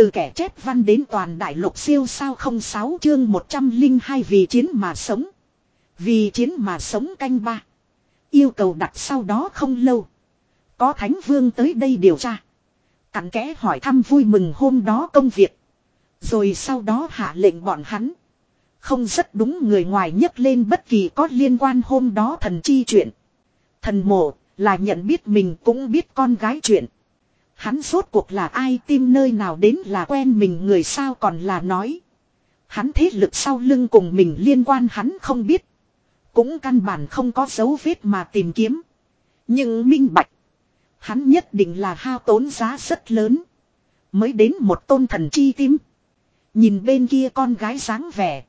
Từ kẻ chép văn đến toàn đại lục siêu sao không sáu chương 102 vì chiến mà sống. Vì chiến mà sống canh ba. Yêu cầu đặt sau đó không lâu. Có thánh vương tới đây điều tra. Cắn kẽ hỏi thăm vui mừng hôm đó công việc. Rồi sau đó hạ lệnh bọn hắn. Không rất đúng người ngoài nhấc lên bất kỳ có liên quan hôm đó thần chi chuyện. Thần mộ là nhận biết mình cũng biết con gái chuyện. Hắn rốt cuộc là ai tim nơi nào đến là quen mình người sao còn là nói. Hắn thế lực sau lưng cùng mình liên quan hắn không biết. Cũng căn bản không có dấu vết mà tìm kiếm. Nhưng minh bạch. Hắn nhất định là hao tốn giá rất lớn. Mới đến một tôn thần chi tim. Nhìn bên kia con gái dáng vẻ.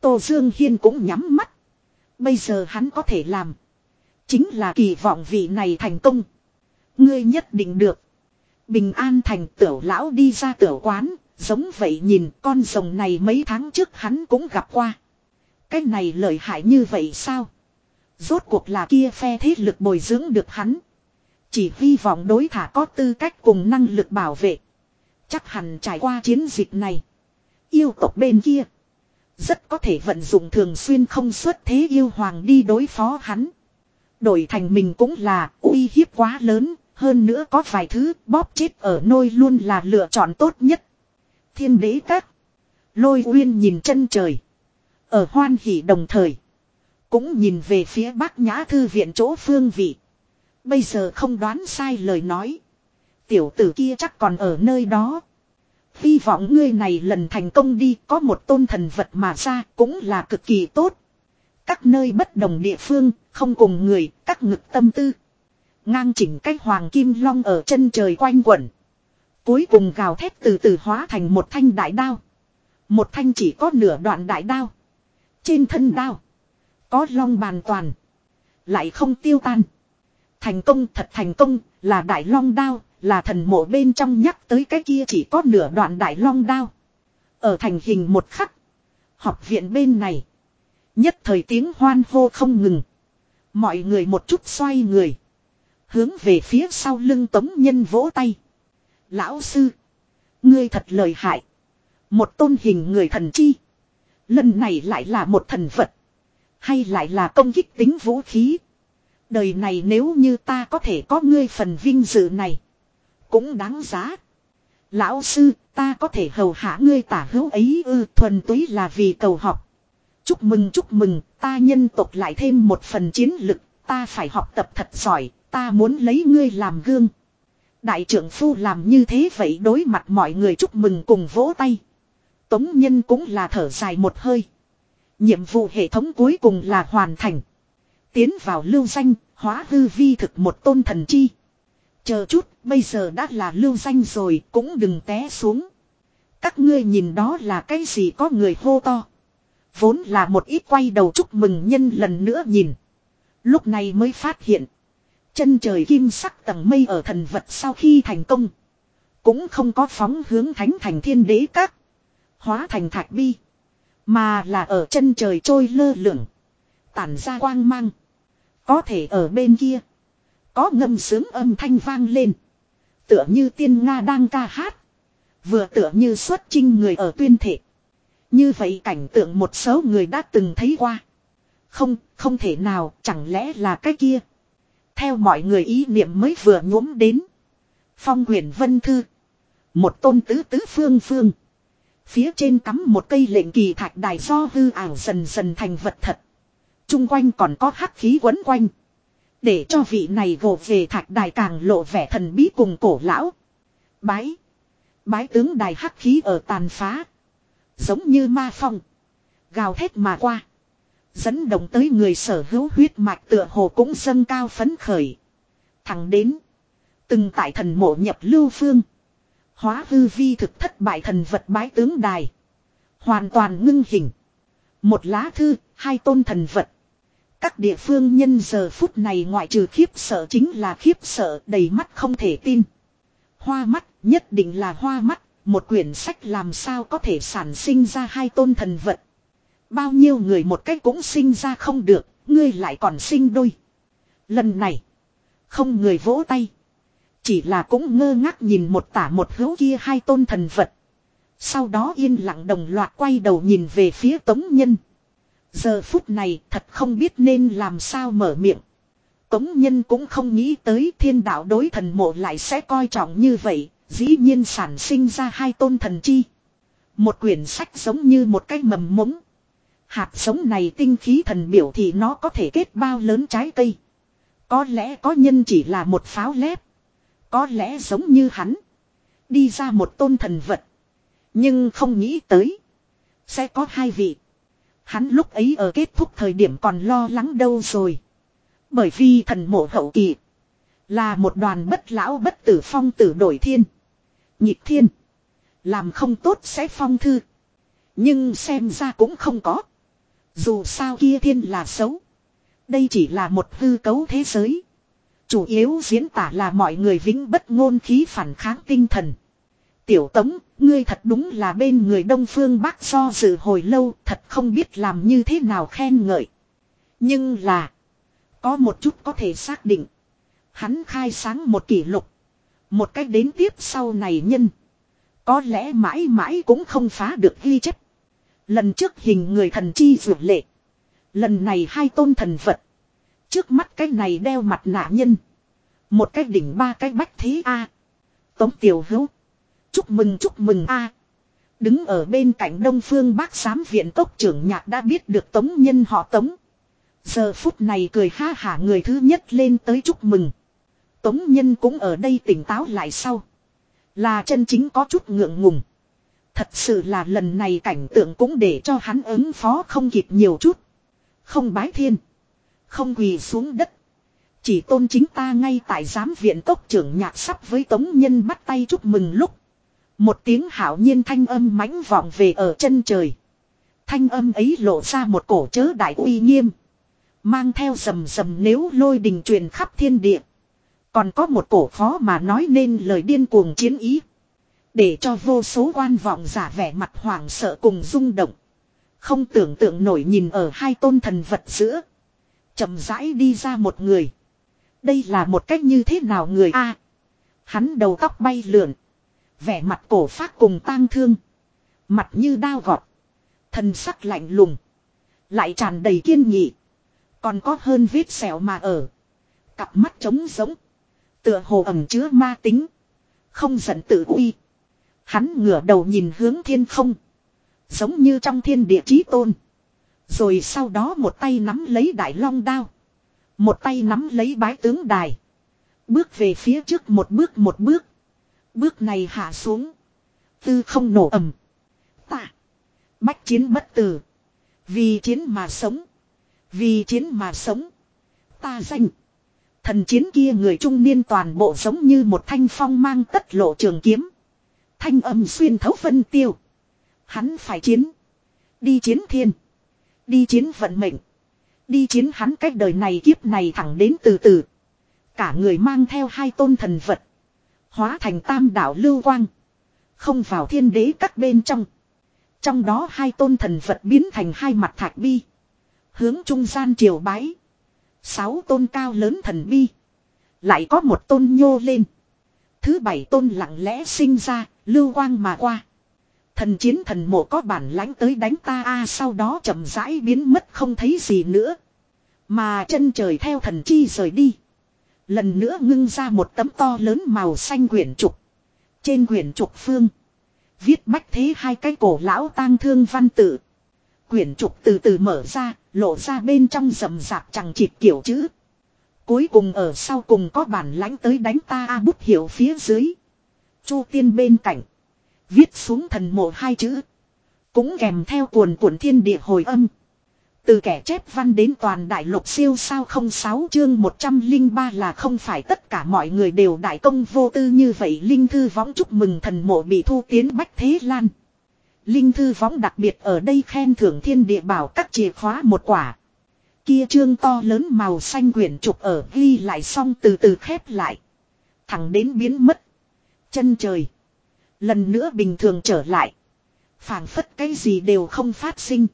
Tô Dương Hiên cũng nhắm mắt. Bây giờ hắn có thể làm. Chính là kỳ vọng vị này thành công. Ngươi nhất định được. Bình an thành tiểu lão đi ra tiểu quán. Giống vậy nhìn con rồng này mấy tháng trước hắn cũng gặp qua. Cái này lợi hại như vậy sao? Rốt cuộc là kia phe thế lực bồi dưỡng được hắn. Chỉ hy vọng đối thả có tư cách cùng năng lực bảo vệ. Chắc hẳn trải qua chiến dịch này. Yêu tộc bên kia. Rất có thể vận dụng thường xuyên không xuất thế yêu hoàng đi đối phó hắn. Đổi thành mình cũng là uy hiếp quá lớn. Hơn nữa có vài thứ bóp chết ở nôi luôn là lựa chọn tốt nhất. Thiên đế các. Lôi uyên nhìn chân trời. Ở hoan hỷ đồng thời. Cũng nhìn về phía bác nhã thư viện chỗ phương vị. Bây giờ không đoán sai lời nói. Tiểu tử kia chắc còn ở nơi đó. Hy vọng ngươi này lần thành công đi có một tôn thần vật mà ra cũng là cực kỳ tốt. Các nơi bất đồng địa phương, không cùng người, các ngực tâm tư. Ngang chỉnh cái hoàng kim long ở chân trời quanh quẩn. Cuối cùng gào thét từ từ hóa thành một thanh đại đao. Một thanh chỉ có nửa đoạn đại đao. Trên thân đao. Có long bàn toàn. Lại không tiêu tan. Thành công, thật thành công, là đại long đao. Là thần mộ bên trong nhắc tới cái kia chỉ có nửa đoạn đại long đao. Ở thành hình một khắc. Học viện bên này. Nhất thời tiếng hoan hô không ngừng. Mọi người một chút xoay người. Hướng về phía sau lưng tống nhân vỗ tay. Lão sư. Ngươi thật lời hại. Một tôn hình người thần chi. Lần này lại là một thần vật. Hay lại là công kích tính vũ khí. Đời này nếu như ta có thể có ngươi phần vinh dự này. Cũng đáng giá. Lão sư, ta có thể hầu hạ ngươi tả hữu ấy ư thuần túy là vì cầu học. Chúc mừng chúc mừng, ta nhân tộc lại thêm một phần chiến lực, ta phải học tập thật giỏi, ta muốn lấy ngươi làm gương. Đại trưởng phu làm như thế vậy đối mặt mọi người chúc mừng cùng vỗ tay. Tống nhân cũng là thở dài một hơi. Nhiệm vụ hệ thống cuối cùng là hoàn thành. Tiến vào lưu danh, hóa hư vi thực một tôn thần chi. Chờ chút, bây giờ đã là lưu danh rồi, cũng đừng té xuống. Các ngươi nhìn đó là cái gì có người hô to. Vốn là một ít quay đầu chúc mừng nhân lần nữa nhìn. Lúc này mới phát hiện. Chân trời kim sắc tầng mây ở thần vật sau khi thành công. Cũng không có phóng hướng thánh thành thiên đế các. Hóa thành thạch bi. Mà là ở chân trời trôi lơ lửng. Tản ra quang mang. Có thể ở bên kia. Có ngâm sướng âm thanh vang lên. Tựa như tiên Nga đang ca hát. Vừa tựa như xuất chinh người ở tuyên thể. Như vậy cảnh tượng một số người đã từng thấy qua. Không, không thể nào, chẳng lẽ là cái kia. Theo mọi người ý niệm mới vừa nhuốm đến. Phong huyền vân thư. Một tôn tứ tứ phương phương. Phía trên cắm một cây lệnh kỳ thạch đài do hư ảo dần dần thành vật thật. Trung quanh còn có hắc khí quấn quanh. Để cho vị này gộ về thạch đài càng lộ vẻ thần bí cùng cổ lão. Bái. Bái tướng đài hắc khí ở tàn phá. Giống như ma phong. Gào thét mà qua. Dẫn động tới người sở hữu huyết mạch tựa hồ cũng dâng cao phấn khởi. Thẳng đến. Từng tại thần mộ nhập lưu phương. Hóa hư vi thực thất bại thần vật bái tướng đài. Hoàn toàn ngưng hình. Một lá thư, hai tôn thần vật. Các địa phương nhân giờ phút này ngoại trừ khiếp sợ chính là khiếp sợ đầy mắt không thể tin. Hoa mắt nhất định là hoa mắt, một quyển sách làm sao có thể sản sinh ra hai tôn thần vật. Bao nhiêu người một cách cũng sinh ra không được, ngươi lại còn sinh đôi. Lần này, không người vỗ tay. Chỉ là cũng ngơ ngác nhìn một tả một hữu kia hai tôn thần vật. Sau đó yên lặng đồng loạt quay đầu nhìn về phía tống nhân. Giờ phút này thật không biết nên làm sao mở miệng. Tống nhân cũng không nghĩ tới thiên đạo đối thần mộ lại sẽ coi trọng như vậy, dĩ nhiên sản sinh ra hai tôn thần chi. Một quyển sách giống như một cái mầm mống. Hạt giống này tinh khí thần biểu thì nó có thể kết bao lớn trái cây. Có lẽ có nhân chỉ là một pháo lép. Có lẽ giống như hắn. Đi ra một tôn thần vật. Nhưng không nghĩ tới. Sẽ có hai vị. Hắn lúc ấy ở kết thúc thời điểm còn lo lắng đâu rồi. Bởi vì thần mộ hậu kỳ. Là một đoàn bất lão bất tử phong tử đổi thiên. Nhịp thiên. Làm không tốt sẽ phong thư. Nhưng xem ra cũng không có. Dù sao kia thiên là xấu. Đây chỉ là một hư cấu thế giới. Chủ yếu diễn tả là mọi người vĩnh bất ngôn khí phản kháng tinh thần. Tiểu tống, ngươi thật đúng là bên người đông phương bác do dự hồi lâu, thật không biết làm như thế nào khen ngợi. Nhưng là, có một chút có thể xác định. Hắn khai sáng một kỷ lục. Một cách đến tiếp sau này nhân. Có lẽ mãi mãi cũng không phá được ghi chép. Lần trước hình người thần chi vượt lệ. Lần này hai tôn thần phật Trước mắt cái này đeo mặt nạ nhân. Một cái đỉnh ba cái bách thế A. Tống tiểu hữu. Chúc mừng chúc mừng A. Đứng ở bên cạnh đông phương bác giám viện tốc trưởng nhạc đã biết được tống nhân họ tống. Giờ phút này cười ha hả người thứ nhất lên tới chúc mừng. Tống nhân cũng ở đây tỉnh táo lại sau. Là chân chính có chút ngượng ngùng. Thật sự là lần này cảnh tượng cũng để cho hắn ứng phó không kịp nhiều chút. Không bái thiên. Không quỳ xuống đất. Chỉ tôn chính ta ngay tại giám viện tốc trưởng nhạc sắp với tống nhân bắt tay chúc mừng lúc. Một tiếng hảo nhiên thanh âm mãnh vọng về ở chân trời. Thanh âm ấy lộ ra một cổ chớ đại uy nghiêm. Mang theo rầm rầm nếu lôi đình truyền khắp thiên địa. Còn có một cổ khó mà nói nên lời điên cuồng chiến ý. Để cho vô số quan vọng giả vẻ mặt hoảng sợ cùng rung động. Không tưởng tượng nổi nhìn ở hai tôn thần vật giữa. chậm rãi đi ra một người. Đây là một cách như thế nào người a? hắn đầu tóc bay lượn. Vẻ mặt cổ phát cùng tang thương. Mặt như đao gọt. Thần sắc lạnh lùng. Lại tràn đầy kiên nghị. Còn có hơn vết sẹo mà ở. Cặp mắt trống giống. Tựa hồ ẩm chứa ma tính. Không giận tự uy. Hắn ngửa đầu nhìn hướng thiên không. Giống như trong thiên địa chí tôn. Rồi sau đó một tay nắm lấy đại long đao. Một tay nắm lấy bái tướng đài. Bước về phía trước một bước một bước. Bước này hạ xuống. Tư không nổ ầm. Tạ. Bách chiến bất tử. Vì chiến mà sống. Vì chiến mà sống. Ta danh. Thần chiến kia người trung niên toàn bộ giống như một thanh phong mang tất lộ trường kiếm. Thanh âm xuyên thấu phân tiêu. Hắn phải chiến. Đi chiến thiên. Đi chiến vận mệnh. Đi chiến hắn cách đời này kiếp này thẳng đến từ từ. Cả người mang theo hai tôn thần vật. Hóa thành tam đạo lưu quang. Không vào thiên đế các bên trong. Trong đó hai tôn thần vật biến thành hai mặt thạch bi. Hướng trung gian triều bái. Sáu tôn cao lớn thần bi. Lại có một tôn nhô lên. Thứ bảy tôn lặng lẽ sinh ra, lưu quang mà qua. Thần chiến thần mộ có bản lãnh tới đánh ta a sau đó chậm rãi biến mất không thấy gì nữa. Mà chân trời theo thần chi rời đi. Lần nữa ngưng ra một tấm to lớn màu xanh quyển trục. Trên quyển trục phương. Viết bách thế hai cái cổ lão tang thương văn tự. Quyển trục từ từ mở ra, lộ ra bên trong rầm rạp chẳng chịt kiểu chữ. Cuối cùng ở sau cùng có bản lãnh tới đánh ta a bút hiệu phía dưới. Chu tiên bên cạnh. Viết xuống thần mộ hai chữ. Cũng kèm theo cuồn cuộn thiên địa hồi âm. Từ kẻ chép văn đến toàn đại lục siêu sao không sáu chương 103 là không phải tất cả mọi người đều đại công vô tư như vậy. Linh thư võng chúc mừng thần mộ bị thu tiến Bách Thế Lan. Linh thư võng đặc biệt ở đây khen thưởng thiên địa bảo các chìa khóa một quả. Kia trương to lớn màu xanh quyển trục ở ghi lại xong từ từ khép lại. Thẳng đến biến mất. Chân trời. Lần nữa bình thường trở lại. phảng phất cái gì đều không phát sinh.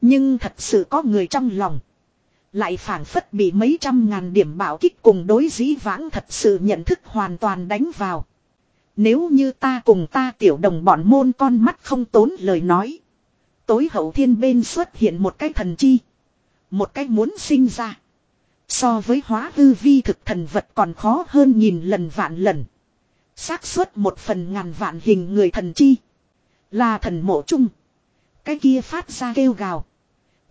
Nhưng thật sự có người trong lòng. Lại phảng phất bị mấy trăm ngàn điểm bảo kích cùng đối dĩ vãng thật sự nhận thức hoàn toàn đánh vào. Nếu như ta cùng ta tiểu đồng bọn môn con mắt không tốn lời nói. Tối hậu thiên bên xuất hiện một cái thần chi. Một cách muốn sinh ra. So với hóa hư vi thực thần vật còn khó hơn nhìn lần vạn lần. xác suất một phần ngàn vạn hình người thần chi. Là thần mộ chung. Cái kia phát ra kêu gào.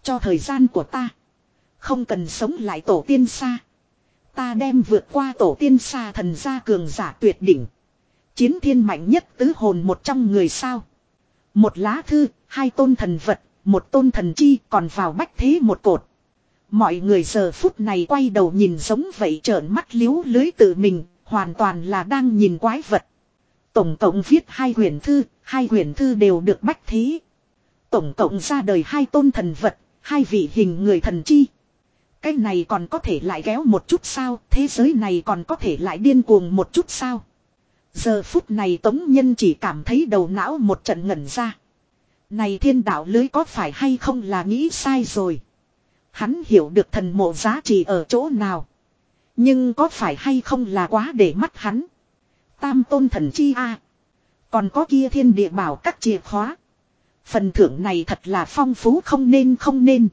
Cho thời gian của ta. Không cần sống lại tổ tiên xa. Ta đem vượt qua tổ tiên xa thần gia cường giả tuyệt đỉnh. Chiến thiên mạnh nhất tứ hồn một trong người sao. Một lá thư, hai tôn thần vật, một tôn thần chi còn vào bách thế một cột. Mọi người giờ phút này quay đầu nhìn giống vậy trợn mắt liếu lưới tự mình, hoàn toàn là đang nhìn quái vật. Tổng cộng viết hai quyển thư, hai quyển thư đều được bách thí Tổng cộng ra đời hai tôn thần vật, hai vị hình người thần chi. Cái này còn có thể lại kéo một chút sao, thế giới này còn có thể lại điên cuồng một chút sao. Giờ phút này Tống Nhân chỉ cảm thấy đầu não một trận ngẩn ra. Này thiên đạo lưới có phải hay không là nghĩ sai rồi. Hắn hiểu được thần mộ giá trị ở chỗ nào. Nhưng có phải hay không là quá để mắt hắn. Tam tôn thần chi a Còn có kia thiên địa bảo các chìa khóa. Phần thưởng này thật là phong phú không nên không nên.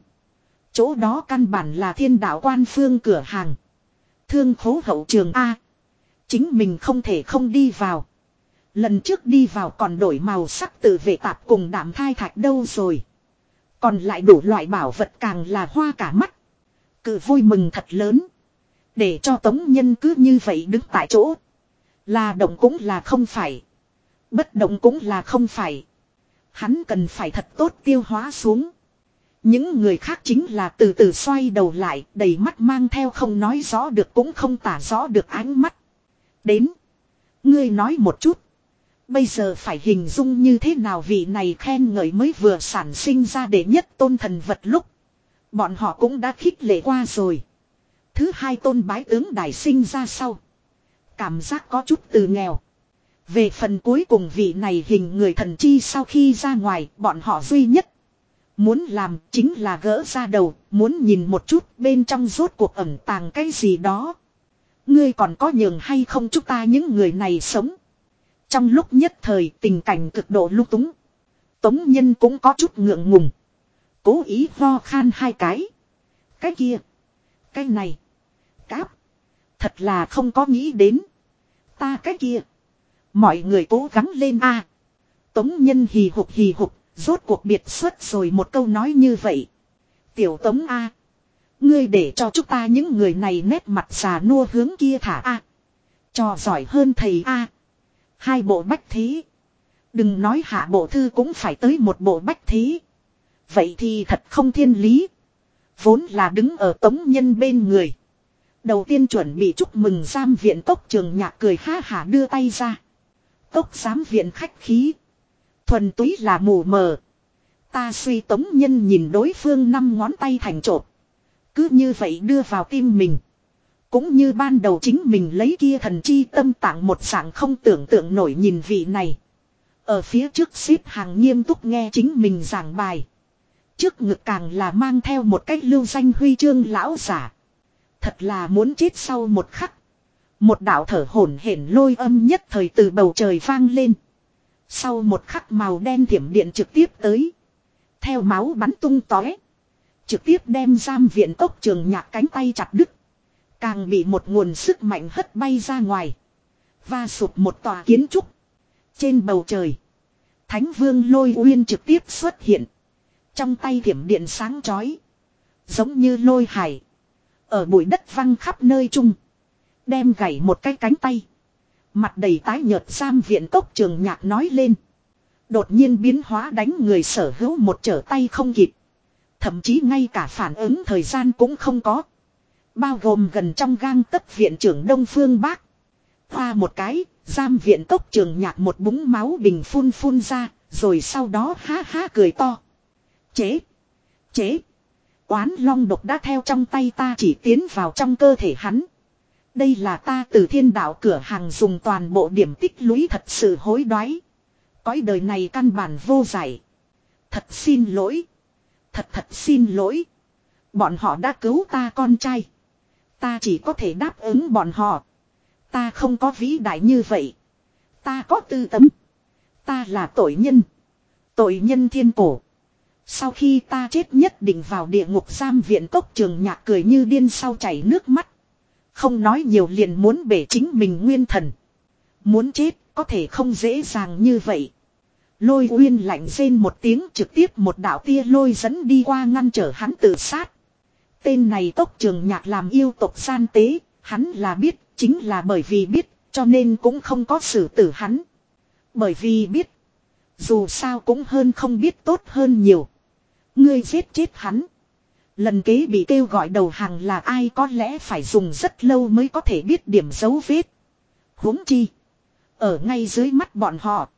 Chỗ đó căn bản là thiên đạo quan phương cửa hàng. Thương khố hậu trường A. Chính mình không thể không đi vào. Lần trước đi vào còn đổi màu sắc tự vệ tạp cùng đảm thai thạch đâu rồi. Còn lại đủ loại bảo vật càng là hoa cả mắt. Cự vui mừng thật lớn. Để cho tống nhân cứ như vậy đứng tại chỗ. Là động cũng là không phải. Bất động cũng là không phải. Hắn cần phải thật tốt tiêu hóa xuống. Những người khác chính là từ từ xoay đầu lại, đầy mắt mang theo không nói rõ được cũng không tả rõ được ánh mắt. Đến. Ngươi nói một chút. Bây giờ phải hình dung như thế nào vị này khen ngợi mới vừa sản sinh ra để nhất tôn thần vật lúc. Bọn họ cũng đã khích lệ qua rồi. Thứ hai tôn bái tướng đại sinh ra sau. Cảm giác có chút từ nghèo. Về phần cuối cùng vị này hình người thần chi sau khi ra ngoài bọn họ duy nhất. Muốn làm chính là gỡ ra đầu, muốn nhìn một chút bên trong rốt cuộc ẩn tàng cái gì đó. Ngươi còn có nhường hay không chúng ta những người này sống. Trong lúc nhất thời tình cảnh cực độ lúc túng. Tống nhân cũng có chút ngượng ngùng. Cố ý ho khan hai cái. Cái kia. Cái này. Cáp. Thật là không có nghĩ đến. Ta cái kia. Mọi người cố gắng lên a. Tống nhân hì hục hì hục. Rốt cuộc biệt xuất rồi một câu nói như vậy. Tiểu tống a. Ngươi để cho chúng ta những người này nét mặt xà nua hướng kia thả a. Trò giỏi hơn thầy a. Hai bộ bách thí Đừng nói hạ bộ thư cũng phải tới một bộ bách thí Vậy thì thật không thiên lý. Vốn là đứng ở tống nhân bên người. Đầu tiên chuẩn bị chúc mừng giam viện tốc trường nhạc cười ha hả đưa tay ra. Tốc giám viện khách khí. Thuần túy là mù mờ. Ta suy tống nhân nhìn đối phương năm ngón tay thành trộm, Cứ như vậy đưa vào tim mình. Cũng như ban đầu chính mình lấy kia thần chi tâm tạng một dạng không tưởng tượng nổi nhìn vị này. Ở phía trước xếp hàng nghiêm túc nghe chính mình giảng bài. Trước ngực càng là mang theo một cách lưu danh huy chương lão giả. Thật là muốn chết sau một khắc. Một đạo thở hổn hển lôi âm nhất thời từ bầu trời vang lên. Sau một khắc màu đen thiểm điện trực tiếp tới. Theo máu bắn tung tóe. Trực tiếp đem giam viện tốc trường nhạc cánh tay chặt đứt. Càng bị một nguồn sức mạnh hất bay ra ngoài. Và sụp một tòa kiến trúc. Trên bầu trời. Thánh vương lôi uyên trực tiếp xuất hiện. Trong tay thiểm điện sáng chói. Giống như lôi hải. Ở bụi đất văng khắp nơi chung. Đem gãy một cái cánh tay. Mặt đầy tái nhợt giam viện cốc trường nhạc nói lên. Đột nhiên biến hóa đánh người sở hữu một trở tay không kịp. Thậm chí ngay cả phản ứng thời gian cũng không có. Bao gồm gần trong gang tấc viện trưởng Đông Phương Bác. Hoa một cái, giam viện cốc trường nhạc một búng máu bình phun phun ra, rồi sau đó ha ha cười to. Chế! Chế! Quán long độc đã theo trong tay ta chỉ tiến vào trong cơ thể hắn. Đây là ta từ thiên đạo cửa hàng dùng toàn bộ điểm tích lũy thật sự hối đoái. Cõi đời này căn bản vô giải. Thật xin lỗi. Thật thật xin lỗi. Bọn họ đã cứu ta con trai. Ta chỉ có thể đáp ứng bọn họ. Ta không có vĩ đại như vậy. Ta có tư tấm, Ta là tội nhân. Tội nhân thiên cổ. Sau khi ta chết nhất định vào địa ngục giam viện cốc trường nhạc cười như điên sau chảy nước mắt. Không nói nhiều liền muốn bể chính mình nguyên thần. Muốn chết có thể không dễ dàng như vậy. Lôi uyên lạnh rên một tiếng trực tiếp một đạo tia lôi dẫn đi qua ngăn trở hắn tự sát. Tên này tốc trường nhạc làm yêu tộc gian tế, hắn là biết, chính là bởi vì biết, cho nên cũng không có xử tử hắn. Bởi vì biết, dù sao cũng hơn không biết tốt hơn nhiều. Ngươi giết chết hắn. Lần kế bị kêu gọi đầu hàng là ai có lẽ phải dùng rất lâu mới có thể biết điểm dấu vết. huống chi. Ở ngay dưới mắt bọn họ.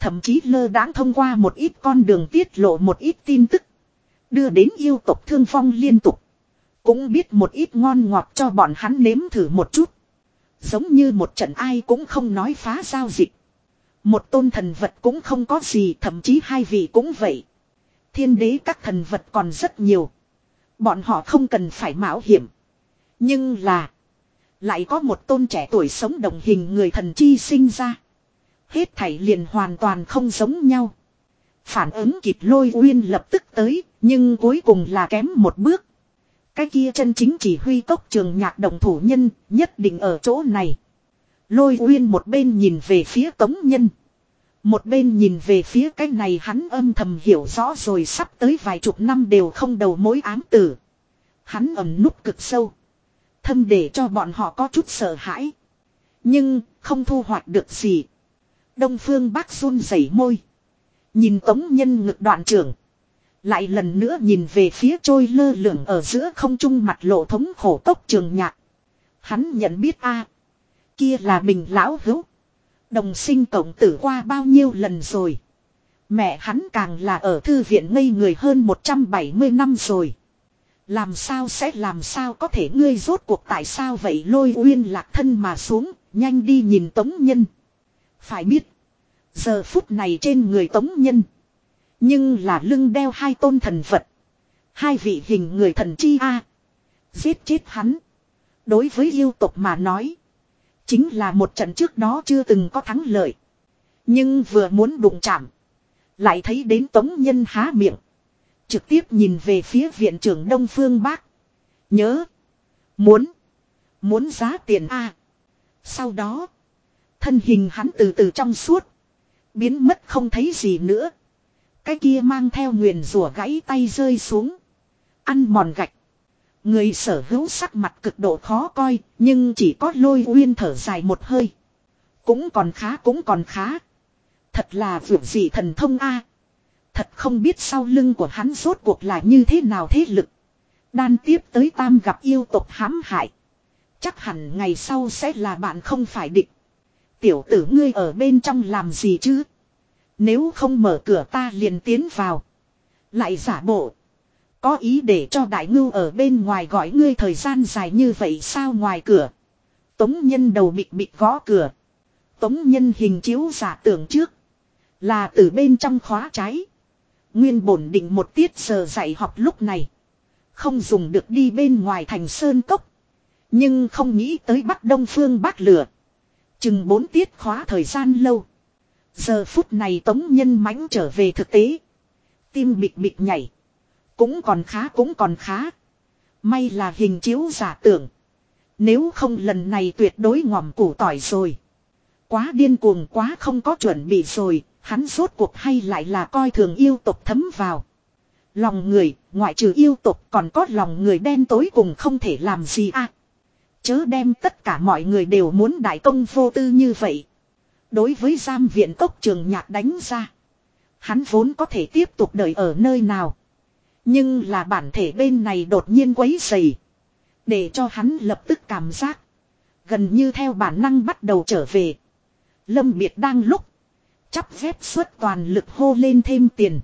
Thậm chí lơ đãng thông qua một ít con đường tiết lộ một ít tin tức. Đưa đến yêu tộc thương phong liên tục. Cũng biết một ít ngon ngọt cho bọn hắn nếm thử một chút. Giống như một trận ai cũng không nói phá giao dịch. Một tôn thần vật cũng không có gì thậm chí hai vị cũng vậy. Thiên đế các thần vật còn rất nhiều. Bọn họ không cần phải mạo hiểm. Nhưng là. Lại có một tôn trẻ tuổi sống đồng hình người thần chi sinh ra. Hết thảy liền hoàn toàn không giống nhau. Phản ứng kịp lôi uyên lập tức tới, nhưng cuối cùng là kém một bước. Cái kia chân chính chỉ huy cốc trường nhạc đồng thủ nhân, nhất định ở chỗ này. Lôi uyên một bên nhìn về phía tống nhân. Một bên nhìn về phía cái này hắn âm thầm hiểu rõ rồi sắp tới vài chục năm đều không đầu mối ám tử. Hắn ẩm núp cực sâu. Thâm để cho bọn họ có chút sợ hãi. Nhưng không thu hoạch được gì. Đông phương bác run rẩy môi. Nhìn tống nhân ngực đoạn trưởng. Lại lần nữa nhìn về phía trôi lơ lửng ở giữa không trung mặt lộ thống khổ tốc trường nhạc. Hắn nhận biết a Kia là mình lão hữu. Đồng sinh cộng tử qua bao nhiêu lần rồi. Mẹ hắn càng là ở thư viện ngây người hơn 170 năm rồi. Làm sao sẽ làm sao có thể ngươi rốt cuộc tại sao vậy lôi uyên lạc thân mà xuống, nhanh đi nhìn tống nhân. Phải biết, giờ phút này trên người tống nhân. Nhưng là lưng đeo hai tôn thần vật. Hai vị hình người thần chi a Giết chết hắn. Đối với yêu tục mà nói. Chính là một trận trước đó chưa từng có thắng lợi. Nhưng vừa muốn đụng chạm. Lại thấy đến tống nhân há miệng. Trực tiếp nhìn về phía viện trưởng Đông Phương Bác. Nhớ. Muốn. Muốn giá tiền A. Sau đó. Thân hình hắn từ từ trong suốt. Biến mất không thấy gì nữa. Cái kia mang theo nguyền rủa gãy tay rơi xuống. Ăn mòn gạch. Người sở hữu sắc mặt cực độ khó coi, nhưng chỉ có lôi uyên thở dài một hơi. Cũng còn khá cũng còn khá. Thật là vượt gì thần thông a Thật không biết sau lưng của hắn rốt cuộc là như thế nào thế lực. Đan tiếp tới tam gặp yêu tộc hãm hại. Chắc hẳn ngày sau sẽ là bạn không phải địch. Tiểu tử ngươi ở bên trong làm gì chứ? Nếu không mở cửa ta liền tiến vào. Lại giả bộ. Có ý để cho đại ngưu ở bên ngoài gọi ngươi thời gian dài như vậy sao ngoài cửa. Tống nhân đầu bịt bịt gõ cửa. Tống nhân hình chiếu giả tưởng trước. Là từ bên trong khóa trái. Nguyên bổn định một tiết giờ dạy học lúc này. Không dùng được đi bên ngoài thành sơn cốc. Nhưng không nghĩ tới bắc đông phương bắc lửa. Chừng bốn tiết khóa thời gian lâu. Giờ phút này tống nhân mãnh trở về thực tế. Tim bịt bịt nhảy. Cũng còn khá cũng còn khá. May là hình chiếu giả tưởng. Nếu không lần này tuyệt đối ngòm củ tỏi rồi. Quá điên cuồng quá không có chuẩn bị rồi, hắn rốt cuộc hay lại là coi thường yêu tục thấm vào. Lòng người, ngoại trừ yêu tục còn có lòng người đen tối cùng không thể làm gì à. Chớ đem tất cả mọi người đều muốn đại công vô tư như vậy. Đối với giam viện cốc trường nhạc đánh ra. Hắn vốn có thể tiếp tục đợi ở nơi nào. Nhưng là bản thể bên này đột nhiên quấy dày. Để cho hắn lập tức cảm giác. Gần như theo bản năng bắt đầu trở về. Lâm Biệt đang lúc. Chắp phép suốt toàn lực hô lên thêm tiền.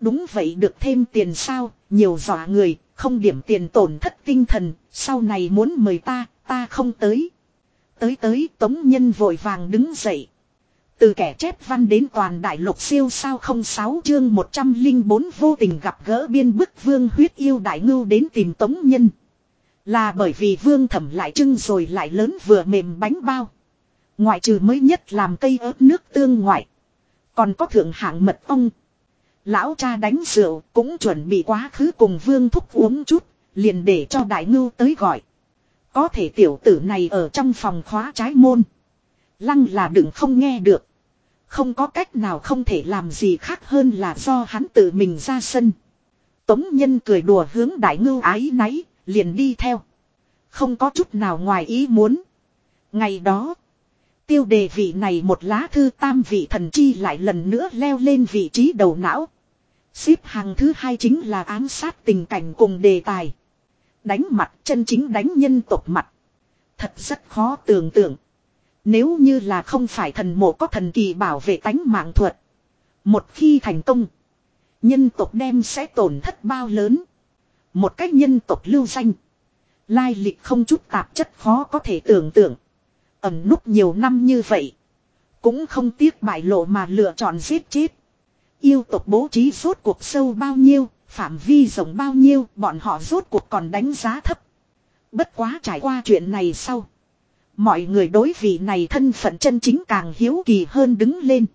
Đúng vậy được thêm tiền sao, nhiều dọa người, không điểm tiền tổn thất tinh thần, sau này muốn mời ta, ta không tới. Tới tới tống nhân vội vàng đứng dậy. Từ kẻ chép văn đến toàn đại lục siêu sao không sáu chương 104 vô tình gặp gỡ biên bức vương huyết yêu đại ngưu đến tìm tống nhân. Là bởi vì vương thẩm lại trưng rồi lại lớn vừa mềm bánh bao. Ngoại trừ mới nhất làm cây ớt nước tương ngoại. Còn có thượng hạng mật ong. Lão cha đánh rượu cũng chuẩn bị quá khứ cùng vương thúc uống chút, liền để cho đại ngưu tới gọi. Có thể tiểu tử này ở trong phòng khóa trái môn. Lăng là đừng không nghe được. Không có cách nào không thể làm gì khác hơn là do hắn tự mình ra sân. Tống nhân cười đùa hướng đại ngưu ái náy, liền đi theo. Không có chút nào ngoài ý muốn. Ngày đó, tiêu đề vị này một lá thư tam vị thần chi lại lần nữa leo lên vị trí đầu não. Xếp hàng thứ hai chính là ám sát tình cảnh cùng đề tài. Đánh mặt chân chính đánh nhân tộc mặt. Thật rất khó tưởng tượng. Nếu như là không phải thần mộ có thần kỳ bảo vệ tánh mạng thuật. Một khi thành công. Nhân tộc đem sẽ tổn thất bao lớn. Một cách nhân tộc lưu danh. Lai lịch không chút tạp chất khó có thể tưởng tượng. Ẩm nút nhiều năm như vậy. Cũng không tiếc bại lộ mà lựa chọn giết chết. Yêu tộc bố trí rốt cuộc sâu bao nhiêu, phạm vi rộng bao nhiêu, bọn họ rốt cuộc còn đánh giá thấp. Bất quá trải qua chuyện này sau. Mọi người đối vị này thân phận chân chính càng hiếu kỳ hơn đứng lên.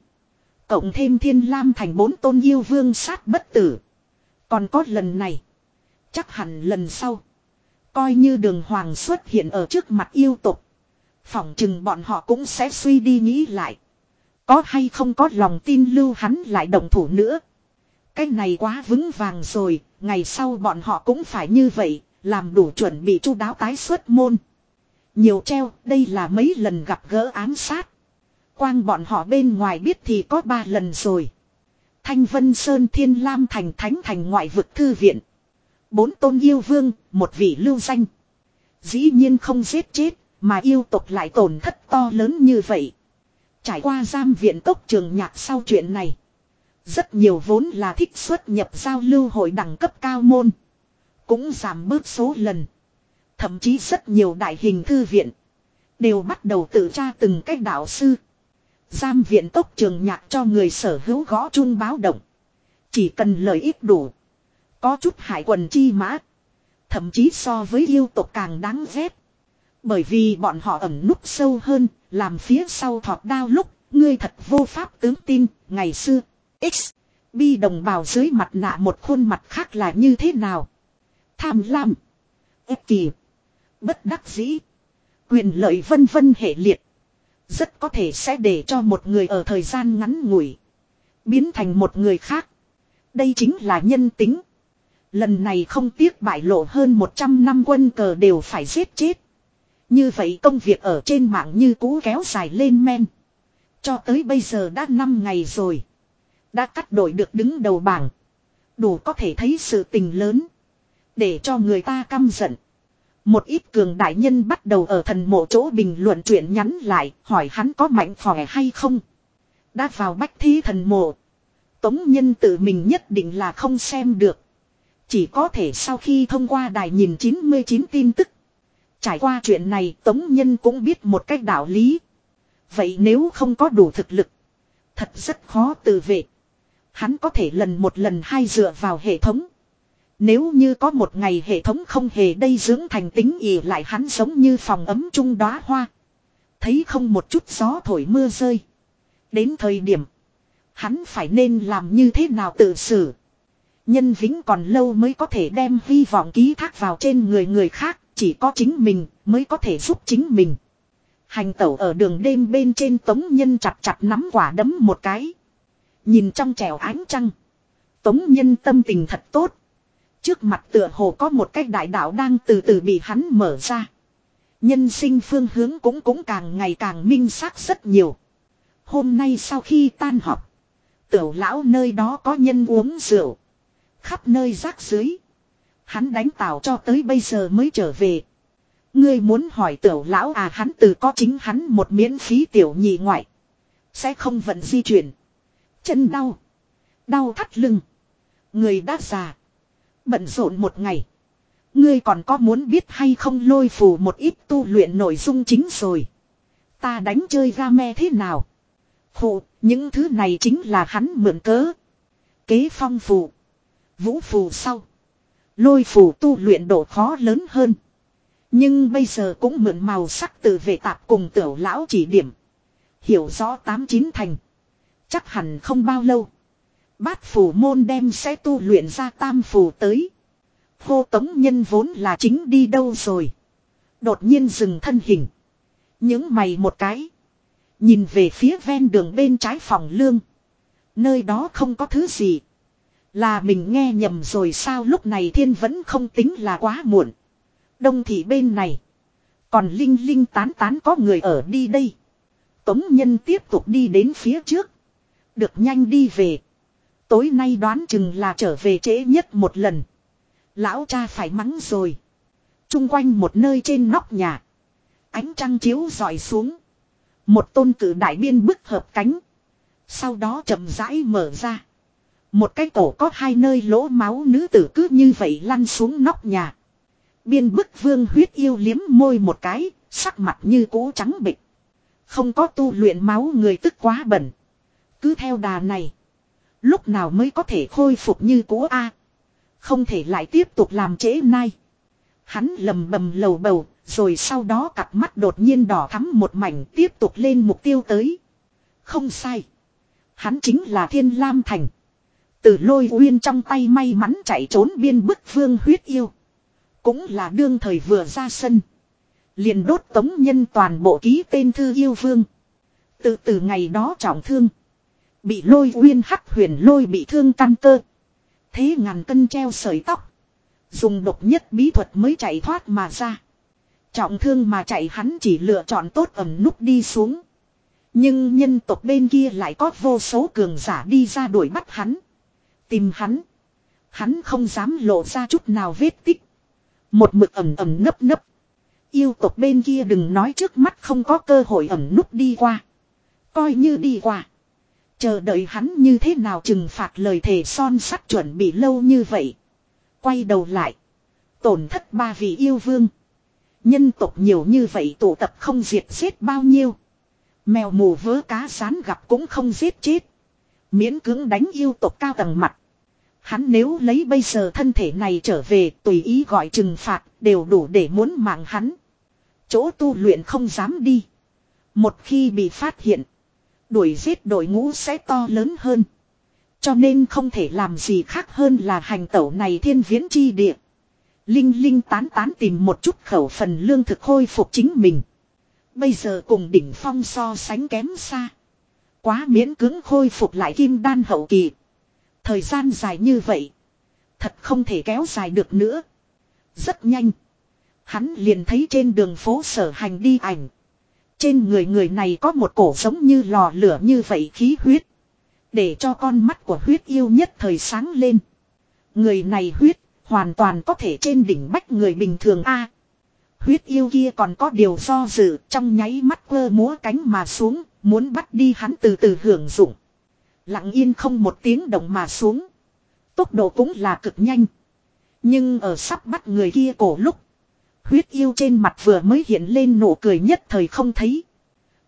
Cộng thêm thiên lam thành bốn tôn yêu vương sát bất tử. Còn có lần này. Chắc hẳn lần sau. Coi như đường hoàng xuất hiện ở trước mặt yêu tục. Phỏng chừng bọn họ cũng sẽ suy đi nghĩ lại. Có hay không có lòng tin lưu hắn lại đồng thủ nữa. Cái này quá vững vàng rồi, ngày sau bọn họ cũng phải như vậy, làm đủ chuẩn bị chu đáo tái xuất môn. Nhiều treo, đây là mấy lần gặp gỡ ám sát. Quang bọn họ bên ngoài biết thì có ba lần rồi. Thanh Vân Sơn Thiên Lam Thành Thánh Thành ngoại vực thư viện. Bốn tôn yêu vương, một vị lưu danh. Dĩ nhiên không giết chết, mà yêu tộc lại tổn thất to lớn như vậy. Trải qua giam viện tốc trường nhạc sau chuyện này. Rất nhiều vốn là thích xuất nhập giao lưu hội đẳng cấp cao môn. Cũng giảm bớt số lần. Thậm chí rất nhiều đại hình thư viện. Đều bắt đầu tự tra từng cách đạo sư. Giam viện tốc trường nhạc cho người sở hữu gõ chung báo động. Chỉ cần lợi ích đủ. Có chút hải quần chi mã. Thậm chí so với yêu tộc càng đáng ghét. Bởi vì bọn họ ẩn núp sâu hơn, làm phía sau thọt đao lúc, ngươi thật vô pháp tướng tin, ngày xưa. X. Bi đồng bào dưới mặt nạ một khuôn mặt khác là như thế nào? Tham lam. Ép kỳ. Bất đắc dĩ. Quyền lợi vân vân hệ liệt. Rất có thể sẽ để cho một người ở thời gian ngắn ngủi. Biến thành một người khác. Đây chính là nhân tính. Lần này không tiếc bại lộ hơn 100 năm quân cờ đều phải giết chết. Như vậy công việc ở trên mạng như cũ kéo dài lên men. Cho tới bây giờ đã 5 ngày rồi. Đã cắt đổi được đứng đầu bảng. Đủ có thể thấy sự tình lớn. Để cho người ta căm giận. Một ít cường đại nhân bắt đầu ở thần mộ chỗ bình luận chuyện nhắn lại, hỏi hắn có mạnh khỏe hay không. Đã vào bách thí thần mộ. Tống nhân tự mình nhất định là không xem được. Chỉ có thể sau khi thông qua đài nhìn 99 tin tức. Trải qua chuyện này Tống Nhân cũng biết một cách đạo lý. Vậy nếu không có đủ thực lực. Thật rất khó tự vệ. Hắn có thể lần một lần hai dựa vào hệ thống. Nếu như có một ngày hệ thống không hề đây dưỡng thành tính ỉ lại hắn giống như phòng ấm trung đóa hoa. Thấy không một chút gió thổi mưa rơi. Đến thời điểm. Hắn phải nên làm như thế nào tự xử. Nhân vĩnh còn lâu mới có thể đem hy vọng ký thác vào trên người người khác. Chỉ có chính mình mới có thể giúp chính mình. Hành tẩu ở đường đêm bên trên tống nhân chặt chặt nắm quả đấm một cái. Nhìn trong trèo ánh trăng. Tống nhân tâm tình thật tốt. Trước mặt tựa hồ có một cái đại đạo đang từ từ bị hắn mở ra. Nhân sinh phương hướng cũng cũng càng ngày càng minh xác rất nhiều. Hôm nay sau khi tan họp. Tiểu lão nơi đó có nhân uống rượu. Khắp nơi rác dưới. Hắn đánh tàu cho tới bây giờ mới trở về. Ngươi muốn hỏi tiểu lão à hắn từ có chính hắn một miễn phí tiểu nhị ngoại. Sẽ không vận di chuyển. Chân đau. Đau thắt lưng. Người đã già. Bận rộn một ngày. Ngươi còn có muốn biết hay không lôi phù một ít tu luyện nội dung chính rồi. Ta đánh chơi game thế nào? Phụ, những thứ này chính là hắn mượn cớ. Kế phong phù. Vũ phù sau. Lôi phù tu luyện độ khó lớn hơn. Nhưng bây giờ cũng mượn màu sắc từ vệ tạp cùng tiểu lão chỉ điểm. Hiểu rõ tám chín thành. Chắc hẳn không bao lâu. Bát phủ môn đem sẽ tu luyện ra tam phủ tới. Khô tống nhân vốn là chính đi đâu rồi. Đột nhiên dừng thân hình. Những mày một cái. Nhìn về phía ven đường bên trái phòng lương. Nơi đó không có thứ gì. Là mình nghe nhầm rồi sao lúc này thiên vẫn không tính là quá muộn. Đông thị bên này. Còn linh linh tán tán có người ở đi đây. Tống nhân tiếp tục đi đến phía trước. Được nhanh đi về. Tối nay đoán chừng là trở về trễ nhất một lần. Lão cha phải mắng rồi. Trung quanh một nơi trên nóc nhà. Ánh trăng chiếu dọi xuống. Một tôn cử đại biên bức hợp cánh. Sau đó chậm rãi mở ra. Một cái cổ có hai nơi lỗ máu nữ tử cứ như vậy lăn xuống nóc nhà. Biên bức vương huyết yêu liếm môi một cái, sắc mặt như cũ trắng bịch. Không có tu luyện máu người tức quá bẩn. Cứ theo đà này. Lúc nào mới có thể khôi phục như cũ A. Không thể lại tiếp tục làm trễ nay. Hắn lầm bầm lầu bầu, rồi sau đó cặp mắt đột nhiên đỏ thắm một mảnh tiếp tục lên mục tiêu tới. Không sai. Hắn chính là Thiên Lam Thành. Từ lôi uyên trong tay may mắn chạy trốn biên bức vương huyết yêu. Cũng là đương thời vừa ra sân. Liền đốt tống nhân toàn bộ ký tên thư yêu vương. Từ từ ngày đó trọng thương. Bị lôi uyên hắc huyền lôi bị thương căn cơ. Thế ngàn cân treo sợi tóc. Dùng độc nhất bí thuật mới chạy thoát mà ra. Trọng thương mà chạy hắn chỉ lựa chọn tốt ẩm nút đi xuống. Nhưng nhân tộc bên kia lại có vô số cường giả đi ra đuổi bắt hắn. Tìm hắn. Hắn không dám lộ ra chút nào vết tích. Một mực ẩm ẩm nấp nấp. Yêu tộc bên kia đừng nói trước mắt không có cơ hội ẩm nút đi qua. Coi như đi qua. Chờ đợi hắn như thế nào trừng phạt lời thề son sắt chuẩn bị lâu như vậy. Quay đầu lại. Tổn thất ba vị yêu vương. Nhân tộc nhiều như vậy tụ tập không diệt giết bao nhiêu. Mèo mù vớ cá sán gặp cũng không giết chết. Miễn cưỡng đánh yêu tộc cao tầng mặt. Hắn nếu lấy bây giờ thân thể này trở về tùy ý gọi trừng phạt đều đủ để muốn mạng hắn. Chỗ tu luyện không dám đi. Một khi bị phát hiện. Đuổi giết đội ngũ sẽ to lớn hơn. Cho nên không thể làm gì khác hơn là hành tẩu này thiên viễn chi địa. Linh linh tán tán tìm một chút khẩu phần lương thực khôi phục chính mình. Bây giờ cùng đỉnh phong so sánh kém xa. Quá miễn cứng khôi phục lại kim đan hậu kỳ. Thời gian dài như vậy. Thật không thể kéo dài được nữa. Rất nhanh. Hắn liền thấy trên đường phố sở hành đi ảnh. Trên người người này có một cổ giống như lò lửa như vậy khí huyết. Để cho con mắt của huyết yêu nhất thời sáng lên. Người này huyết hoàn toàn có thể trên đỉnh bách người bình thường a. huyết yêu kia còn có điều do dự trong nháy mắt quơ múa cánh mà xuống, muốn bắt đi hắn từ từ hưởng dụng. Lặng yên không một tiếng động mà xuống. Tốc độ cũng là cực nhanh. Nhưng ở sắp bắt người kia cổ lúc. Huyết yêu trên mặt vừa mới hiện lên nụ cười nhất thời không thấy.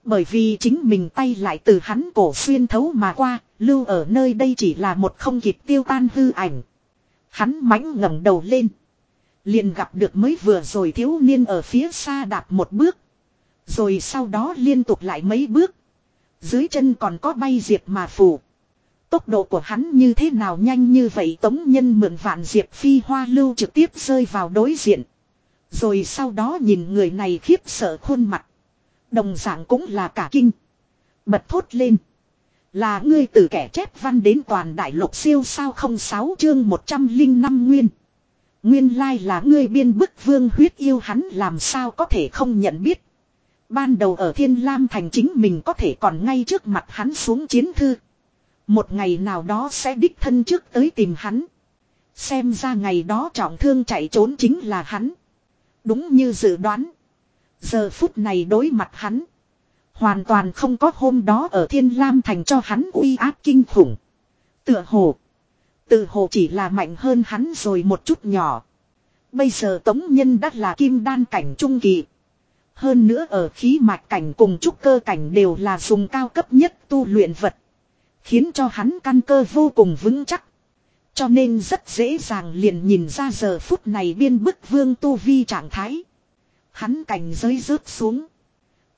Bởi vì chính mình tay lại từ hắn cổ xuyên thấu mà qua, lưu ở nơi đây chỉ là một không kịp tiêu tan hư ảnh. Hắn mãnh ngẩng đầu lên. Liền gặp được mới vừa rồi thiếu niên ở phía xa đạp một bước. Rồi sau đó liên tục lại mấy bước. Dưới chân còn có bay diệp mà phủ. Tốc độ của hắn như thế nào nhanh như vậy tống nhân mượn vạn diệp phi hoa lưu trực tiếp rơi vào đối diện. Rồi sau đó nhìn người này khiếp sợ khuôn mặt. Đồng dạng cũng là cả kinh. Bật thốt lên. Là ngươi từ kẻ chép văn đến toàn đại lục siêu sao không sáu chương 105 nguyên. Nguyên lai là ngươi biên bức vương huyết yêu hắn làm sao có thể không nhận biết. Ban đầu ở Thiên Lam thành chính mình có thể còn ngay trước mặt hắn xuống chiến thư. Một ngày nào đó sẽ đích thân trước tới tìm hắn. Xem ra ngày đó trọng thương chạy trốn chính là hắn. Đúng như dự đoán. Giờ phút này đối mặt hắn. Hoàn toàn không có hôm đó ở Thiên Lam Thành cho hắn uy áp kinh khủng. Tựa hồ. tựa hồ chỉ là mạnh hơn hắn rồi một chút nhỏ. Bây giờ Tống Nhân đã là kim đan cảnh trung kỳ. Hơn nữa ở khí mạch cảnh cùng trúc cơ cảnh đều là dùng cao cấp nhất tu luyện vật. Khiến cho hắn căn cơ vô cùng vững chắc. Cho nên rất dễ dàng liền nhìn ra giờ phút này biên bức vương tu vi trạng thái. Hắn cảnh giới rớt xuống.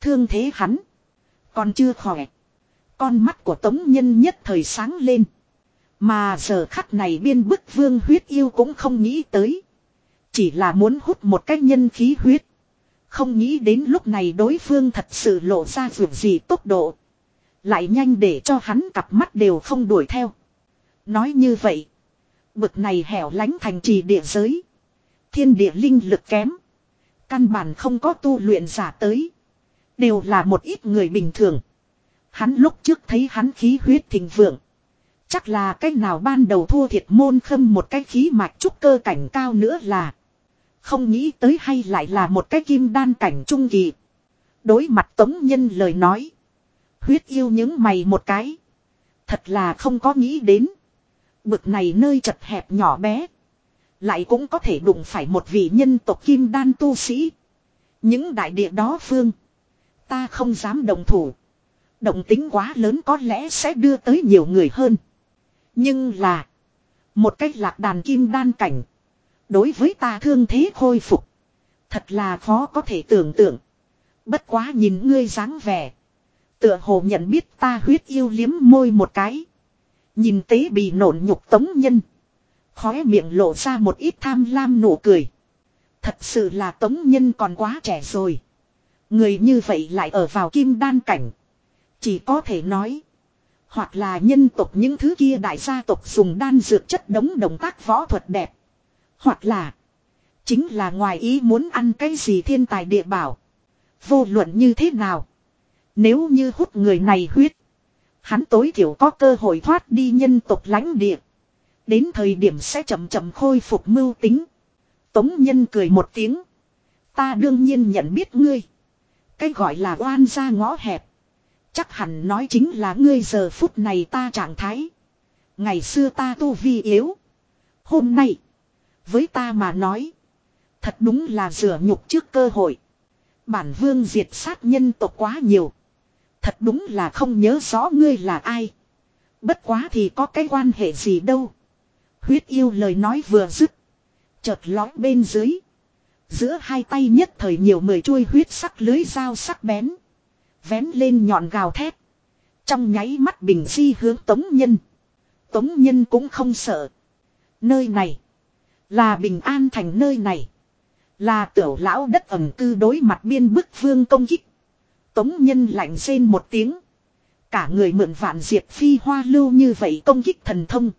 Thương thế hắn. Còn chưa khỏe. Con mắt của tống nhân nhất thời sáng lên. Mà giờ khắc này biên bức vương huyết yêu cũng không nghĩ tới. Chỉ là muốn hút một cách nhân khí huyết. Không nghĩ đến lúc này đối phương thật sự lộ ra vượt gì tốc độ. Lại nhanh để cho hắn cặp mắt đều không đuổi theo. Nói như vậy. Bực này hẻo lánh thành trì địa giới. Thiên địa linh lực kém. Căn bản không có tu luyện giả tới. Đều là một ít người bình thường. Hắn lúc trước thấy hắn khí huyết thịnh vượng. Chắc là cách nào ban đầu thua thiệt môn khâm một cái khí mạch trúc cơ cảnh cao nữa là. Không nghĩ tới hay lại là một cái kim đan cảnh trung kỳ. Đối mặt tống nhân lời nói. Huyết yêu những mày một cái. Thật là không có nghĩ đến. Bực này nơi chật hẹp nhỏ bé. Lại cũng có thể đụng phải một vị nhân tộc kim đan tu sĩ. Những đại địa đó phương. Ta không dám đồng thủ. Động tính quá lớn có lẽ sẽ đưa tới nhiều người hơn. Nhưng là. Một cách lạc đàn kim đan cảnh. Đối với ta thương thế khôi phục. Thật là khó có thể tưởng tượng. Bất quá nhìn ngươi dáng vẻ. Tựa hồ nhận biết ta huyết yêu liếm môi một cái. Nhìn tế bị nổn nhục tống nhân. Khóe miệng lộ ra một ít tham lam nụ cười. Thật sự là tống nhân còn quá trẻ rồi. Người như vậy lại ở vào kim đan cảnh. Chỉ có thể nói. Hoặc là nhân tộc những thứ kia đại gia tộc dùng đan dược chất đống động tác võ thuật đẹp. Hoặc là. Chính là ngoài ý muốn ăn cái gì thiên tài địa bảo. Vô luận như thế nào. Nếu như hút người này huyết. Hắn tối thiểu có cơ hội thoát đi nhân tộc lãnh địa. Đến thời điểm sẽ chậm chậm khôi phục mưu tính. Tống nhân cười một tiếng. Ta đương nhiên nhận biết ngươi. Cái gọi là oan ra ngõ hẹp. Chắc hẳn nói chính là ngươi giờ phút này ta trạng thái. Ngày xưa ta tu vi yếu. Hôm nay. Với ta mà nói. Thật đúng là rửa nhục trước cơ hội. Bản vương diệt sát nhân tộc quá nhiều. Thật đúng là không nhớ rõ ngươi là ai. Bất quá thì có cái quan hệ gì đâu. Huyết yêu lời nói vừa dứt. Chợt lói bên dưới. Giữa hai tay nhất thời nhiều mười chuôi huyết sắc lưới dao sắc bén. Vén lên nhọn gào thét. Trong nháy mắt bình di hướng tống nhân. Tống nhân cũng không sợ. Nơi này. Là bình an thành nơi này. Là tiểu lão đất ẩm cư đối mặt biên bức vương công kích. Tống nhân lạnh rên một tiếng. Cả người mượn vạn diệt phi hoa lưu như vậy công kích thần thông.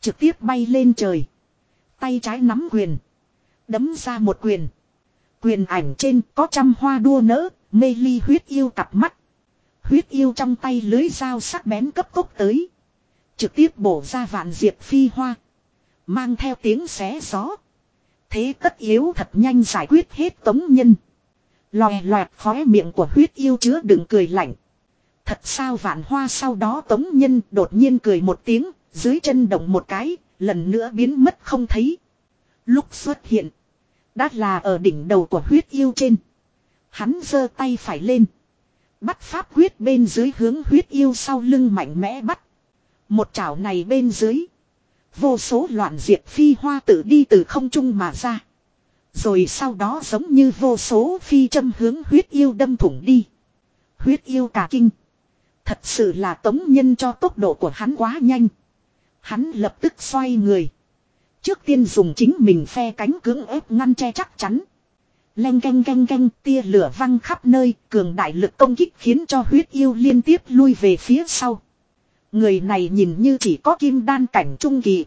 Trực tiếp bay lên trời. Tay trái nắm quyền. Đấm ra một quyền. Quyền ảnh trên có trăm hoa đua nỡ, mê ly huyết yêu cặp mắt. Huyết yêu trong tay lưới dao sắc bén cấp tốc tới. Trực tiếp bổ ra vạn diệt phi hoa. Mang theo tiếng xé gió. Thế tất yếu thật nhanh giải quyết hết tống nhân. Lòe loẹt khóe miệng của huyết yêu chứa đựng cười lạnh. Thật sao vạn hoa sau đó tống nhân đột nhiên cười một tiếng, dưới chân động một cái, lần nữa biến mất không thấy. Lúc xuất hiện, đã là ở đỉnh đầu của huyết yêu trên. Hắn giơ tay phải lên. Bắt pháp huyết bên dưới hướng huyết yêu sau lưng mạnh mẽ bắt. Một chảo này bên dưới. Vô số loạn diệt phi hoa tự đi từ không trung mà ra. Rồi sau đó giống như vô số phi châm hướng huyết yêu đâm thủng đi. Huyết yêu cả kinh. Thật sự là tống nhân cho tốc độ của hắn quá nhanh. Hắn lập tức xoay người. Trước tiên dùng chính mình phe cánh cưỡng ép ngăn che chắc chắn. Leng canh canh canh tia lửa văng khắp nơi, cường đại lực công kích khiến cho huyết yêu liên tiếp lui về phía sau. Người này nhìn như chỉ có kim đan cảnh trung kỳ.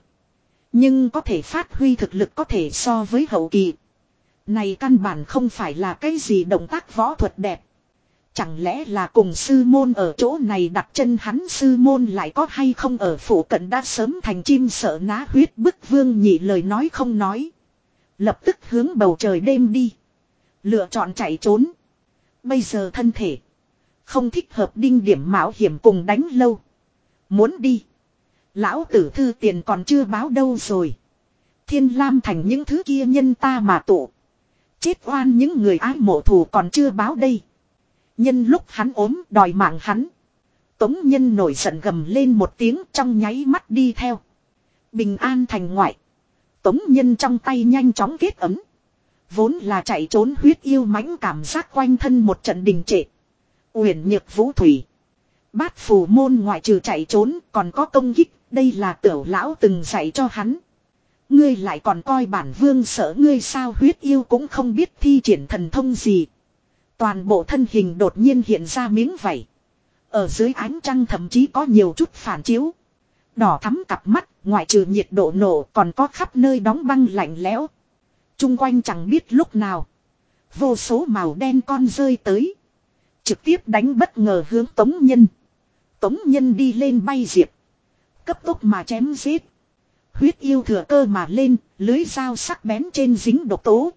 Nhưng có thể phát huy thực lực có thể so với hậu kỳ. Này căn bản không phải là cái gì động tác võ thuật đẹp. Chẳng lẽ là cùng sư môn ở chỗ này đặt chân hắn sư môn lại có hay không ở phủ cận đã sớm thành chim sợ ná huyết bức vương nhị lời nói không nói. Lập tức hướng bầu trời đêm đi. Lựa chọn chạy trốn. Bây giờ thân thể. Không thích hợp đinh điểm mạo hiểm cùng đánh lâu. Muốn đi. Lão tử thư tiền còn chưa báo đâu rồi. Thiên Lam thành những thứ kia nhân ta mà tụ. Chết oan những người ái mộ thù còn chưa báo đây. Nhân lúc hắn ốm đòi mạng hắn. Tống nhân nổi giận gầm lên một tiếng trong nháy mắt đi theo. Bình an thành ngoại. Tống nhân trong tay nhanh chóng kết ấm. Vốn là chạy trốn huyết yêu mãnh cảm giác quanh thân một trận đình trệ. Uyển nhược vũ thủy. Bát phù môn ngoại trừ chạy trốn còn có công kích, đây là tiểu lão từng dạy cho hắn. Ngươi lại còn coi bản vương sợ ngươi sao huyết yêu cũng không biết thi triển thần thông gì. Toàn bộ thân hình đột nhiên hiện ra miếng vảy. Ở dưới ánh trăng thậm chí có nhiều chút phản chiếu. Đỏ thắm cặp mắt, ngoại trừ nhiệt độ nổ còn có khắp nơi đóng băng lạnh lẽo. Trung quanh chẳng biết lúc nào. Vô số màu đen con rơi tới. Trực tiếp đánh bất ngờ hướng tống nhân. Tống nhân đi lên bay diệp. Cấp tốc mà chém giết. Huyết yêu thừa cơ mà lên, lưới dao sắc bén trên dính độc tố.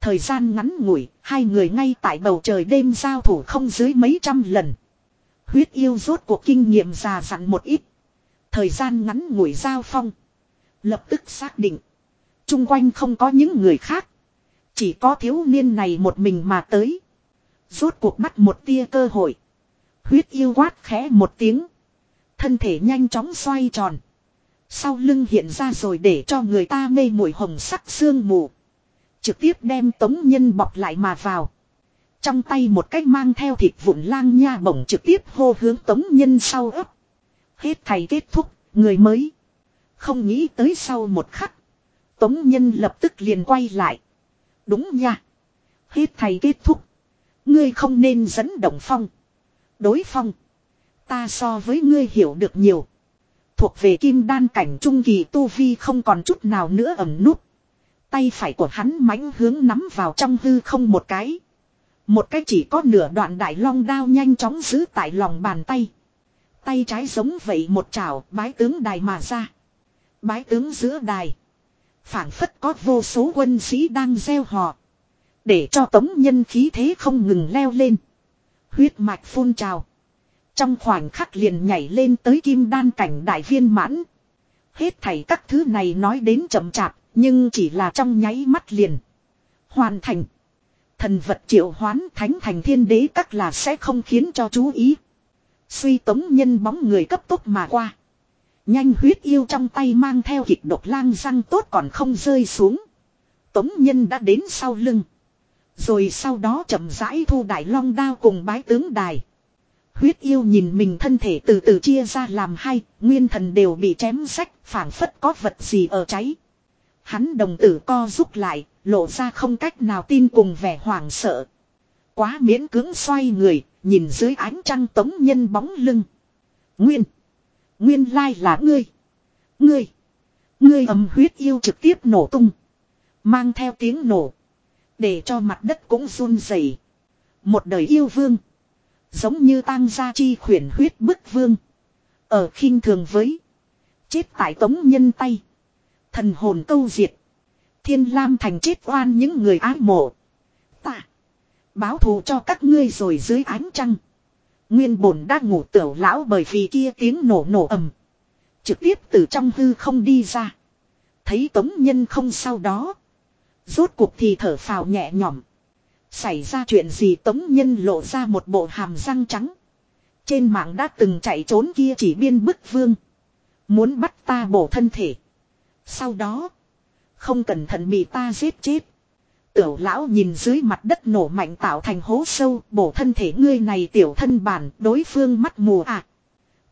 Thời gian ngắn ngủi, hai người ngay tại bầu trời đêm giao thủ không dưới mấy trăm lần. Huyết yêu rốt cuộc kinh nghiệm già dặn một ít. Thời gian ngắn ngủi giao phong. Lập tức xác định. Trung quanh không có những người khác. Chỉ có thiếu niên này một mình mà tới. Rốt cuộc bắt một tia cơ hội. Huyết yêu quát khẽ một tiếng. Thân thể nhanh chóng xoay tròn. Sau lưng hiện ra rồi để cho người ta mê mùi hồng sắc sương mù. Trực tiếp đem tống nhân bọc lại mà vào. Trong tay một cách mang theo thịt vụn lang nha bổng trực tiếp hô hướng tống nhân sau ấp. Hết thầy kết thúc, người mới. Không nghĩ tới sau một khắc. Tống nhân lập tức liền quay lại. Đúng nha. Hết thầy kết thúc. Ngươi không nên dẫn động phong. Đối phong. Ta so với ngươi hiểu được nhiều. Thuộc về kim đan cảnh trung kỳ tu vi không còn chút nào nữa ẩm nút. Tay phải của hắn mãnh hướng nắm vào trong hư không một cái. Một cái chỉ có nửa đoạn đại long đao nhanh chóng giữ tại lòng bàn tay. Tay trái giống vậy một chảo bái tướng đài mà ra. Bái tướng giữa đài. phảng phất có vô số quân sĩ đang gieo họ. Để cho tống nhân khí thế không ngừng leo lên. Huyết mạch phun trào. Trong khoảnh khắc liền nhảy lên tới kim đan cảnh đại viên mãn. Hết thảy các thứ này nói đến chậm chạp, nhưng chỉ là trong nháy mắt liền. Hoàn thành. Thần vật triệu hoán thánh thành thiên đế các là sẽ không khiến cho chú ý. Suy tống nhân bóng người cấp tốc mà qua. Nhanh huyết yêu trong tay mang theo kịch độc lang răng tốt còn không rơi xuống. Tống nhân đã đến sau lưng. Rồi sau đó chậm rãi thu đại long đao cùng bái tướng đài. Huyết yêu nhìn mình thân thể từ từ chia ra làm hai, nguyên thần đều bị chém sách, phảng phất có vật gì ở cháy. Hắn đồng tử co rút lại, lộ ra không cách nào tin cùng vẻ hoảng sợ. Quá miễn cưỡng xoay người, nhìn dưới ánh trăng tống nhân bóng lưng. Nguyên. Nguyên lai là ngươi. Ngươi. Ngươi ấm huyết yêu trực tiếp nổ tung. Mang theo tiếng nổ. Để cho mặt đất cũng run rẩy. Một đời yêu vương. Giống như tang gia chi khuyển huyết bức vương. Ở khinh thường với. Chết tại tống nhân tay. Thần hồn câu diệt. Thiên Lam thành chết oan những người ái mộ. Ta. Báo thù cho các ngươi rồi dưới ánh trăng. Nguyên bổn đang ngủ tiểu lão bởi vì kia tiếng nổ nổ ầm. Trực tiếp từ trong hư không đi ra. Thấy tống nhân không sau đó. Rốt cuộc thì thở phào nhẹ nhõm. Xảy ra chuyện gì tống nhân lộ ra một bộ hàm răng trắng. Trên mạng đã từng chạy trốn kia chỉ biên bức vương. Muốn bắt ta bổ thân thể. Sau đó. Không cẩn thận bị ta giết chết. Tiểu lão nhìn dưới mặt đất nổ mạnh tạo thành hố sâu, bổ thân thể ngươi này tiểu thân bản, đối phương mắt mù à.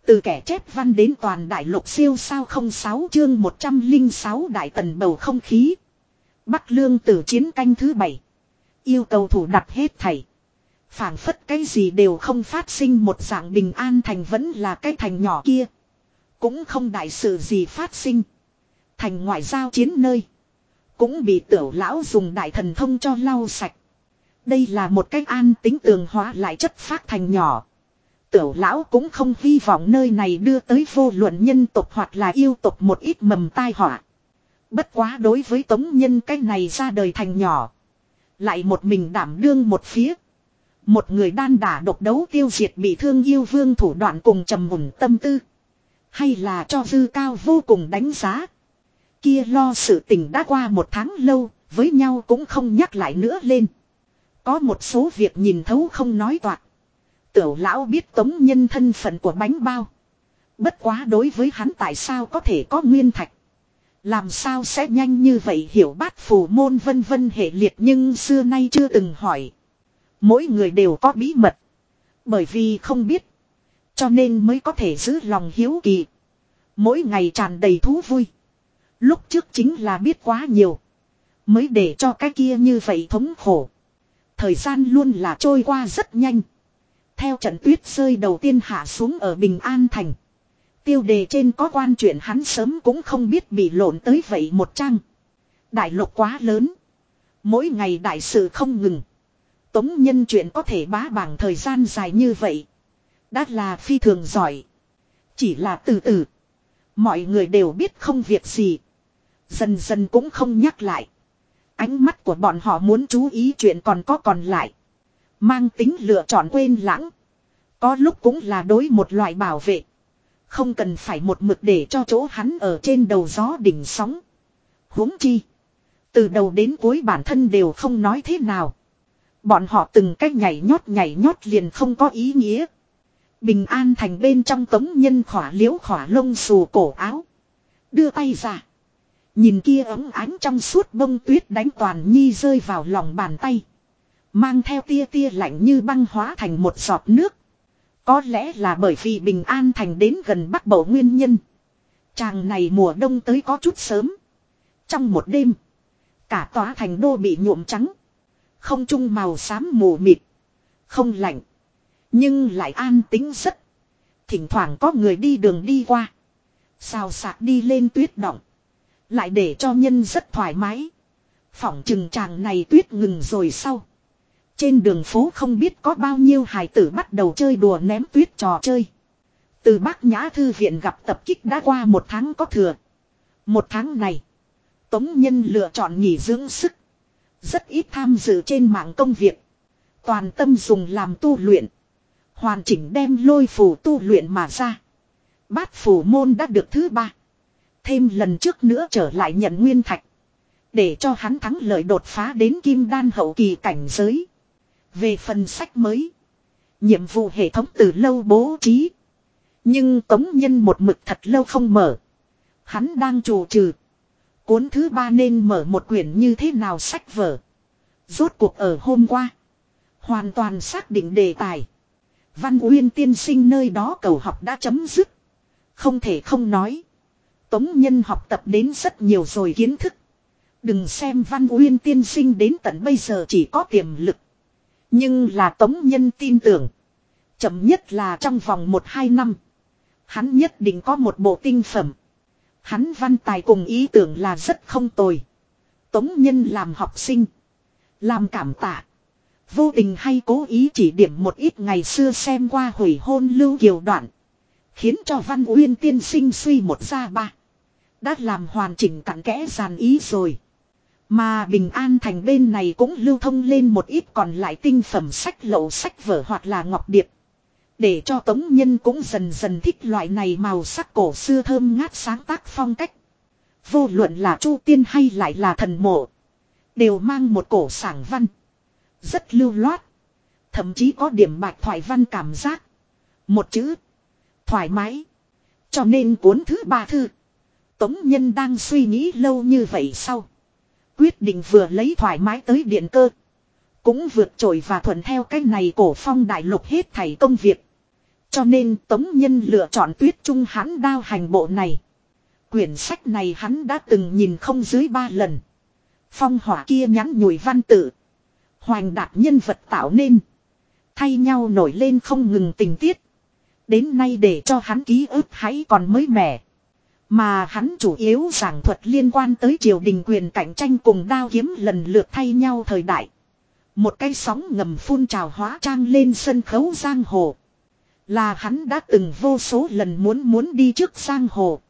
Từ kẻ chép văn đến toàn đại lục siêu sao không sáu chương 106 đại tần bầu không khí. Bắc lương tử chiến canh thứ bảy. Yêu cầu thủ đặt hết thảy. phảng phất cái gì đều không phát sinh một dạng bình an thành vẫn là cái thành nhỏ kia. Cũng không đại sự gì phát sinh. Thành ngoại giao chiến nơi. Cũng bị tiểu lão dùng đại thần thông cho lau sạch. Đây là một cách an tính tường hóa lại chất phát thành nhỏ. Tiểu lão cũng không hy vọng nơi này đưa tới vô luận nhân tộc hoặc là yêu tộc một ít mầm tai họa. Bất quá đối với tống nhân cái này ra đời thành nhỏ. Lại một mình đảm đương một phía. Một người đan đả độc đấu tiêu diệt bị thương yêu vương thủ đoạn cùng trầm mùng tâm tư. Hay là cho dư cao vô cùng đánh giá. Kia lo sự tình đã qua một tháng lâu, với nhau cũng không nhắc lại nữa lên. Có một số việc nhìn thấu không nói toạc. Tiểu lão biết tống nhân thân phận của bánh bao. Bất quá đối với hắn tại sao có thể có nguyên thạch. Làm sao sẽ nhanh như vậy hiểu bát phù môn vân vân hệ liệt nhưng xưa nay chưa từng hỏi. Mỗi người đều có bí mật. Bởi vì không biết. Cho nên mới có thể giữ lòng hiếu kỳ. Mỗi ngày tràn đầy thú vui. Lúc trước chính là biết quá nhiều. Mới để cho cái kia như vậy thống khổ. Thời gian luôn là trôi qua rất nhanh. Theo trận tuyết rơi đầu tiên hạ xuống ở Bình An Thành. Tiêu đề trên có quan chuyện hắn sớm cũng không biết bị lộn tới vậy một trang. Đại lục quá lớn. Mỗi ngày đại sự không ngừng. Tống nhân chuyện có thể bá bảng thời gian dài như vậy. Đã là phi thường giỏi. Chỉ là từ từ. Mọi người đều biết không việc gì. Dần dần cũng không nhắc lại. Ánh mắt của bọn họ muốn chú ý chuyện còn có còn lại. Mang tính lựa chọn quên lãng. Có lúc cũng là đối một loại bảo vệ. Không cần phải một mực để cho chỗ hắn ở trên đầu gió đỉnh sóng. huống chi. Từ đầu đến cuối bản thân đều không nói thế nào. Bọn họ từng cách nhảy nhót nhảy nhót liền không có ý nghĩa. Bình an thành bên trong tống nhân khỏa liễu khỏa lông xù cổ áo. Đưa tay ra. Nhìn kia ấm ánh trong suốt bông tuyết đánh toàn nhi rơi vào lòng bàn tay. Mang theo tia tia lạnh như băng hóa thành một giọt nước. Có lẽ là bởi vì bình an thành đến gần bắc bộ nguyên nhân. Chàng này mùa đông tới có chút sớm. Trong một đêm. Cả tòa thành đô bị nhuộm trắng. Không trung màu xám mù mịt. Không lạnh. Nhưng lại an tính rất. Thỉnh thoảng có người đi đường đi qua. Xào sạc đi lên tuyết động. Lại để cho nhân rất thoải mái. Phỏng chừng chàng này tuyết ngừng rồi sau. Trên đường phố không biết có bao nhiêu hài tử bắt đầu chơi đùa ném tuyết trò chơi. Từ bác nhã thư viện gặp tập kích đã qua một tháng có thừa. Một tháng này. Tống nhân lựa chọn nghỉ dưỡng sức. Rất ít tham dự trên mạng công việc. Toàn tâm dùng làm tu luyện. Hoàn chỉnh đem lôi phù tu luyện mà ra. Bát phù môn đã được thứ ba. Thêm lần trước nữa trở lại nhận nguyên thạch. Để cho hắn thắng lợi đột phá đến kim đan hậu kỳ cảnh giới. Về phần sách mới. Nhiệm vụ hệ thống từ lâu bố trí. Nhưng tống nhân một mực thật lâu không mở. Hắn đang trù trừ. Cuốn thứ ba nên mở một quyển như thế nào sách vở. Rốt cuộc ở hôm qua. Hoàn toàn xác định đề tài. Văn Uyên tiên sinh nơi đó cầu học đã chấm dứt. Không thể không nói. Tống nhân học tập đến rất nhiều rồi kiến thức. Đừng xem Văn Uyên tiên sinh đến tận bây giờ chỉ có tiềm lực. Nhưng là tống nhân tin tưởng. Chậm nhất là trong vòng 1-2 năm. Hắn nhất định có một bộ tinh phẩm. Hắn văn tài cùng ý tưởng là rất không tồi. Tống nhân làm học sinh. Làm cảm tạ. Vô tình hay cố ý chỉ điểm một ít ngày xưa xem qua hủy hôn lưu kiều đoạn. Khiến cho Văn Uyên tiên sinh suy một ra ba. Đã làm hoàn chỉnh cặn kẽ dàn ý rồi. Mà Bình An Thành bên này cũng lưu thông lên một ít còn lại tinh phẩm sách lậu sách vở hoặc là ngọc điệp. Để cho Tống Nhân cũng dần dần thích loại này màu sắc cổ xưa thơm ngát sáng tác phong cách. Vô luận là Chu Tiên hay lại là thần mộ. Đều mang một cổ sảng văn. Rất lưu loát. Thậm chí có điểm bạch thoại văn cảm giác. Một chữ. Thoải mái. Cho nên cuốn thứ ba thư. Tống Nhân đang suy nghĩ lâu như vậy sau. Quyết định vừa lấy thoải mái tới điện cơ. Cũng vượt trội và thuận theo cách này cổ phong đại lục hết thảy công việc. Cho nên Tống Nhân lựa chọn tuyết trung hắn đao hành bộ này. Quyển sách này hắn đã từng nhìn không dưới ba lần. Phong hỏa kia nhắn nhủi văn tự. Hoành đạt nhân vật tạo nên. Thay nhau nổi lên không ngừng tình tiết. Đến nay để cho hắn ký ức hãy còn mới mẻ. Mà hắn chủ yếu giảng thuật liên quan tới triều đình quyền cạnh tranh cùng đao kiếm lần lượt thay nhau thời đại. Một cái sóng ngầm phun trào hóa trang lên sân khấu giang hồ. Là hắn đã từng vô số lần muốn muốn đi trước giang hồ.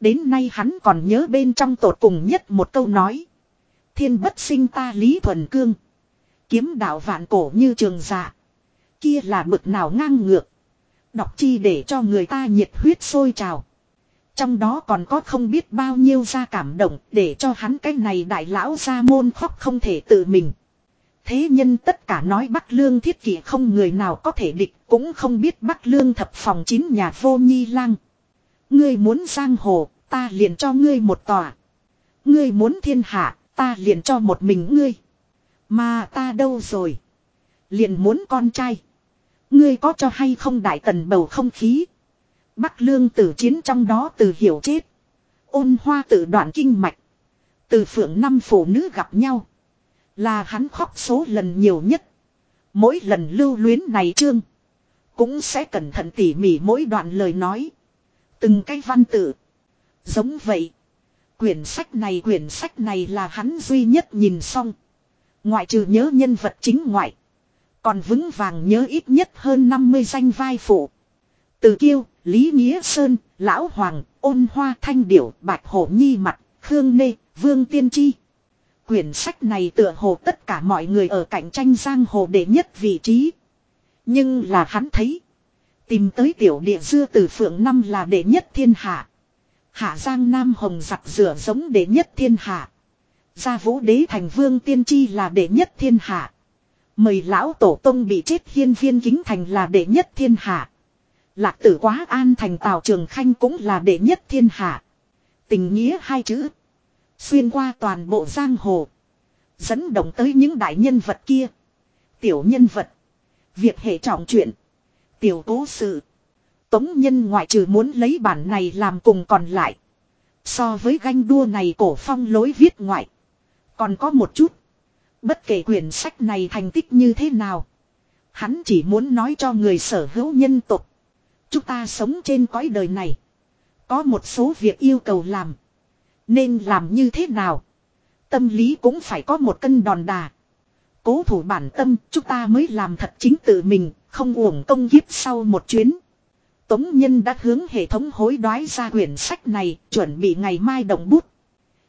Đến nay hắn còn nhớ bên trong tột cùng nhất một câu nói. Thiên bất sinh ta lý thuần cương. Kiếm đạo vạn cổ như trường dạ. Kia là bực nào ngang ngược. Đọc chi để cho người ta nhiệt huyết sôi trào. Trong đó còn có không biết bao nhiêu ra cảm động để cho hắn cái này đại lão ra môn khóc không thể tự mình. Thế nhân tất cả nói Bắc Lương thiết kỷ không người nào có thể địch cũng không biết Bắc Lương thập phòng chín nhà vô nhi lang. Ngươi muốn giang hồ, ta liền cho ngươi một tòa. Ngươi muốn thiên hạ, ta liền cho một mình ngươi. Mà ta đâu rồi? Liền muốn con trai. Ngươi có cho hay không đại tần bầu không khí. Bắc lương tử chiến trong đó từ hiểu chết. Ôn hoa tự đoạn kinh mạch. Từ phượng năm phụ nữ gặp nhau. Là hắn khóc số lần nhiều nhất. Mỗi lần lưu luyến này trương. Cũng sẽ cẩn thận tỉ mỉ mỗi đoạn lời nói. Từng cái văn tự. Giống vậy. Quyển sách này quyển sách này là hắn duy nhất nhìn xong. Ngoại trừ nhớ nhân vật chính ngoại. Còn vững vàng nhớ ít nhất hơn 50 danh vai phụ. Từ kiêu, Lý Nghĩa Sơn, Lão Hoàng, Ôn Hoa Thanh Điểu, Bạch Hổ Nhi Mặt, Khương Nê, Vương Tiên Chi. Quyển sách này tựa hồ tất cả mọi người ở cạnh tranh giang hồ đệ nhất vị trí. Nhưng là hắn thấy. Tìm tới tiểu địa dưa từ phượng năm là đệ nhất thiên hạ. Hạ giang nam hồng giặt rửa giống đệ nhất thiên hạ. Gia vũ đế thành vương tiên tri là đệ nhất thiên hạ. Mời lão tổ tông bị chết hiên viên kính thành là đệ nhất thiên hạ. Lạc tử quá an thành tào trường khanh cũng là đệ nhất thiên hạ. Tình nghĩa hai chữ. Xuyên qua toàn bộ giang hồ. Dẫn động tới những đại nhân vật kia. Tiểu nhân vật. Việc hệ trọng chuyện. Tiểu cố sự. Tống nhân ngoại trừ muốn lấy bản này làm cùng còn lại. So với ganh đua này cổ phong lối viết ngoại. Còn có một chút. Bất kể quyển sách này thành tích như thế nào. Hắn chỉ muốn nói cho người sở hữu nhân tục. Chúng ta sống trên cõi đời này. Có một số việc yêu cầu làm. Nên làm như thế nào? Tâm lý cũng phải có một cân đòn đà. Cố thủ bản tâm chúng ta mới làm thật chính tự mình, không uổng công hiếp sau một chuyến. Tống Nhân đã hướng hệ thống hối đoái ra quyển sách này, chuẩn bị ngày mai động bút.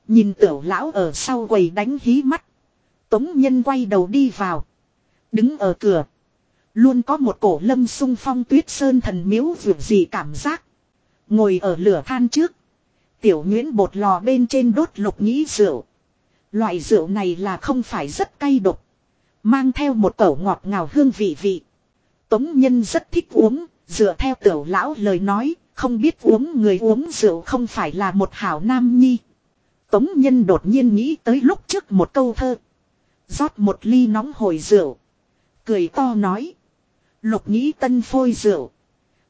Nhìn tiểu lão ở sau quầy đánh hí mắt. Tống Nhân quay đầu đi vào. Đứng ở cửa. Luôn có một cổ lâm sung phong tuyết sơn thần miếu vượt gì cảm giác. Ngồi ở lửa than trước. Tiểu Nguyễn bột lò bên trên đốt lục nhĩ rượu. Loại rượu này là không phải rất cay độc. Mang theo một cẩu ngọt ngào hương vị vị. Tống Nhân rất thích uống, dựa theo tiểu lão lời nói, không biết uống người uống rượu không phải là một hảo nam nhi. Tống Nhân đột nhiên nghĩ tới lúc trước một câu thơ. rót một ly nóng hồi rượu. Cười to nói. Lục nhĩ tân phôi rượu.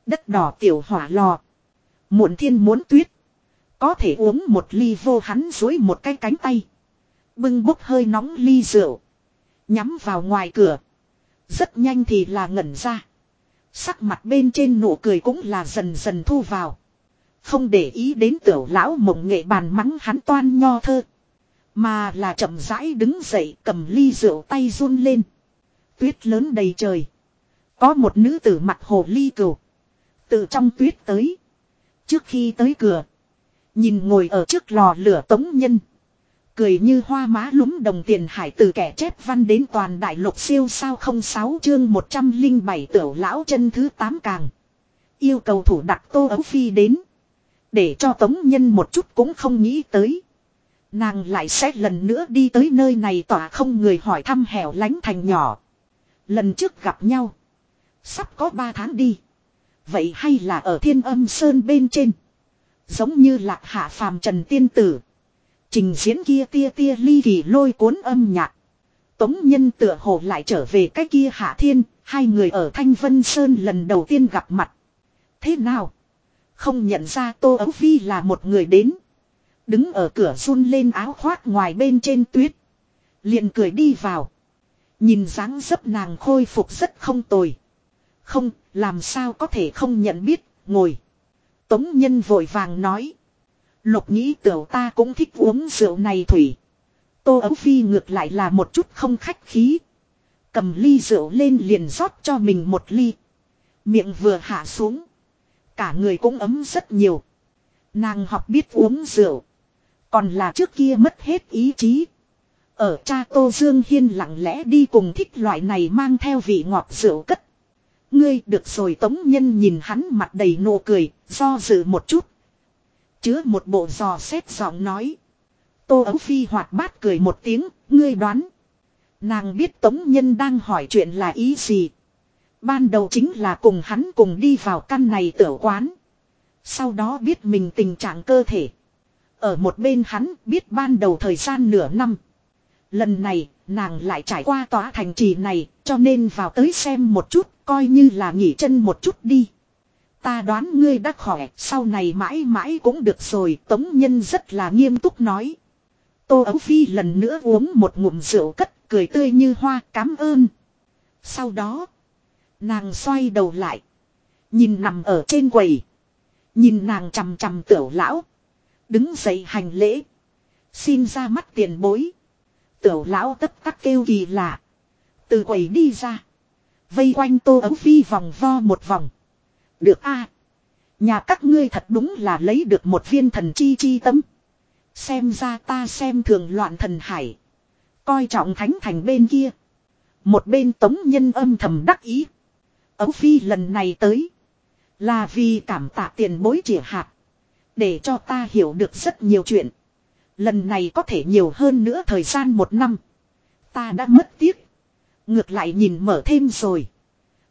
Đất đỏ tiểu hỏa lò. Muộn thiên muốn tuyết. Có thể uống một ly vô hắn dối một cái cánh tay. Bưng bốc hơi nóng ly rượu. Nhắm vào ngoài cửa. Rất nhanh thì là ngẩn ra. Sắc mặt bên trên nụ cười cũng là dần dần thu vào. Không để ý đến tiểu lão mộng nghệ bàn mắng hắn toan nho thơ. Mà là chậm rãi đứng dậy cầm ly rượu tay run lên. Tuyết lớn đầy trời. Có một nữ tử mặt hồ ly cừu. Từ trong tuyết tới. Trước khi tới cửa. Nhìn ngồi ở trước lò lửa tống nhân. Cười như hoa má lúm đồng tiền hải từ kẻ chép văn đến toàn đại lục siêu sao không sáu chương 107 tiểu lão chân thứ 8 càng. Yêu cầu thủ đặt tô ấu phi đến. Để cho tống nhân một chút cũng không nghĩ tới. Nàng lại sẽ lần nữa đi tới nơi này tỏa không người hỏi thăm hẻo lánh thành nhỏ. Lần trước gặp nhau. Sắp có 3 tháng đi. Vậy hay là ở thiên âm sơn bên trên. Giống như lạc hạ phàm trần tiên tử. Trình diễn kia tia tia ly kỳ lôi cuốn âm nhạc. Tống nhân tựa hồ lại trở về cái kia hạ thiên, hai người ở Thanh Vân Sơn lần đầu tiên gặp mặt. Thế nào? Không nhận ra Tô Ấu Phi là một người đến. Đứng ở cửa run lên áo khoác ngoài bên trên tuyết. liền cười đi vào. Nhìn dáng dấp nàng khôi phục rất không tồi. Không, làm sao có thể không nhận biết, ngồi. Tống nhân vội vàng nói. Lục nhĩ tiểu ta cũng thích uống rượu này thủy. Tô Ấu Phi ngược lại là một chút không khách khí. Cầm ly rượu lên liền rót cho mình một ly. Miệng vừa hạ xuống. Cả người cũng ấm rất nhiều. Nàng học biết uống rượu. Còn là trước kia mất hết ý chí. Ở cha Tô Dương Hiên lặng lẽ đi cùng thích loại này mang theo vị ngọt rượu cất. Ngươi được rồi tống nhân nhìn hắn mặt đầy nụ cười, do dự một chút. Chứa một bộ giò xét giọng nói. Tô Ấu Phi hoạt bát cười một tiếng, ngươi đoán. Nàng biết tống nhân đang hỏi chuyện là ý gì. Ban đầu chính là cùng hắn cùng đi vào căn này tử quán. Sau đó biết mình tình trạng cơ thể. Ở một bên hắn biết ban đầu thời gian nửa năm. Lần này, nàng lại trải qua tòa thành trì này, cho nên vào tới xem một chút, coi như là nghỉ chân một chút đi. Ta đoán ngươi đã khỏe, sau này mãi mãi cũng được rồi, Tống Nhân rất là nghiêm túc nói. Tô Ấu Phi lần nữa uống một ngụm rượu cất, cười tươi như hoa, cảm ơn. Sau đó, nàng xoay đầu lại, nhìn nằm ở trên quầy. Nhìn nàng chằm chằm tiểu lão. Đứng dậy hành lễ. Xin ra mắt tiền bối. Tiểu lão tất tắc kêu kỳ lạ. Từ quầy đi ra. Vây quanh tô ấu phi vòng vo một vòng. Được a Nhà các ngươi thật đúng là lấy được một viên thần chi chi tâm. Xem ra ta xem thường loạn thần hải. Coi trọng thánh thành bên kia. Một bên tống nhân âm thầm đắc ý. Ấu phi lần này tới. Là vì cảm tạ tiền bối chỉ hạt. Để cho ta hiểu được rất nhiều chuyện. Lần này có thể nhiều hơn nữa thời gian một năm. Ta đã mất tiếc. Ngược lại nhìn mở thêm rồi.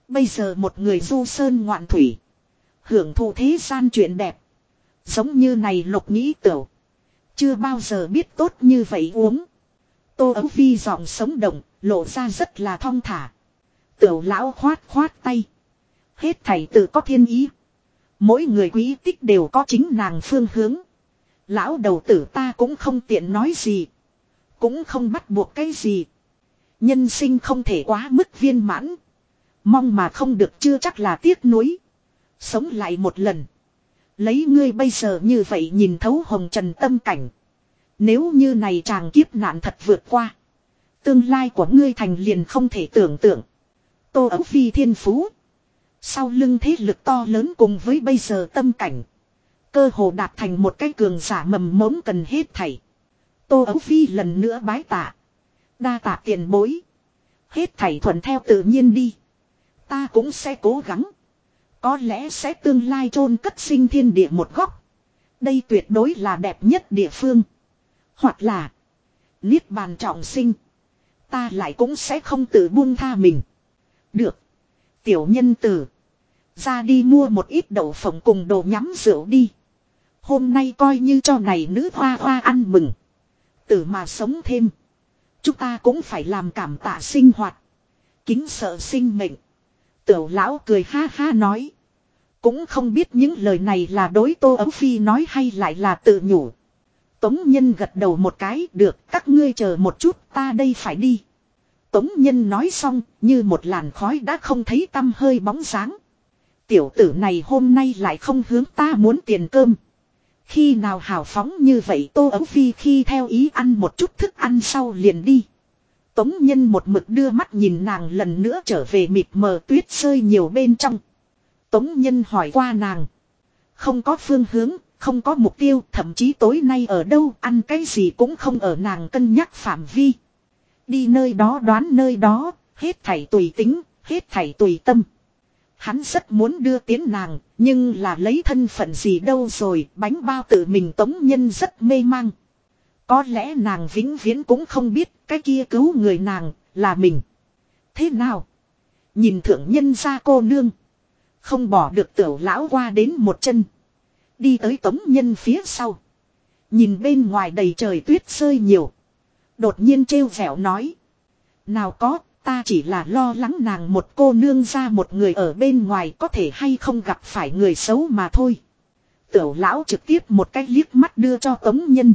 Bây giờ một người du sơn ngoạn thủy. Hưởng thụ thế gian chuyện đẹp. Giống như này lục nghĩ tửu. Chưa bao giờ biết tốt như vậy uống. Tô ấu phi giọng sống động, lộ ra rất là thong thả. Tiểu lão khoát khoát tay. Hết thảy tự có thiên ý. Mỗi người quý tích đều có chính nàng phương hướng. Lão đầu tử ta cũng không tiện nói gì. Cũng không bắt buộc cái gì. Nhân sinh không thể quá mức viên mãn. Mong mà không được chưa chắc là tiếc nuối. Sống lại một lần. Lấy ngươi bây giờ như vậy nhìn thấu hồng trần tâm cảnh. Nếu như này chàng kiếp nạn thật vượt qua. Tương lai của ngươi thành liền không thể tưởng tượng. Tô ấu phi thiên phú. Sau lưng thế lực to lớn cùng với bây giờ tâm cảnh. Cơ hồ đạt thành một cái cường giả mầm mống cần hết thảy. Tô Ấu Phi lần nữa bái tạ. Đa tạ tiền bối. Hết thảy thuận theo tự nhiên đi. Ta cũng sẽ cố gắng. Có lẽ sẽ tương lai chôn cất sinh thiên địa một góc. Đây tuyệt đối là đẹp nhất địa phương. Hoặc là. Niết bàn trọng sinh. Ta lại cũng sẽ không tự buông tha mình. Được. Tiểu nhân tử. Ra đi mua một ít đậu phộng cùng đồ nhắm rượu đi. Hôm nay coi như cho này nữ hoa hoa ăn mừng. Tử mà sống thêm. Chúng ta cũng phải làm cảm tạ sinh hoạt. Kính sợ sinh mệnh. Tiểu lão cười ha ha nói. Cũng không biết những lời này là đối tô ấu phi nói hay lại là tự nhủ. Tống nhân gật đầu một cái, được, các ngươi chờ một chút, ta đây phải đi. Tống nhân nói xong, như một làn khói đã không thấy tâm hơi bóng sáng. Tiểu tử này hôm nay lại không hướng ta muốn tiền cơm. Khi nào hào phóng như vậy Tô Ấu Phi khi theo ý ăn một chút thức ăn sau liền đi. Tống nhân một mực đưa mắt nhìn nàng lần nữa trở về mịt mờ tuyết rơi nhiều bên trong. Tống nhân hỏi qua nàng. Không có phương hướng, không có mục tiêu, thậm chí tối nay ở đâu ăn cái gì cũng không ở nàng cân nhắc phạm vi. Đi nơi đó đoán nơi đó, hết thảy tùy tính, hết thảy tùy tâm. Hắn rất muốn đưa tiến nàng, nhưng là lấy thân phận gì đâu rồi, bánh bao tự mình tống nhân rất mê mang. Có lẽ nàng vĩnh viễn cũng không biết cái kia cứu người nàng là mình. Thế nào? Nhìn thượng nhân ra cô nương. Không bỏ được tiểu lão qua đến một chân. Đi tới tống nhân phía sau. Nhìn bên ngoài đầy trời tuyết rơi nhiều. Đột nhiên trêu vẻo nói. Nào có, Ta chỉ là lo lắng nàng một cô nương ra một người ở bên ngoài có thể hay không gặp phải người xấu mà thôi. Tiểu lão trực tiếp một cái liếc mắt đưa cho tống nhân.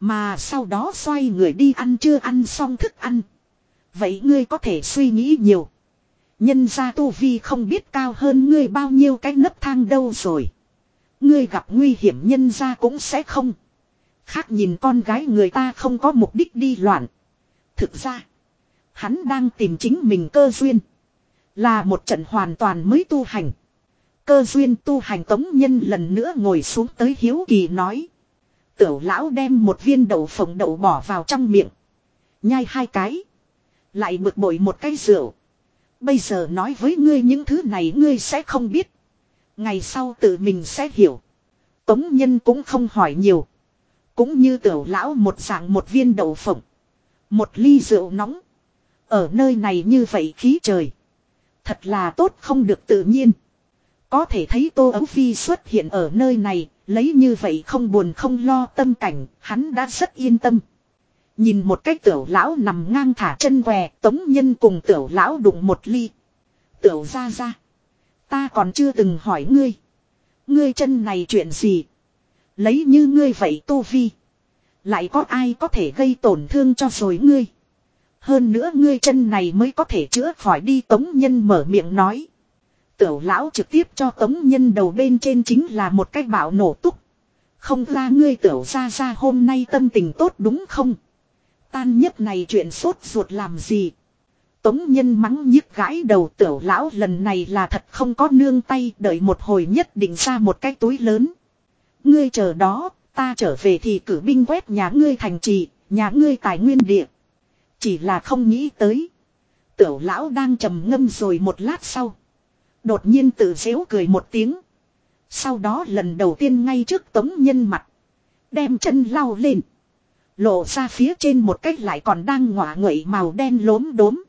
Mà sau đó xoay người đi ăn chưa ăn xong thức ăn. Vậy ngươi có thể suy nghĩ nhiều. Nhân ra tu vi không biết cao hơn ngươi bao nhiêu cái nấc thang đâu rồi. Ngươi gặp nguy hiểm nhân ra cũng sẽ không. Khác nhìn con gái người ta không có mục đích đi loạn. Thực ra. Hắn đang tìm chính mình cơ duyên. Là một trận hoàn toàn mới tu hành. Cơ duyên tu hành tống nhân lần nữa ngồi xuống tới hiếu kỳ nói. Tiểu lão đem một viên đậu phộng đậu bỏ vào trong miệng. Nhai hai cái. Lại bực bội một cái rượu. Bây giờ nói với ngươi những thứ này ngươi sẽ không biết. Ngày sau tự mình sẽ hiểu. Tống nhân cũng không hỏi nhiều. Cũng như tiểu lão một dạng một viên đậu phộng. Một ly rượu nóng. Ở nơi này như vậy khí trời. Thật là tốt không được tự nhiên. Có thể thấy Tô Ấu Phi xuất hiện ở nơi này, lấy như vậy không buồn không lo tâm cảnh, hắn đã rất yên tâm. Nhìn một cách tiểu lão nằm ngang thả chân què, tống nhân cùng tiểu lão đụng một ly. tiểu ra ra. Ta còn chưa từng hỏi ngươi. Ngươi chân này chuyện gì? Lấy như ngươi vậy tô vi. Lại có ai có thể gây tổn thương cho rồi ngươi? Hơn nữa ngươi chân này mới có thể chữa khỏi đi tống nhân mở miệng nói. Tiểu lão trực tiếp cho tống nhân đầu bên trên chính là một cái bạo nổ túc. Không ra ngươi tiểu ra ra hôm nay tâm tình tốt đúng không? Tan nhất này chuyện sốt ruột làm gì? Tống nhân mắng nhức gãi đầu tiểu lão lần này là thật không có nương tay đợi một hồi nhất định ra một cái túi lớn. Ngươi chờ đó, ta trở về thì cử binh quét nhà ngươi thành trì, nhà ngươi tài nguyên địa. Chỉ là không nghĩ tới. Tiểu lão đang trầm ngâm rồi một lát sau. Đột nhiên tự dễu cười một tiếng. Sau đó lần đầu tiên ngay trước tống nhân mặt. Đem chân lau lên. Lộ ra phía trên một cách lại còn đang ngỏa ngậy màu đen lốm đốm.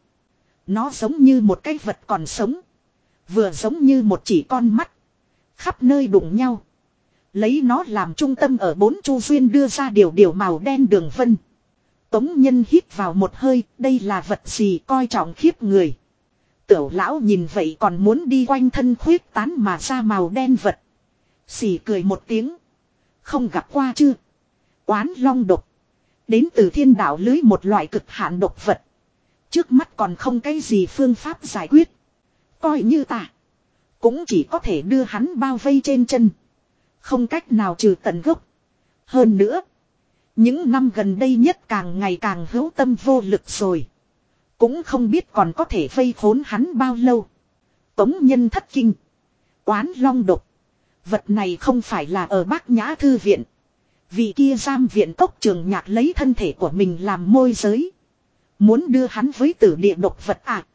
Nó giống như một cái vật còn sống. Vừa giống như một chỉ con mắt. Khắp nơi đụng nhau. Lấy nó làm trung tâm ở bốn chu duyên đưa ra điều điều màu đen đường vân. Tống nhân hít vào một hơi, đây là vật gì coi trọng khiếp người. Tiểu lão nhìn vậy còn muốn đi quanh thân khuyết tán mà ra màu đen vật. Xỉ cười một tiếng. Không gặp qua chưa? Quán long độc. Đến từ thiên đạo lưới một loại cực hạn độc vật. Trước mắt còn không cái gì phương pháp giải quyết. Coi như ta. Cũng chỉ có thể đưa hắn bao vây trên chân. Không cách nào trừ tận gốc. Hơn nữa. Những năm gần đây nhất càng ngày càng hữu tâm vô lực rồi. Cũng không biết còn có thể vây khốn hắn bao lâu. Tống nhân thất kinh. Quán long độc. Vật này không phải là ở bác nhã thư viện. Vị kia giam viện cốc trường nhạc lấy thân thể của mình làm môi giới. Muốn đưa hắn với tử địa độc vật ạ. À.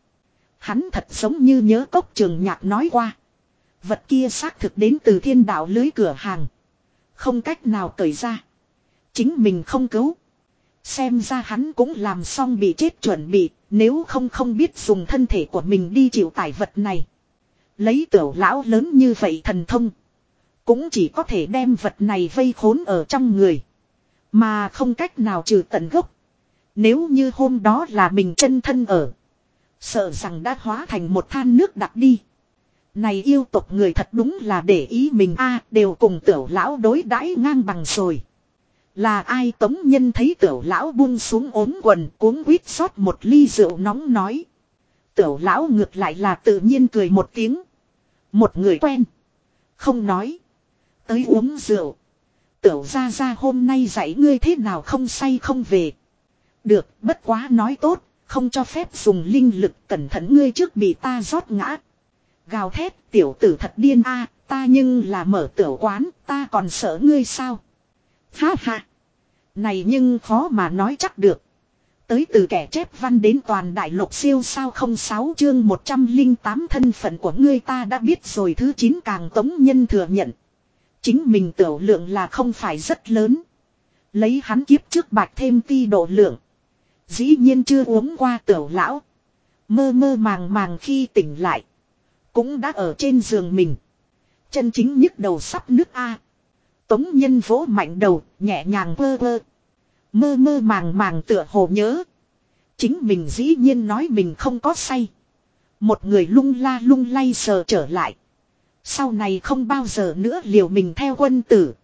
Hắn thật giống như nhớ cốc trường nhạc nói qua. Vật kia xác thực đến từ thiên đạo lưới cửa hàng. Không cách nào cởi ra. Chính mình không cứu. Xem ra hắn cũng làm xong bị chết chuẩn bị. Nếu không không biết dùng thân thể của mình đi chịu tải vật này. Lấy tiểu lão lớn như vậy thần thông. Cũng chỉ có thể đem vật này vây khốn ở trong người. Mà không cách nào trừ tận gốc. Nếu như hôm đó là mình chân thân ở. Sợ rằng đã hóa thành một than nước đặc đi. Này yêu tộc người thật đúng là để ý mình a, đều cùng tiểu lão đối đãi ngang bằng rồi. Là ai tống nhân thấy tiểu lão buông xuống ốm quần cuống quýt xót một ly rượu nóng nói. Tiểu lão ngược lại là tự nhiên cười một tiếng. Một người quen. Không nói. Tới uống rượu. Tiểu ra ra hôm nay dạy ngươi thế nào không say không về. Được, bất quá nói tốt, không cho phép dùng linh lực cẩn thận ngươi trước bị ta rót ngã. Gào thét tiểu tử thật điên a ta nhưng là mở tiểu quán, ta còn sợ ngươi sao? Ha ha! Này nhưng khó mà nói chắc được. Tới từ kẻ chép văn đến toàn đại lục siêu sao không sáu chương 108 thân phận của ngươi ta đã biết rồi thứ 9 càng tống nhân thừa nhận. Chính mình tiểu lượng là không phải rất lớn. Lấy hắn kiếp trước bạch thêm ti độ lượng. Dĩ nhiên chưa uống qua tiểu lão. Mơ mơ màng màng khi tỉnh lại. Cũng đã ở trên giường mình. Chân chính nhức đầu sắp nước A. Tống nhân vỗ mạnh đầu, nhẹ nhàng vơ vơ. Mơ mơ màng màng tựa hồ nhớ. Chính mình dĩ nhiên nói mình không có say. Một người lung la lung lay sờ trở lại. Sau này không bao giờ nữa liều mình theo quân tử.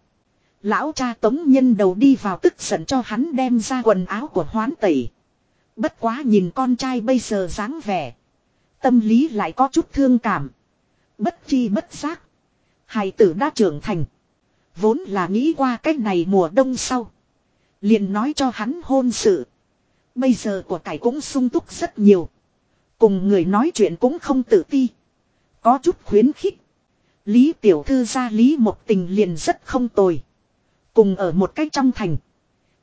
Lão cha tống nhân đầu đi vào tức giận cho hắn đem ra quần áo của hoán tẩy. Bất quá nhìn con trai bây giờ dáng vẻ. Tâm lý lại có chút thương cảm. Bất chi bất giác. Hài tử đã trưởng thành. Vốn là nghĩ qua cách này mùa đông sau. Liền nói cho hắn hôn sự. Bây giờ của cải cũng sung túc rất nhiều. Cùng người nói chuyện cũng không tự ti. Có chút khuyến khích. Lý tiểu thư gia Lý một tình liền rất không tồi. Cùng ở một cách trong thành.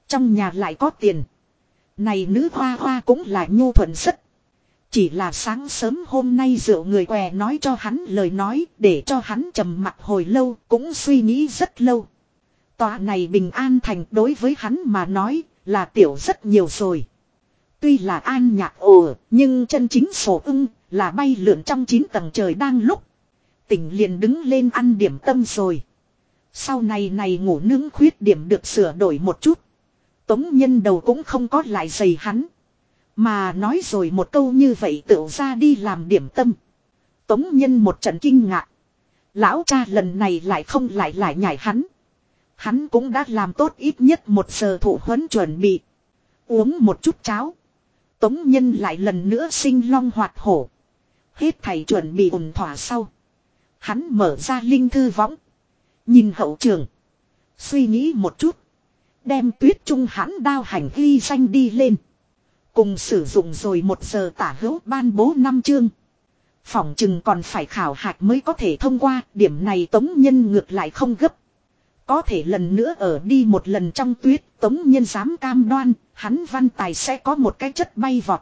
Trong nhà lại có tiền. Này nữ hoa hoa cũng là nhu thuận rất. Chỉ là sáng sớm hôm nay rượu người què nói cho hắn lời nói, để cho hắn trầm mặt hồi lâu, cũng suy nghĩ rất lâu. Tòa này bình an thành đối với hắn mà nói là tiểu rất nhiều rồi. Tuy là an nhạc ồ, nhưng chân chính sổ ưng là bay lượn trong chín tầng trời đang lúc. Tỉnh liền đứng lên ăn điểm tâm rồi. Sau này này ngủ nướng khuyết điểm được sửa đổi một chút. Tống nhân đầu cũng không có lại giày hắn. Mà nói rồi một câu như vậy tự ra đi làm điểm tâm. Tống nhân một trận kinh ngạc. Lão cha lần này lại không lại lại nhảy hắn. Hắn cũng đã làm tốt ít nhất một giờ thủ huấn chuẩn bị. Uống một chút cháo. Tống nhân lại lần nữa sinh long hoạt hổ. Hết thầy chuẩn bị ổn thỏa sau. Hắn mở ra linh thư võng. Nhìn hậu trường. Suy nghĩ một chút. Đem tuyết trung hắn đao hành ghi danh đi lên. Cùng sử dụng rồi một giờ tả hữu ban bố năm chương. Phỏng chừng còn phải khảo hạch mới có thể thông qua, điểm này tống nhân ngược lại không gấp. Có thể lần nữa ở đi một lần trong tuyết, tống nhân dám cam đoan, hắn văn tài sẽ có một cái chất bay vọt.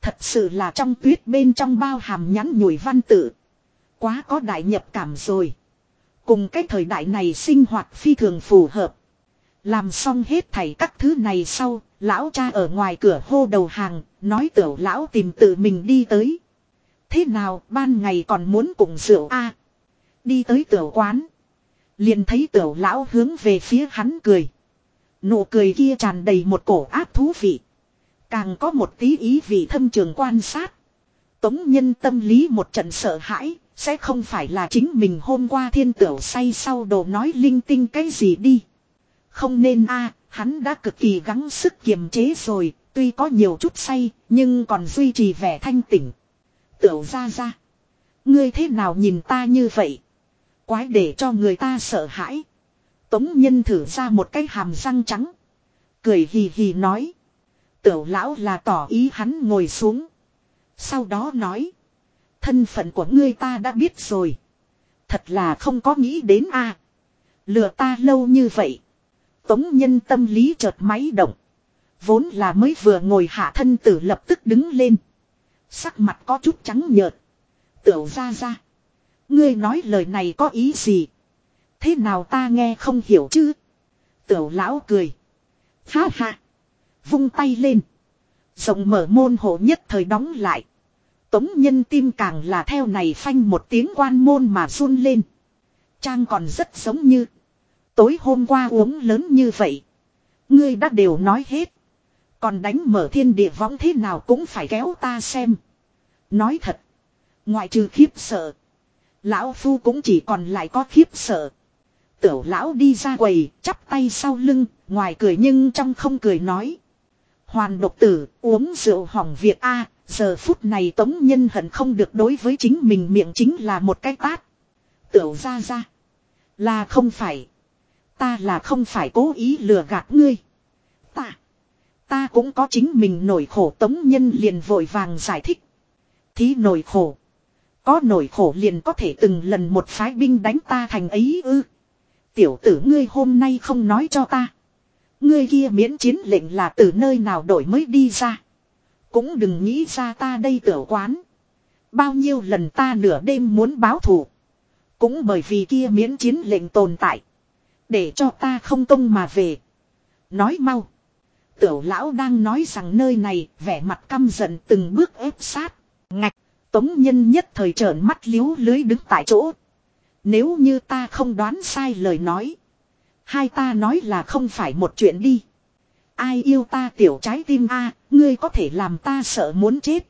Thật sự là trong tuyết bên trong bao hàm nhắn nhủi văn tự. Quá có đại nhập cảm rồi. Cùng cái thời đại này sinh hoạt phi thường phù hợp. Làm xong hết thảy các thứ này sau, lão cha ở ngoài cửa hô đầu hàng, nói tiểu lão tìm tự mình đi tới. Thế nào ban ngày còn muốn cùng rượu a Đi tới tiểu quán. Liền thấy tiểu lão hướng về phía hắn cười. Nụ cười kia tràn đầy một cổ áp thú vị. Càng có một tí ý vị thâm trường quan sát. Tống nhân tâm lý một trận sợ hãi, sẽ không phải là chính mình hôm qua thiên tiểu say sau đồ nói linh tinh cái gì đi. Không nên a hắn đã cực kỳ gắng sức kiềm chế rồi, tuy có nhiều chút say, nhưng còn duy trì vẻ thanh tỉnh. Tiểu ra ra. Ngươi thế nào nhìn ta như vậy? Quái để cho người ta sợ hãi. Tống nhân thử ra một cái hàm răng trắng. Cười hì hì nói. Tiểu lão là tỏ ý hắn ngồi xuống. Sau đó nói. Thân phận của ngươi ta đã biết rồi. Thật là không có nghĩ đến a Lừa ta lâu như vậy. Tống nhân tâm lý chợt máy động. Vốn là mới vừa ngồi hạ thân tử lập tức đứng lên. Sắc mặt có chút trắng nhợt. Tiểu ra ra. Ngươi nói lời này có ý gì? Thế nào ta nghe không hiểu chứ? Tiểu lão cười. Ha ha. Vung tay lên. Rộng mở môn hộ nhất thời đóng lại. Tống nhân tim càng là theo này phanh một tiếng quan môn mà run lên. Trang còn rất giống như. Tối hôm qua uống lớn như vậy. Ngươi đã đều nói hết. Còn đánh mở thiên địa võng thế nào cũng phải kéo ta xem. Nói thật. Ngoại trừ khiếp sợ. Lão Phu cũng chỉ còn lại có khiếp sợ. Tiểu lão đi ra quầy, chắp tay sau lưng, ngoài cười nhưng trong không cười nói. Hoàn độc tử, uống rượu hỏng việc a giờ phút này tống nhân hận không được đối với chính mình miệng chính là một cái tát. Tiểu ra ra. Là không phải. Ta là không phải cố ý lừa gạt ngươi. Ta. Ta cũng có chính mình nổi khổ tống nhân liền vội vàng giải thích. Thí nổi khổ. Có nổi khổ liền có thể từng lần một phái binh đánh ta thành ấy ư. Tiểu tử ngươi hôm nay không nói cho ta. Ngươi kia miễn chiến lệnh là từ nơi nào đổi mới đi ra. Cũng đừng nghĩ ra ta đây tiểu quán. Bao nhiêu lần ta nửa đêm muốn báo thù. Cũng bởi vì kia miễn chiến lệnh tồn tại. Để cho ta không công mà về. Nói mau. Tiểu lão đang nói rằng nơi này vẻ mặt căm giận từng bước ép sát. Ngạch. Tống nhân nhất thời trợn mắt liếu lưới đứng tại chỗ. Nếu như ta không đoán sai lời nói. Hai ta nói là không phải một chuyện đi. Ai yêu ta tiểu trái tim a ngươi có thể làm ta sợ muốn chết.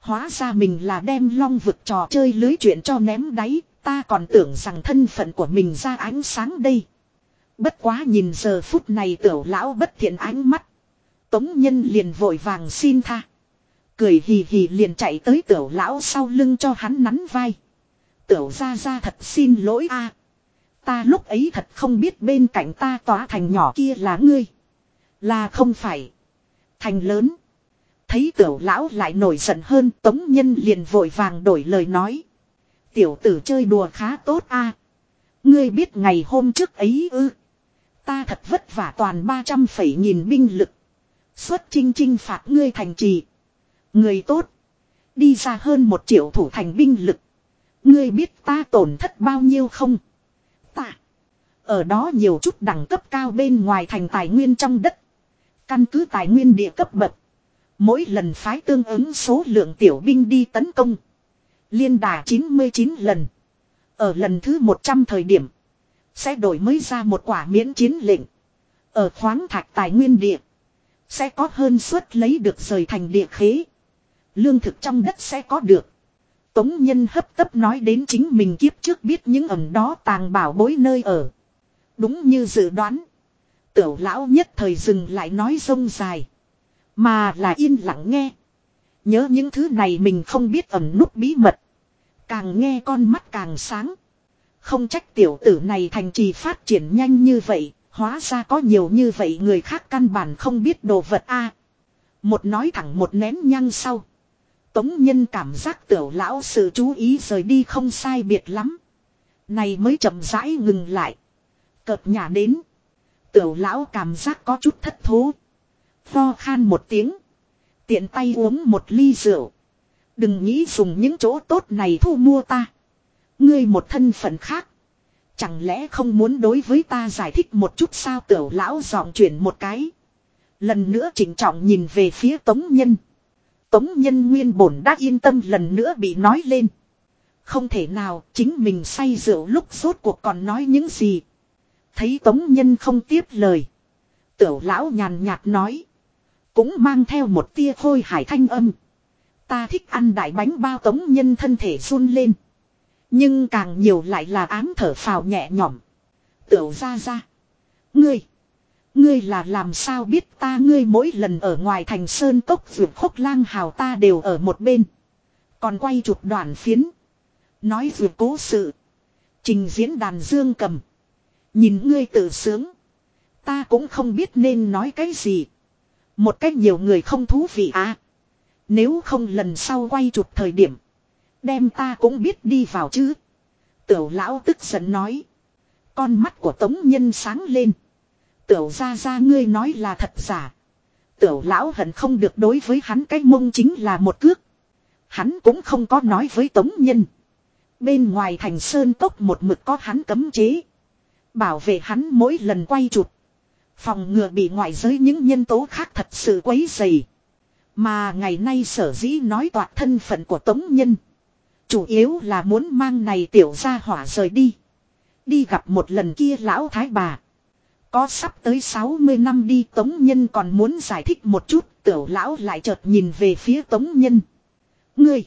Hóa ra mình là đem long vực trò chơi lưới chuyện cho ném đáy, ta còn tưởng rằng thân phận của mình ra ánh sáng đây. Bất quá nhìn giờ phút này tiểu lão bất thiện ánh mắt. Tống nhân liền vội vàng xin tha. Cười hì hì liền chạy tới tiểu lão sau lưng cho hắn nắn vai. Tiểu ra ra thật xin lỗi a Ta lúc ấy thật không biết bên cạnh ta tỏa thành nhỏ kia là ngươi. Là không phải. Thành lớn. Thấy tiểu lão lại nổi giận hơn, tống nhân liền vội vàng đổi lời nói. Tiểu tử chơi đùa khá tốt a Ngươi biết ngày hôm trước ấy ư. Ta thật vất vả toàn 300 phẩy nghìn binh lực. Xuất chinh chinh phạt ngươi thành trì. Người tốt. Đi ra hơn một triệu thủ thành binh lực. Ngươi biết ta tổn thất bao nhiêu không? Ta. Ở đó nhiều chút đẳng cấp cao bên ngoài thành tài nguyên trong đất. Căn cứ tài nguyên địa cấp bậc. Mỗi lần phái tương ứng số lượng tiểu binh đi tấn công. Liên đà 99 lần. Ở lần thứ 100 thời điểm. Sẽ đổi mới ra một quả miễn chiến lệnh. Ở khoáng thạch tài nguyên địa. Sẽ có hơn suất lấy được rời thành địa khế. Lương thực trong đất sẽ có được. Tống Nhân hấp tấp nói đến chính mình kiếp trước biết những ẩn đó tàng bảo bối nơi ở. Đúng như dự đoán. Tiểu lão nhất thời dừng lại nói rông dài. Mà là yên lặng nghe. Nhớ những thứ này mình không biết ẩn nút bí mật. Càng nghe con mắt càng sáng. Không trách tiểu tử này thành trì phát triển nhanh như vậy, hóa ra có nhiều như vậy người khác căn bản không biết đồ vật a. một nói thẳng một nén nhăng sau. Tống nhân cảm giác tiểu lão sự chú ý rời đi không sai biệt lắm. Này mới chậm rãi ngừng lại. Cợt nhà đến. Tiểu lão cảm giác có chút thất thố. Pho khan một tiếng. Tiện tay uống một ly rượu. Đừng nghĩ dùng những chỗ tốt này thu mua ta. Ngươi một thân phận khác. Chẳng lẽ không muốn đối với ta giải thích một chút sao tiểu lão dọn chuyển một cái. Lần nữa chỉnh trọng nhìn về phía tống nhân. Tống nhân nguyên bổn đã yên tâm lần nữa bị nói lên. Không thể nào, chính mình say rượu lúc rốt cuộc còn nói những gì. Thấy tống nhân không tiếp lời. Tiểu lão nhàn nhạt nói. Cũng mang theo một tia khôi hải thanh âm. Ta thích ăn đại bánh bao tống nhân thân thể run lên. Nhưng càng nhiều lại là ám thở phào nhẹ nhõm. Tiểu ra ra. Ngươi. Ngươi là làm sao biết ta ngươi mỗi lần ở ngoài thành sơn cốc vượt khốc lang hào ta đều ở một bên. Còn quay chụp đoạn phiến. Nói vượt cố sự. Trình diễn đàn dương cầm. Nhìn ngươi tự sướng. Ta cũng không biết nên nói cái gì. Một cách nhiều người không thú vị à. Nếu không lần sau quay chụp thời điểm. Đem ta cũng biết đi vào chứ. Tiểu lão tức giận nói. Con mắt của tống nhân sáng lên. Tiểu ra ra ngươi nói là thật giả. Tiểu lão hận không được đối với hắn cái mông chính là một cước. Hắn cũng không có nói với tống nhân. Bên ngoài thành sơn tốc một mực có hắn cấm chế. Bảo vệ hắn mỗi lần quay chụp. Phòng ngừa bị ngoại giới những nhân tố khác thật sự quấy dày. Mà ngày nay sở dĩ nói toạc thân phận của Tống Nhân. Chủ yếu là muốn mang này tiểu ra hỏa rời đi. Đi gặp một lần kia lão thái bà. Có sắp tới 60 năm đi, Tống Nhân còn muốn giải thích một chút. Tiểu lão lại chợt nhìn về phía Tống Nhân. Ngươi.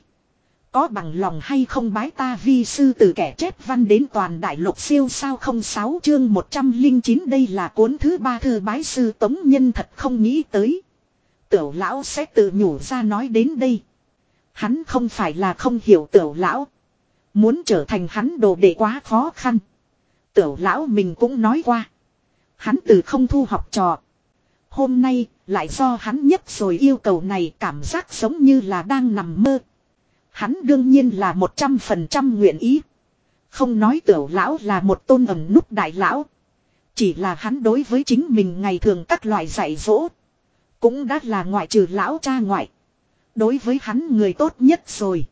Có bằng lòng hay không bái ta vi sư từ kẻ chết văn đến toàn đại lục siêu sao không sáu chương 109 đây là cuốn thứ ba thư bái sư tống nhân thật không nghĩ tới. Tiểu lão sẽ tự nhủ ra nói đến đây. Hắn không phải là không hiểu tiểu lão. Muốn trở thành hắn đồ đệ quá khó khăn. Tiểu lão mình cũng nói qua. Hắn từ không thu học trò. Hôm nay lại do hắn nhất rồi yêu cầu này cảm giác giống như là đang nằm mơ. Hắn đương nhiên là một trăm phần trăm nguyện ý. Không nói tiểu lão là một tôn ẩn nút đại lão. Chỉ là hắn đối với chính mình ngày thường các loại dạy dỗ. Cũng đã là ngoại trừ lão cha ngoại. Đối với hắn người tốt nhất rồi.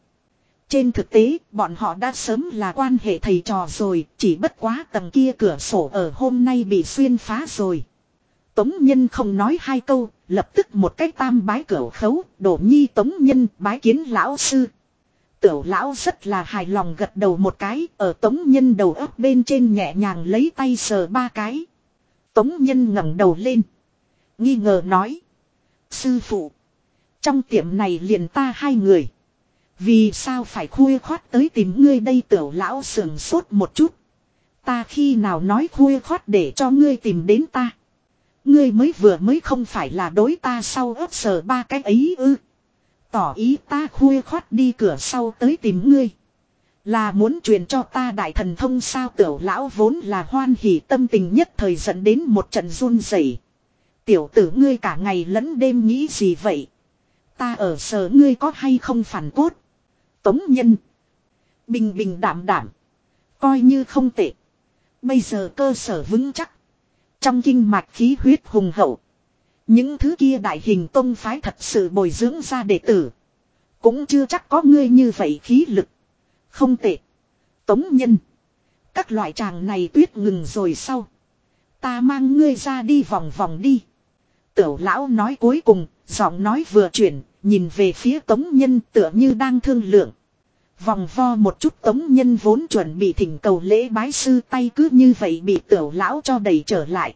Trên thực tế, bọn họ đã sớm là quan hệ thầy trò rồi, chỉ bất quá tầng kia cửa sổ ở hôm nay bị xuyên phá rồi. Tống Nhân không nói hai câu, lập tức một cách tam bái cửa khấu, đổ nhi Tống Nhân bái kiến lão sư. Tiểu lão rất là hài lòng gật đầu một cái, ở tống nhân đầu ấp bên trên nhẹ nhàng lấy tay sờ ba cái. Tống nhân ngẩng đầu lên. Nghi ngờ nói. Sư phụ. Trong tiệm này liền ta hai người. Vì sao phải khuya khoát tới tìm ngươi đây tiểu lão sườn sốt một chút. Ta khi nào nói khuya khoát để cho ngươi tìm đến ta. Ngươi mới vừa mới không phải là đối ta sau ấp sờ ba cái ấy ư. Tỏ ý ta khuya khoát đi cửa sau tới tìm ngươi. Là muốn truyền cho ta đại thần thông sao tiểu lão vốn là hoan hỉ tâm tình nhất thời dẫn đến một trận run rẩy. Tiểu tử ngươi cả ngày lẫn đêm nghĩ gì vậy? Ta ở sở ngươi có hay không phản cốt? Tống nhân. Bình bình đảm đảm. Coi như không tệ. Bây giờ cơ sở vững chắc. Trong kinh mạch khí huyết hùng hậu. Những thứ kia đại hình tông phái thật sự bồi dưỡng ra đệ tử. Cũng chưa chắc có ngươi như vậy khí lực. Không tệ. Tống nhân. Các loại tràng này tuyết ngừng rồi sau. Ta mang ngươi ra đi vòng vòng đi. Tiểu lão nói cuối cùng, giọng nói vừa chuyển, nhìn về phía tống nhân tựa như đang thương lượng. Vòng vo một chút tống nhân vốn chuẩn bị thỉnh cầu lễ bái sư tay cứ như vậy bị tiểu lão cho đẩy trở lại.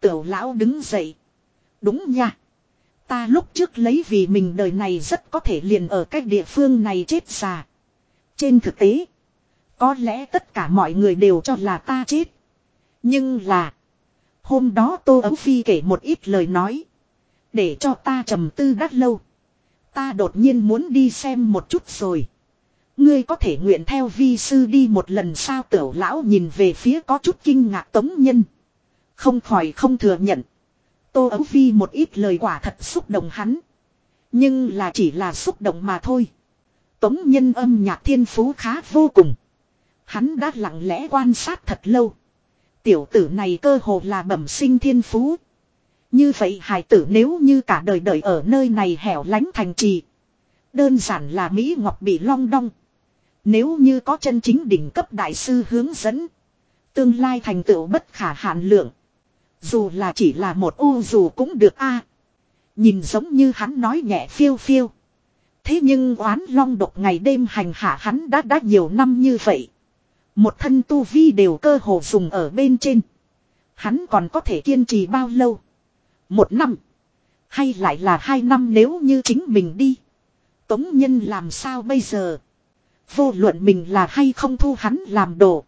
Tiểu lão đứng dậy. Đúng nha. Ta lúc trước lấy vì mình đời này rất có thể liền ở cách địa phương này chết già. Trên thực tế. Có lẽ tất cả mọi người đều cho là ta chết. Nhưng là. Hôm đó Tô Ấu Phi kể một ít lời nói. Để cho ta trầm tư đắt lâu. Ta đột nhiên muốn đi xem một chút rồi. Ngươi có thể nguyện theo vi sư đi một lần sao tiểu lão nhìn về phía có chút kinh ngạc tống nhân. Không khỏi không thừa nhận. Tô Ấu Phi một ít lời quả thật xúc động hắn. Nhưng là chỉ là xúc động mà thôi. Tống nhân âm nhạc thiên phú khá vô cùng. Hắn đã lặng lẽ quan sát thật lâu. Tiểu tử này cơ hồ là bẩm sinh thiên phú. Như vậy hài tử nếu như cả đời đời ở nơi này hẻo lánh thành trì. Đơn giản là Mỹ Ngọc bị long đong. Nếu như có chân chính đỉnh cấp đại sư hướng dẫn. Tương lai thành tựu bất khả hạn lượng. Dù là chỉ là một ô dù cũng được a. Nhìn giống như hắn nói nhẹ phiêu phiêu. Thế nhưng oán long độc ngày đêm hành hạ hắn đã đã nhiều năm như vậy. Một thân tu vi đều cơ hồ dùng ở bên trên. Hắn còn có thể kiên trì bao lâu? Một năm. Hay lại là hai năm nếu như chính mình đi. Tống nhân làm sao bây giờ? Vô luận mình là hay không thu hắn làm đồ.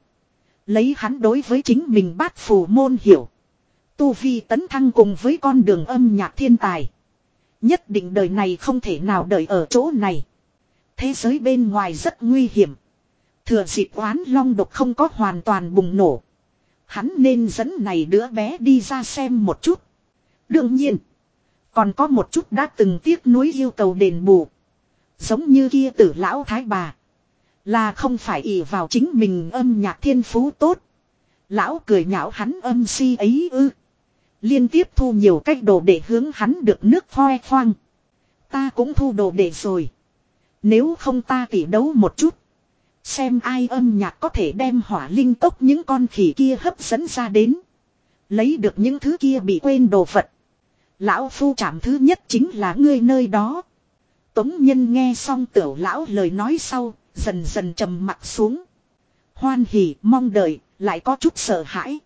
Lấy hắn đối với chính mình bát phù môn hiểu. Tu vi tấn thăng cùng với con đường âm nhạc thiên tài. Nhất định đời này không thể nào đợi ở chỗ này. Thế giới bên ngoài rất nguy hiểm. Thừa dịp oán long độc không có hoàn toàn bùng nổ. Hắn nên dẫn này đứa bé đi ra xem một chút. Đương nhiên. Còn có một chút đã từng tiếc nuối yêu cầu đền bù. Giống như kia tử lão thái bà. Là không phải ỷ vào chính mình âm nhạc thiên phú tốt. Lão cười nhạo hắn âm si ấy ư. Liên tiếp thu nhiều cách đồ để hướng hắn được nước hoe khoang. Ta cũng thu đồ để rồi. Nếu không ta tỉ đấu một chút. Xem ai âm nhạc có thể đem hỏa linh tốc những con khỉ kia hấp dẫn ra đến. Lấy được những thứ kia bị quên đồ vật. Lão phu chạm thứ nhất chính là ngươi nơi đó. Tống nhân nghe xong tiểu lão lời nói sau, dần dần trầm mặt xuống. Hoan hỉ, mong đợi, lại có chút sợ hãi.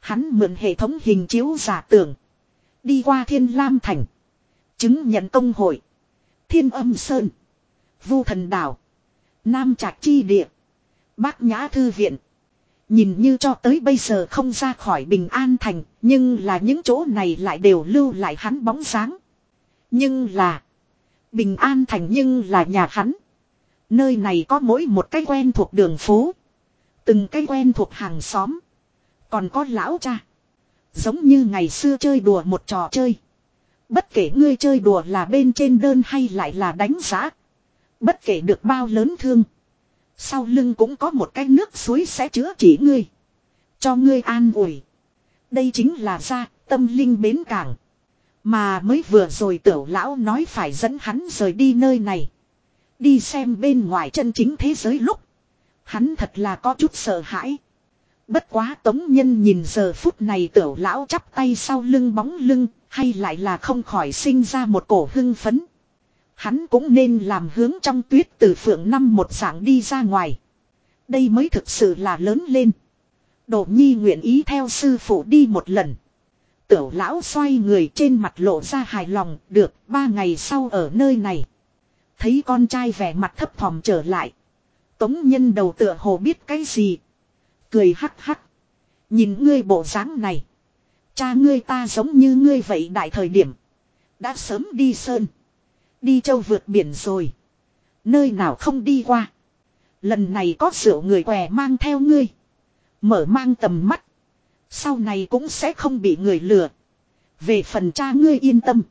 Hắn mượn hệ thống hình chiếu giả tưởng. Đi qua thiên lam thành. Chứng nhận công hội. Thiên âm sơn. Vu thần đảo. Nam trạch chi địa. Bác nhã thư viện. Nhìn như cho tới bây giờ không ra khỏi bình an thành. Nhưng là những chỗ này lại đều lưu lại hắn bóng sáng. Nhưng là. Bình an thành nhưng là nhà hắn. Nơi này có mỗi một cái quen thuộc đường phố. Từng cái quen thuộc hàng xóm. Còn có lão cha. Giống như ngày xưa chơi đùa một trò chơi. Bất kể ngươi chơi đùa là bên trên đơn hay lại là đánh giá. Bất kể được bao lớn thương. Sau lưng cũng có một cái nước suối sẽ chữa chỉ ngươi. Cho ngươi an ủi. Đây chính là ra tâm linh bến cảng. Mà mới vừa rồi tiểu lão nói phải dẫn hắn rời đi nơi này. Đi xem bên ngoài chân chính thế giới lúc. Hắn thật là có chút sợ hãi. Bất quá tống nhân nhìn giờ phút này tiểu lão chắp tay sau lưng bóng lưng, hay lại là không khỏi sinh ra một cổ hưng phấn. Hắn cũng nên làm hướng trong tuyết từ phượng năm một dạng đi ra ngoài. Đây mới thực sự là lớn lên. Đổ nhi nguyện ý theo sư phụ đi một lần. Tiểu lão xoay người trên mặt lộ ra hài lòng, được ba ngày sau ở nơi này. Thấy con trai vẻ mặt thấp thỏm trở lại. Tống nhân đầu tựa hồ biết cái gì. Cười hắc hắc. Nhìn ngươi bộ dáng này. Cha ngươi ta giống như ngươi vậy đại thời điểm. Đã sớm đi sơn. Đi châu vượt biển rồi. Nơi nào không đi qua. Lần này có rượu người què mang theo ngươi. Mở mang tầm mắt. Sau này cũng sẽ không bị người lừa. Về phần cha ngươi yên tâm.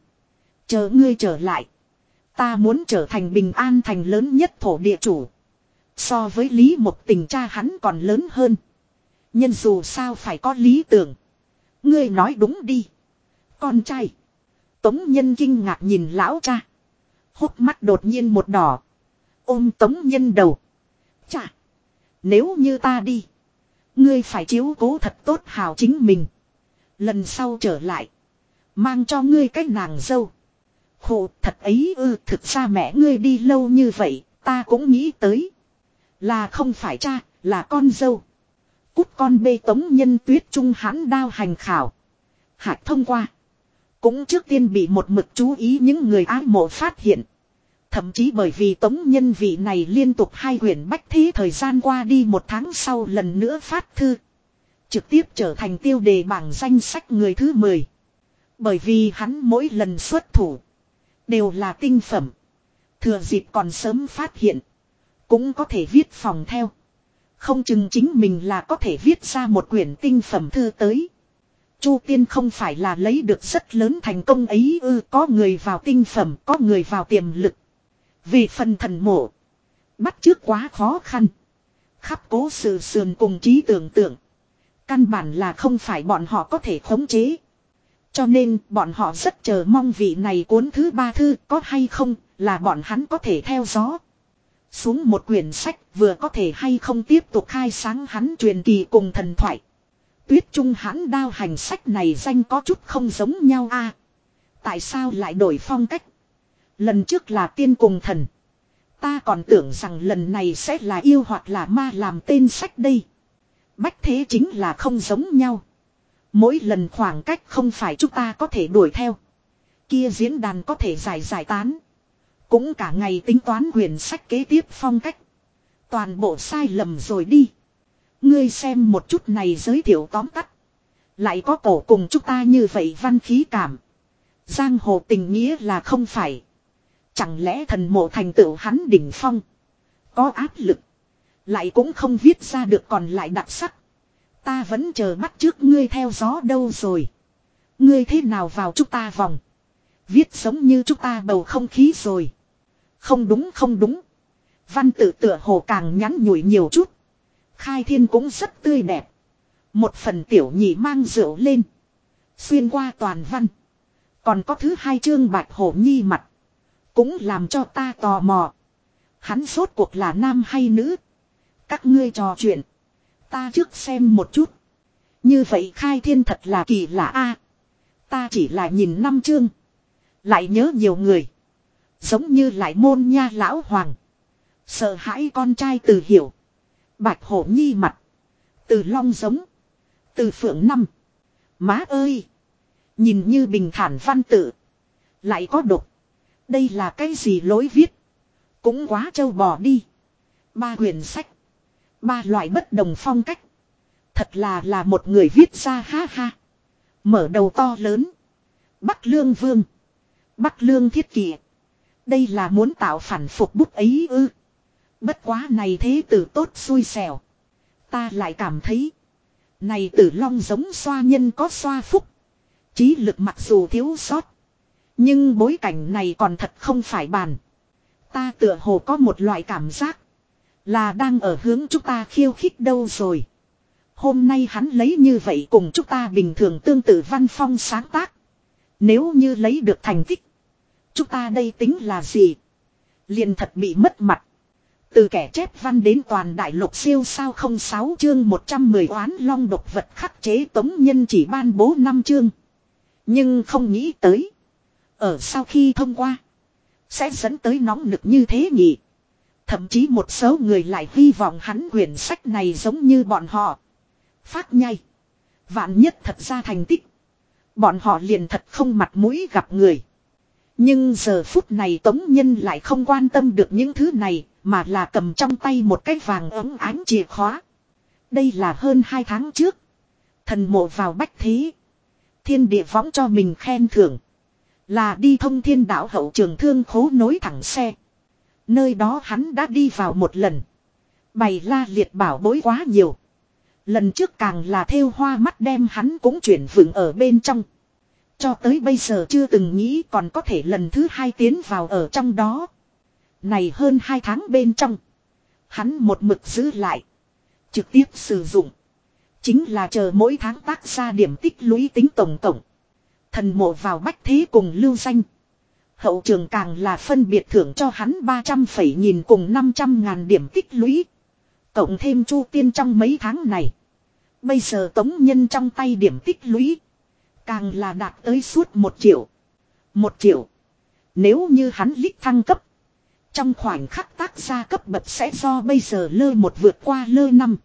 Chờ ngươi trở lại. Ta muốn trở thành bình an thành lớn nhất thổ địa chủ. So với Lý một tình cha hắn còn lớn hơn. Nhân dù sao phải có lý tưởng. Ngươi nói đúng đi. Con trai. Tống nhân kinh ngạc nhìn lão cha. Hốc mắt đột nhiên một đỏ. Ôm tống nhân đầu. Chà. Nếu như ta đi. Ngươi phải chiếu cố thật tốt hào chính mình. Lần sau trở lại. Mang cho ngươi cái nàng dâu. Khổ, thật ấy ư, thực ra mẹ ngươi đi lâu như vậy. Ta cũng nghĩ tới. Là không phải cha. Là con dâu. Cút con bê tống nhân tuyết trung hãn đao hành khảo. Hạt thông qua. Cũng trước tiên bị một mực chú ý những người ái mộ phát hiện. Thậm chí bởi vì tống nhân vị này liên tục hai quyển bách thí thời gian qua đi một tháng sau lần nữa phát thư. Trực tiếp trở thành tiêu đề bảng danh sách người thứ 10. Bởi vì hắn mỗi lần xuất thủ. Đều là tinh phẩm. Thừa dịp còn sớm phát hiện. Cũng có thể viết phòng theo. Không chừng chính mình là có thể viết ra một quyển tinh phẩm thư tới. Chu tiên không phải là lấy được rất lớn thành công ấy ư, có người vào tinh phẩm, có người vào tiềm lực. Vì phần thần mộ. Bắt trước quá khó khăn. Khắp cố sự sườn cùng trí tưởng tượng. Căn bản là không phải bọn họ có thể khống chế. Cho nên, bọn họ rất chờ mong vị này cuốn thứ ba thư có hay không, là bọn hắn có thể theo gió. Xuống một quyển sách vừa có thể hay không tiếp tục khai sáng hắn truyền kỳ cùng thần thoại. Tuyết trung hãn đao hành sách này danh có chút không giống nhau a Tại sao lại đổi phong cách? Lần trước là tiên cùng thần. Ta còn tưởng rằng lần này sẽ là yêu hoặc là ma làm tên sách đây. Bách thế chính là không giống nhau. Mỗi lần khoảng cách không phải chúng ta có thể đuổi theo. Kia diễn đàn có thể giải giải tán. Cũng cả ngày tính toán quyển sách kế tiếp phong cách. Toàn bộ sai lầm rồi đi. Ngươi xem một chút này giới thiệu tóm tắt. Lại có cổ cùng chúng ta như vậy văn khí cảm. Giang hồ tình nghĩa là không phải. Chẳng lẽ thần mộ thành tựu hắn đỉnh phong. Có áp lực. Lại cũng không viết ra được còn lại đặc sắc. Ta vẫn chờ bắt trước ngươi theo gió đâu rồi. Ngươi thế nào vào chúng ta vòng. Viết giống như chúng ta bầu không khí rồi. Không đúng không đúng. Văn tự tựa hồ càng nhắn nhủi nhiều chút. Khai thiên cũng rất tươi đẹp. Một phần tiểu nhị mang rượu lên. Xuyên qua toàn văn. Còn có thứ hai chương bạch hổ nhi mặt. Cũng làm cho ta tò mò. Hắn sốt cuộc là nam hay nữ. Các ngươi trò chuyện. Ta trước xem một chút. Như vậy khai thiên thật là kỳ lạ a. ta chỉ là nhìn năm chương. Lại nhớ nhiều người. Giống như lại môn nha lão hoàng. Sợ hãi con trai từ hiểu. Bạch hổ nhi mặt. Từ long giống. Từ phượng năm. Má ơi. Nhìn như bình thản văn tự. Lại có độc. Đây là cái gì lối viết. Cũng quá trâu bò đi. Ba huyền sách. Ba loại bất đồng phong cách. Thật là là một người viết ra ha ha. Mở đầu to lớn. Bắc lương vương. Bắc lương thiết kỷ. Đây là muốn tạo phản phục bút ấy ư. Bất quá này thế tử tốt xui xẻo. Ta lại cảm thấy. Này tử long giống xoa nhân có xoa phúc. Trí lực mặc dù thiếu sót. Nhưng bối cảnh này còn thật không phải bàn. Ta tựa hồ có một loại cảm giác. Là đang ở hướng chúng ta khiêu khích đâu rồi. Hôm nay hắn lấy như vậy cùng chúng ta bình thường tương tự văn phong sáng tác. Nếu như lấy được thành tích. Chúng ta đây tính là gì? Liền thật bị mất mặt. Từ kẻ chép văn đến toàn đại lục siêu sao không sáu chương 110 oán long độc vật khắc chế tống nhân chỉ ban bố năm chương. Nhưng không nghĩ tới. Ở sau khi thông qua. Sẽ dẫn tới nóng nực như thế nhỉ. Thậm chí một số người lại hy vọng hắn quyển sách này giống như bọn họ. Phát nhai. Vạn nhất thật ra thành tích. Bọn họ liền thật không mặt mũi gặp người. Nhưng giờ phút này Tống Nhân lại không quan tâm được những thứ này, mà là cầm trong tay một cái vàng ấm ánh chìa khóa. Đây là hơn hai tháng trước. Thần mộ vào bách thế. Thiên địa võng cho mình khen thưởng. Là đi thông thiên đạo hậu trường thương khố nối thẳng xe. Nơi đó hắn đã đi vào một lần. Bày la liệt bảo bối quá nhiều. Lần trước càng là theo hoa mắt đem hắn cũng chuyển vững ở bên trong. Cho tới bây giờ chưa từng nghĩ còn có thể lần thứ hai tiến vào ở trong đó. Này hơn hai tháng bên trong. Hắn một mực giữ lại. Trực tiếp sử dụng. Chính là chờ mỗi tháng tác ra điểm tích lũy tính tổng tổng. Thần mộ vào bách thế cùng lưu danh. Hậu trường càng là phân biệt thưởng cho hắn 300 phẩy nhìn cùng 500 ngàn điểm tích lũy. Cộng thêm chu tiên trong mấy tháng này. Bây giờ tống nhân trong tay điểm tích lũy. Càng là đạt tới suốt một triệu. Một triệu. Nếu như hắn lít thăng cấp. Trong khoảnh khắc tác gia cấp bậc sẽ do bây giờ lơ một vượt qua lơ năm.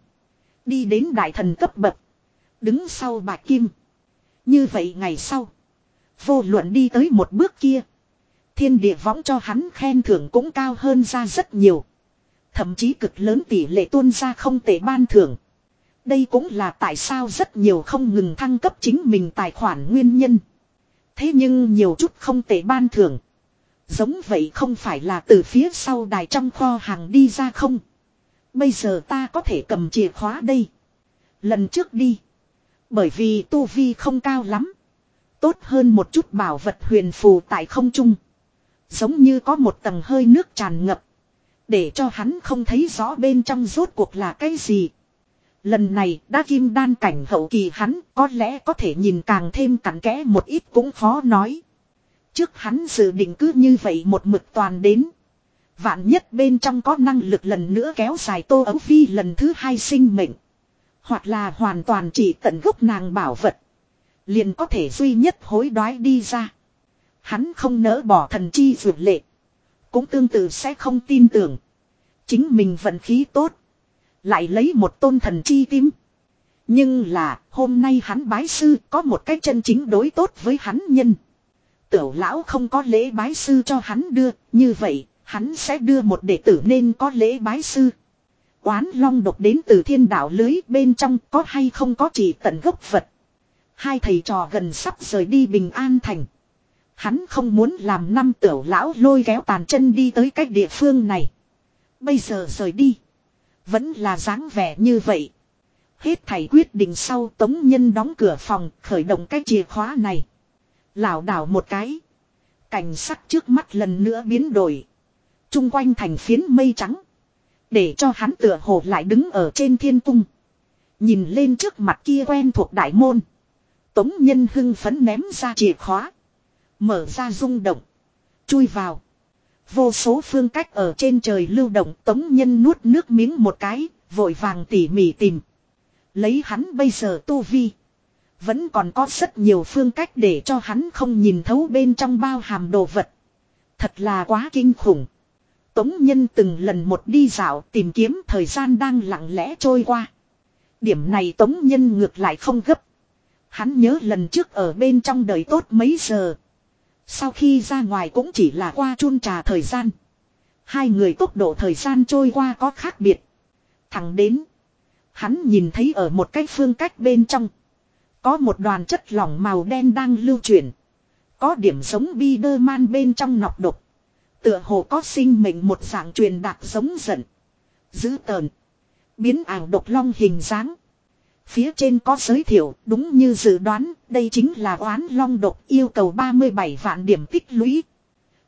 Đi đến đại thần cấp bậc. Đứng sau bạch kim. Như vậy ngày sau. Vô luận đi tới một bước kia. Thiên địa võng cho hắn khen thưởng cũng cao hơn ra rất nhiều. Thậm chí cực lớn tỷ lệ tuôn ra không tệ ban thưởng. Đây cũng là tại sao rất nhiều không ngừng thăng cấp chính mình tài khoản nguyên nhân. Thế nhưng nhiều chút không tệ ban thưởng. Giống vậy không phải là từ phía sau đài trong kho hàng đi ra không. Bây giờ ta có thể cầm chìa khóa đây. Lần trước đi. Bởi vì tu vi không cao lắm. Tốt hơn một chút bảo vật huyền phù tại không trung. Giống như có một tầng hơi nước tràn ngập. Để cho hắn không thấy rõ bên trong rốt cuộc là cái gì. Lần này, đã kim đan cảnh hậu kỳ hắn có lẽ có thể nhìn càng thêm cặn kẽ một ít cũng khó nói. Trước hắn dự định cứ như vậy một mực toàn đến. Vạn nhất bên trong có năng lực lần nữa kéo dài tô ấu phi lần thứ hai sinh mệnh. Hoặc là hoàn toàn chỉ tận gốc nàng bảo vật. Liền có thể duy nhất hối đoái đi ra. Hắn không nỡ bỏ thần chi vượt lệ. Cũng tương tự sẽ không tin tưởng. Chính mình vận khí tốt. Lại lấy một tôn thần chi tim. Nhưng là hôm nay hắn bái sư có một cái chân chính đối tốt với hắn nhân. Tiểu lão không có lễ bái sư cho hắn đưa, như vậy hắn sẽ đưa một đệ tử nên có lễ bái sư. Quán long độc đến từ thiên đạo lưới bên trong có hay không có chỉ tận gốc vật. Hai thầy trò gần sắp rời đi bình an thành. Hắn không muốn làm năm tiểu lão lôi kéo tàn chân đi tới cách địa phương này. Bây giờ rời đi. Vẫn là dáng vẻ như vậy. Hết thầy quyết định sau tống nhân đóng cửa phòng khởi động cái chìa khóa này lảo đảo một cái. Cảnh sắc trước mắt lần nữa biến đổi. Trung quanh thành phiến mây trắng. Để cho hắn tựa hồ lại đứng ở trên thiên cung. Nhìn lên trước mặt kia quen thuộc đại môn. Tống nhân hưng phấn ném ra chìa khóa. Mở ra rung động. Chui vào. Vô số phương cách ở trên trời lưu động tống nhân nuốt nước miếng một cái, vội vàng tỉ mỉ tìm. Lấy hắn bây giờ tu vi. Vẫn còn có rất nhiều phương cách để cho hắn không nhìn thấu bên trong bao hàm đồ vật. Thật là quá kinh khủng. Tống Nhân từng lần một đi dạo tìm kiếm thời gian đang lặng lẽ trôi qua. Điểm này Tống Nhân ngược lại không gấp. Hắn nhớ lần trước ở bên trong đời tốt mấy giờ. Sau khi ra ngoài cũng chỉ là qua chun trà thời gian. Hai người tốc độ thời gian trôi qua có khác biệt. Thẳng đến. Hắn nhìn thấy ở một cái phương cách bên trong. Có một đoàn chất lỏng màu đen đang lưu chuyển. Có điểm giống bi đơ man bên trong nọc độc. Tựa hồ có sinh mệnh một dạng truyền đạt giống giận. Giữ tờn. Biến ảo độc long hình dáng. Phía trên có giới thiệu, đúng như dự đoán, đây chính là oán long độc yêu cầu 37 vạn điểm tích lũy.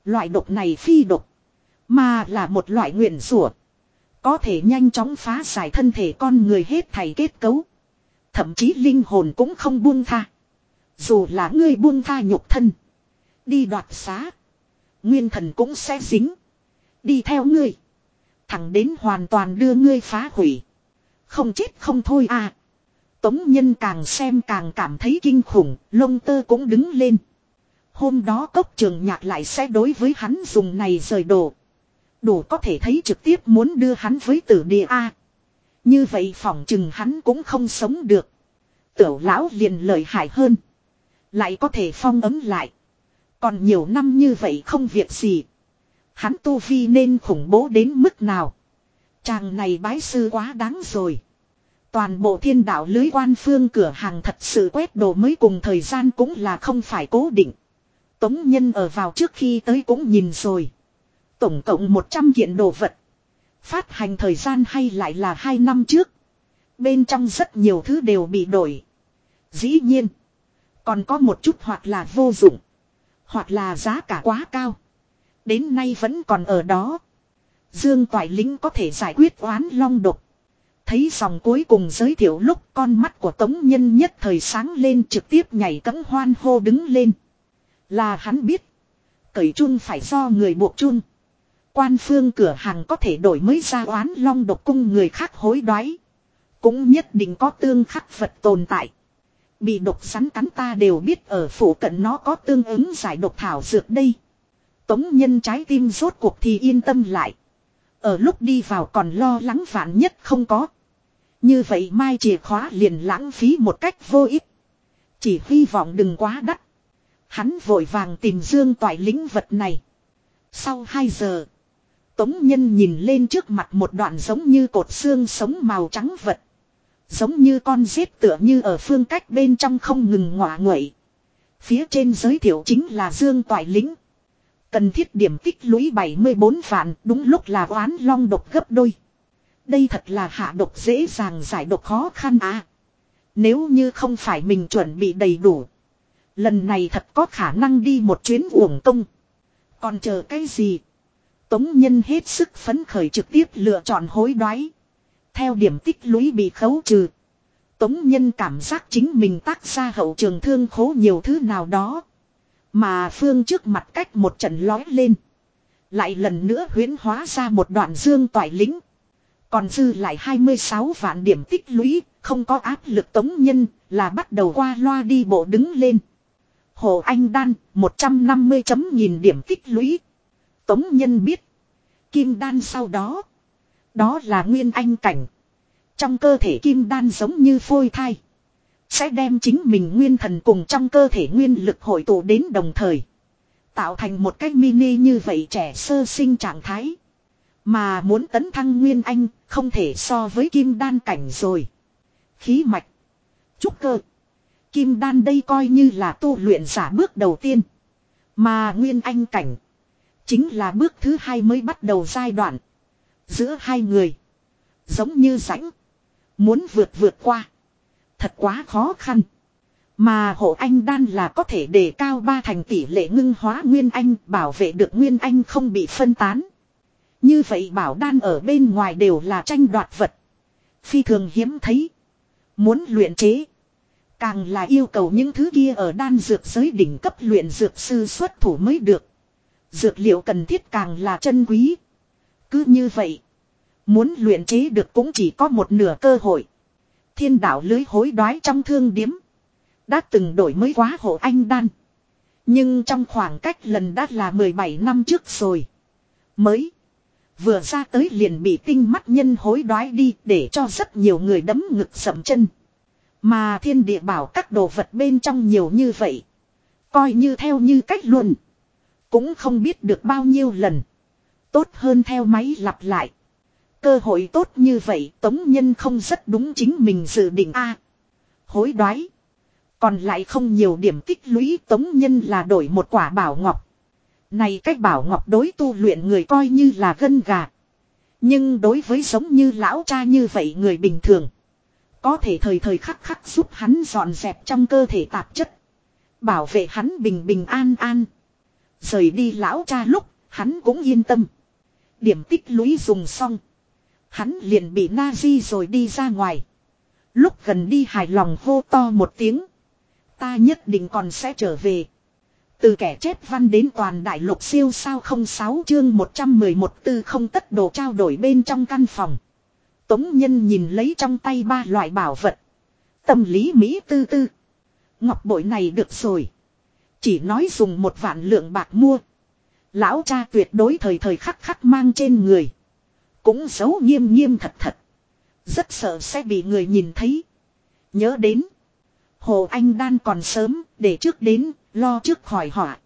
Loại độc này phi độc, mà là một loại nguyện rủa Có thể nhanh chóng phá giải thân thể con người hết thảy kết cấu. Thậm chí linh hồn cũng không buông tha. Dù là ngươi buông tha nhục thân. Đi đoạt xá. Nguyên thần cũng sẽ dính. Đi theo ngươi. Thẳng đến hoàn toàn đưa ngươi phá hủy. Không chết không thôi à. Tống nhân càng xem càng cảm thấy kinh khủng, lông tơ cũng đứng lên. Hôm đó cốc trường nhạc lại sẽ đối với hắn dùng này rời đồ. Đủ có thể thấy trực tiếp muốn đưa hắn với tử địa A. Như vậy phỏng chừng hắn cũng không sống được. Tiểu lão liền lời hại hơn. Lại có thể phong ấm lại. Còn nhiều năm như vậy không việc gì. Hắn tu vi nên khủng bố đến mức nào. Chàng này bái sư quá đáng rồi. Toàn bộ thiên đạo lưới quan phương cửa hàng thật sự quét đồ mới cùng thời gian cũng là không phải cố định. Tống nhân ở vào trước khi tới cũng nhìn rồi. Tổng cộng 100 kiện đồ vật. Phát hành thời gian hay lại là 2 năm trước. Bên trong rất nhiều thứ đều bị đổi. Dĩ nhiên. Còn có một chút hoặc là vô dụng. Hoặc là giá cả quá cao. Đến nay vẫn còn ở đó. Dương Toại Lính có thể giải quyết oán long độc. Thấy dòng cuối cùng giới thiệu lúc con mắt của Tống Nhân nhất thời sáng lên trực tiếp nhảy cấm hoan hô đứng lên. Là hắn biết. Cởi chun phải do người buộc chun. Quan phương cửa hàng có thể đổi mới ra oán long độc cung người khác hối đoái. Cũng nhất định có tương khắc vật tồn tại. Bị độc sắn cắn ta đều biết ở phủ cận nó có tương ứng giải độc thảo dược đây. Tống nhân trái tim rốt cuộc thì yên tâm lại. Ở lúc đi vào còn lo lắng vạn nhất không có. Như vậy mai chìa khóa liền lãng phí một cách vô ích. Chỉ hy vọng đừng quá đắt. Hắn vội vàng tìm dương toại lĩnh vật này. Sau 2 giờ. Tống nhân nhìn lên trước mặt một đoạn giống như cột xương sống màu trắng vật. Giống như con rết tựa như ở phương cách bên trong không ngừng ngọa nguậy. Phía trên giới thiệu chính là Dương Toại Lính. Cần thiết điểm tích lũy 74 vạn, đúng lúc là oán long độc gấp đôi. Đây thật là hạ độc dễ dàng giải độc khó khăn à. Nếu như không phải mình chuẩn bị đầy đủ. Lần này thật có khả năng đi một chuyến uổng công. Còn chờ cái gì? Tống nhân hết sức phấn khởi trực tiếp lựa chọn hối đoái. Theo điểm tích lũy bị khấu trừ. Tống nhân cảm giác chính mình tác ra hậu trường thương khố nhiều thứ nào đó. Mà phương trước mặt cách một trận lói lên. Lại lần nữa huyến hóa ra một đoạn dương toại lính. Còn dư lại 26 vạn điểm tích lũy, không có áp lực tống nhân, là bắt đầu qua loa đi bộ đứng lên. Hồ Anh Đan, 150 chấm nghìn điểm tích lũy. Tống nhân biết. Kim đan sau đó. Đó là nguyên anh cảnh. Trong cơ thể kim đan giống như phôi thai. Sẽ đem chính mình nguyên thần cùng trong cơ thể nguyên lực hội tụ đến đồng thời. Tạo thành một cái mini như vậy trẻ sơ sinh trạng thái. Mà muốn tấn thăng nguyên anh không thể so với kim đan cảnh rồi. Khí mạch. Trúc cơ. Kim đan đây coi như là tu luyện giả bước đầu tiên. Mà nguyên anh cảnh. Chính là bước thứ hai mới bắt đầu giai đoạn. Giữa hai người. Giống như rãnh. Muốn vượt vượt qua. Thật quá khó khăn. Mà hộ anh đan là có thể đề cao ba thành tỷ lệ ngưng hóa nguyên anh, bảo vệ được nguyên anh không bị phân tán. Như vậy bảo đan ở bên ngoài đều là tranh đoạt vật. Phi thường hiếm thấy. Muốn luyện chế. Càng là yêu cầu những thứ kia ở đan dược giới đỉnh cấp luyện dược sư xuất thủ mới được. Dược liệu cần thiết càng là chân quý. Cứ như vậy. Muốn luyện chế được cũng chỉ có một nửa cơ hội. Thiên đạo lưới hối đoái trong thương điếm. Đã từng đổi mới quá hộ anh đan. Nhưng trong khoảng cách lần đã là 17 năm trước rồi. Mới. Vừa ra tới liền bị tinh mắt nhân hối đoái đi để cho rất nhiều người đấm ngực sầm chân. Mà thiên địa bảo các đồ vật bên trong nhiều như vậy. Coi như theo như cách luận. Cũng không biết được bao nhiêu lần. Tốt hơn theo máy lặp lại. Cơ hội tốt như vậy, tống nhân không rất đúng chính mình dự định a Hối đoái. Còn lại không nhiều điểm tích lũy, tống nhân là đổi một quả bảo ngọc. Này cách bảo ngọc đối tu luyện người coi như là gân gà. Nhưng đối với giống như lão cha như vậy người bình thường. Có thể thời thời khắc khắc giúp hắn dọn dẹp trong cơ thể tạp chất. Bảo vệ hắn bình bình an an. Rời đi lão cha lúc, hắn cũng yên tâm. Điểm tích lũy dùng xong. Hắn liền bị Nazi rồi đi ra ngoài. Lúc gần đi hài lòng hô to một tiếng. Ta nhất định còn sẽ trở về. Từ kẻ chép văn đến toàn đại lục siêu sao không sáu chương 111 tư không tất đồ trao đổi bên trong căn phòng. Tống nhân nhìn lấy trong tay ba loại bảo vật. Tâm lý Mỹ tư tư. Ngọc bội này được rồi. Chỉ nói dùng một vạn lượng bạc mua. Lão cha tuyệt đối thời thời khắc khắc mang trên người. Cũng giấu nghiêm nghiêm thật thật. Rất sợ sẽ bị người nhìn thấy. Nhớ đến. Hồ Anh Đan còn sớm, để trước đến, lo trước khỏi họa.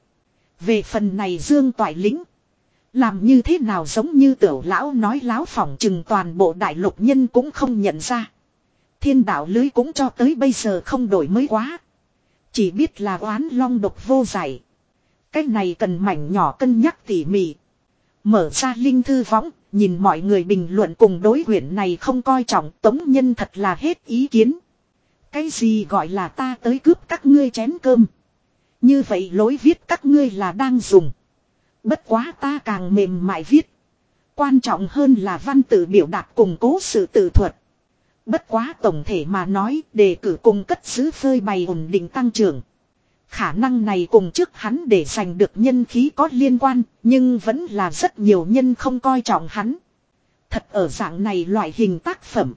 Về phần này Dương Toại Lĩnh. Làm như thế nào giống như tiểu lão nói láo phỏng chừng toàn bộ đại lục nhân cũng không nhận ra. Thiên đạo lưới cũng cho tới bây giờ không đổi mới quá. Chỉ biết là oán long độc vô giải. Cái này cần mảnh nhỏ cân nhắc tỉ mỉ. Mở ra linh thư võng, nhìn mọi người bình luận cùng đối quyển này không coi trọng tống nhân thật là hết ý kiến. Cái gì gọi là ta tới cướp các ngươi chén cơm. Như vậy lối viết các ngươi là đang dùng. Bất quá ta càng mềm mại viết. Quan trọng hơn là văn tự biểu đạt củng cố sự tự thuật. Bất quá tổng thể mà nói đề cử cùng cất giữ phơi bày ổn định tăng trưởng. Khả năng này cùng trước hắn để giành được nhân khí có liên quan, nhưng vẫn là rất nhiều nhân không coi trọng hắn. Thật ở dạng này loại hình tác phẩm.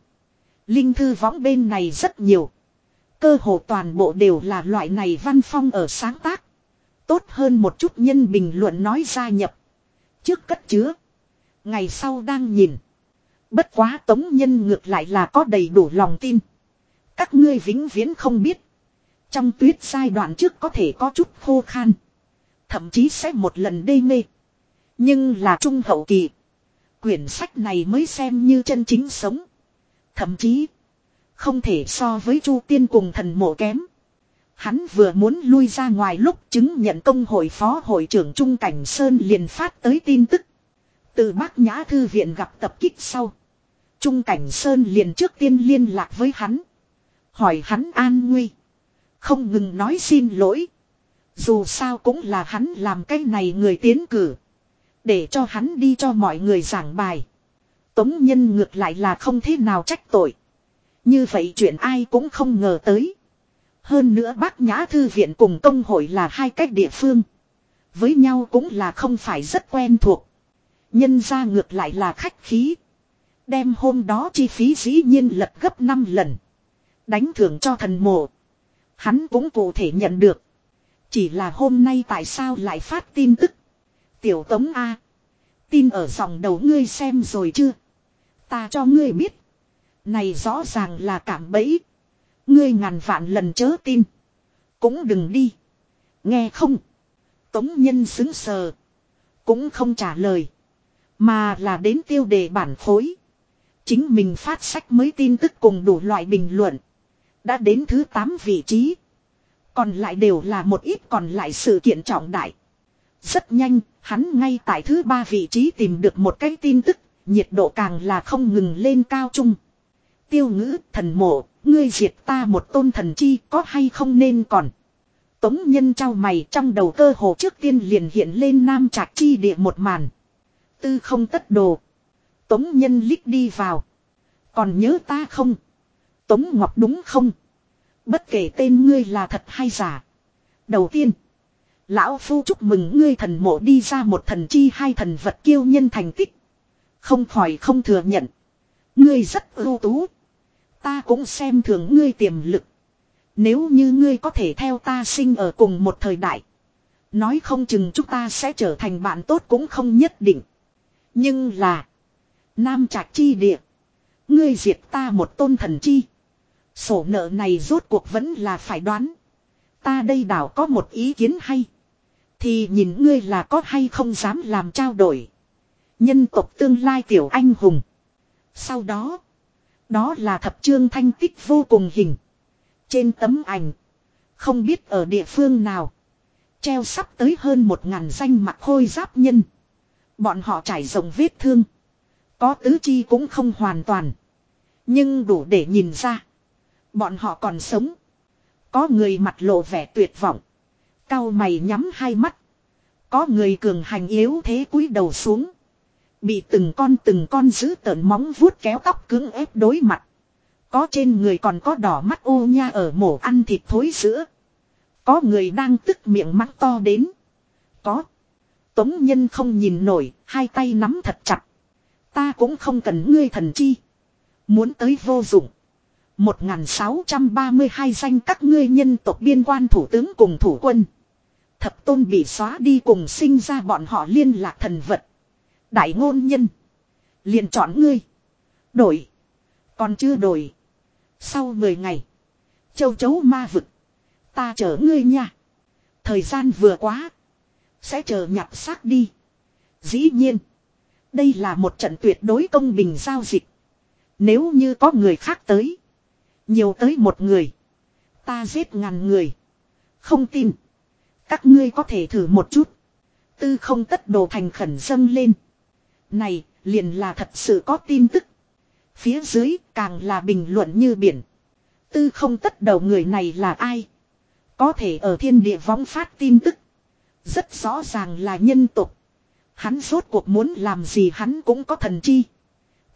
Linh thư võng bên này rất nhiều. Cơ hồ toàn bộ đều là loại này văn phong ở sáng tác. Tốt hơn một chút nhân bình luận nói gia nhập. Trước cất chứa. Ngày sau đang nhìn. Bất quá tống nhân ngược lại là có đầy đủ lòng tin. Các ngươi vĩnh viễn không biết. Trong tuyết giai đoạn trước có thể có chút khô khan. Thậm chí sẽ một lần đê mê. Nhưng là trung hậu kỳ. Quyển sách này mới xem như chân chính sống. Thậm chí. Không thể so với chu tiên cùng thần mộ kém. Hắn vừa muốn lui ra ngoài lúc chứng nhận công hội phó hội trưởng Trung Cảnh Sơn liền phát tới tin tức. Từ bác nhã thư viện gặp tập kích sau. Trung Cảnh Sơn liền trước tiên liên lạc với hắn. Hỏi hắn an nguy. Không ngừng nói xin lỗi. Dù sao cũng là hắn làm cái này người tiến cử. Để cho hắn đi cho mọi người giảng bài. Tống nhân ngược lại là không thế nào trách tội. Như vậy chuyện ai cũng không ngờ tới. Hơn nữa bác nhã thư viện cùng công hội là hai cách địa phương. Với nhau cũng là không phải rất quen thuộc. Nhân ra ngược lại là khách khí. Đem hôm đó chi phí dĩ nhiên lật gấp 5 lần. Đánh thưởng cho thần mộ. Hắn cũng cụ thể nhận được. Chỉ là hôm nay tại sao lại phát tin tức. Tiểu tống A. Tin ở dòng đầu ngươi xem rồi chưa. Ta cho ngươi biết. Này rõ ràng là cảm bẫy. Ngươi ngàn vạn lần chớ tin. Cũng đừng đi. Nghe không. Tống nhân xứng sờ. Cũng không trả lời. Mà là đến tiêu đề bản phối. Chính mình phát sách mới tin tức cùng đủ loại bình luận. Đã đến thứ 8 vị trí. Còn lại đều là một ít còn lại sự kiện trọng đại. Rất nhanh, hắn ngay tại thứ ba vị trí tìm được một cái tin tức, nhiệt độ càng là không ngừng lên cao trung. Tiêu ngữ, thần mộ, ngươi diệt ta một tôn thần chi có hay không nên còn. Tống nhân trao mày trong đầu cơ hồ trước tiên liền hiện lên nam trạc chi địa một màn. Tư không tất đồ. Tống nhân lít đi vào. Còn nhớ ta không? Tống Ngọc đúng không? Bất kể tên ngươi là thật hay giả. Đầu tiên. Lão Phu chúc mừng ngươi thần mộ đi ra một thần chi hai thần vật kiêu nhân thành tích. Không khỏi không thừa nhận. Ngươi rất ưu tú. Ta cũng xem thường ngươi tiềm lực. Nếu như ngươi có thể theo ta sinh ở cùng một thời đại. Nói không chừng chúng ta sẽ trở thành bạn tốt cũng không nhất định. Nhưng là. Nam trạch chi địa. Ngươi diệt ta một tôn thần chi. Sổ nợ này rốt cuộc vẫn là phải đoán. Ta đây đảo có một ý kiến hay. Thì nhìn ngươi là có hay không dám làm trao đổi. Nhân tộc tương lai tiểu anh hùng. Sau đó. Đó là thập trương thanh tích vô cùng hình. Trên tấm ảnh. Không biết ở địa phương nào. Treo sắp tới hơn một ngàn danh mặt khôi giáp nhân. Bọn họ trải rộng vết thương. Có tứ chi cũng không hoàn toàn. Nhưng đủ để nhìn ra. Bọn họ còn sống. Có người mặt lộ vẻ tuyệt vọng. Cao mày nhắm hai mắt. Có người cường hành yếu thế cúi đầu xuống. Bị từng con từng con giữ tợn móng vuốt kéo tóc cứng ép đối mặt. Có trên người còn có đỏ mắt ô nha ở mổ ăn thịt thối sữa. Có người đang tức miệng mắt to đến. Có. Tống nhân không nhìn nổi, hai tay nắm thật chặt. Ta cũng không cần ngươi thần chi. Muốn tới vô dụng. 1632 danh các ngươi nhân tộc biên quan thủ tướng cùng thủ quân. Thập tôn bị xóa đi cùng sinh ra bọn họ liên lạc thần vật. Đại ngôn nhân. liền chọn ngươi. Đổi. Còn chưa đổi. Sau 10 ngày. Châu chấu ma vực. Ta chở ngươi nha. Thời gian vừa quá. Sẽ chờ nhặt xác đi. Dĩ nhiên. Đây là một trận tuyệt đối công bình giao dịch. Nếu như có người khác tới. Nhiều tới một người. Ta giết ngàn người. Không tin. Các ngươi có thể thử một chút. Tư không tất đồ thành khẩn dâng lên. Này, liền là thật sự có tin tức. Phía dưới càng là bình luận như biển. Tư không tất đầu người này là ai? Có thể ở thiên địa võng phát tin tức. Rất rõ ràng là nhân tục. Hắn rốt cuộc muốn làm gì hắn cũng có thần chi.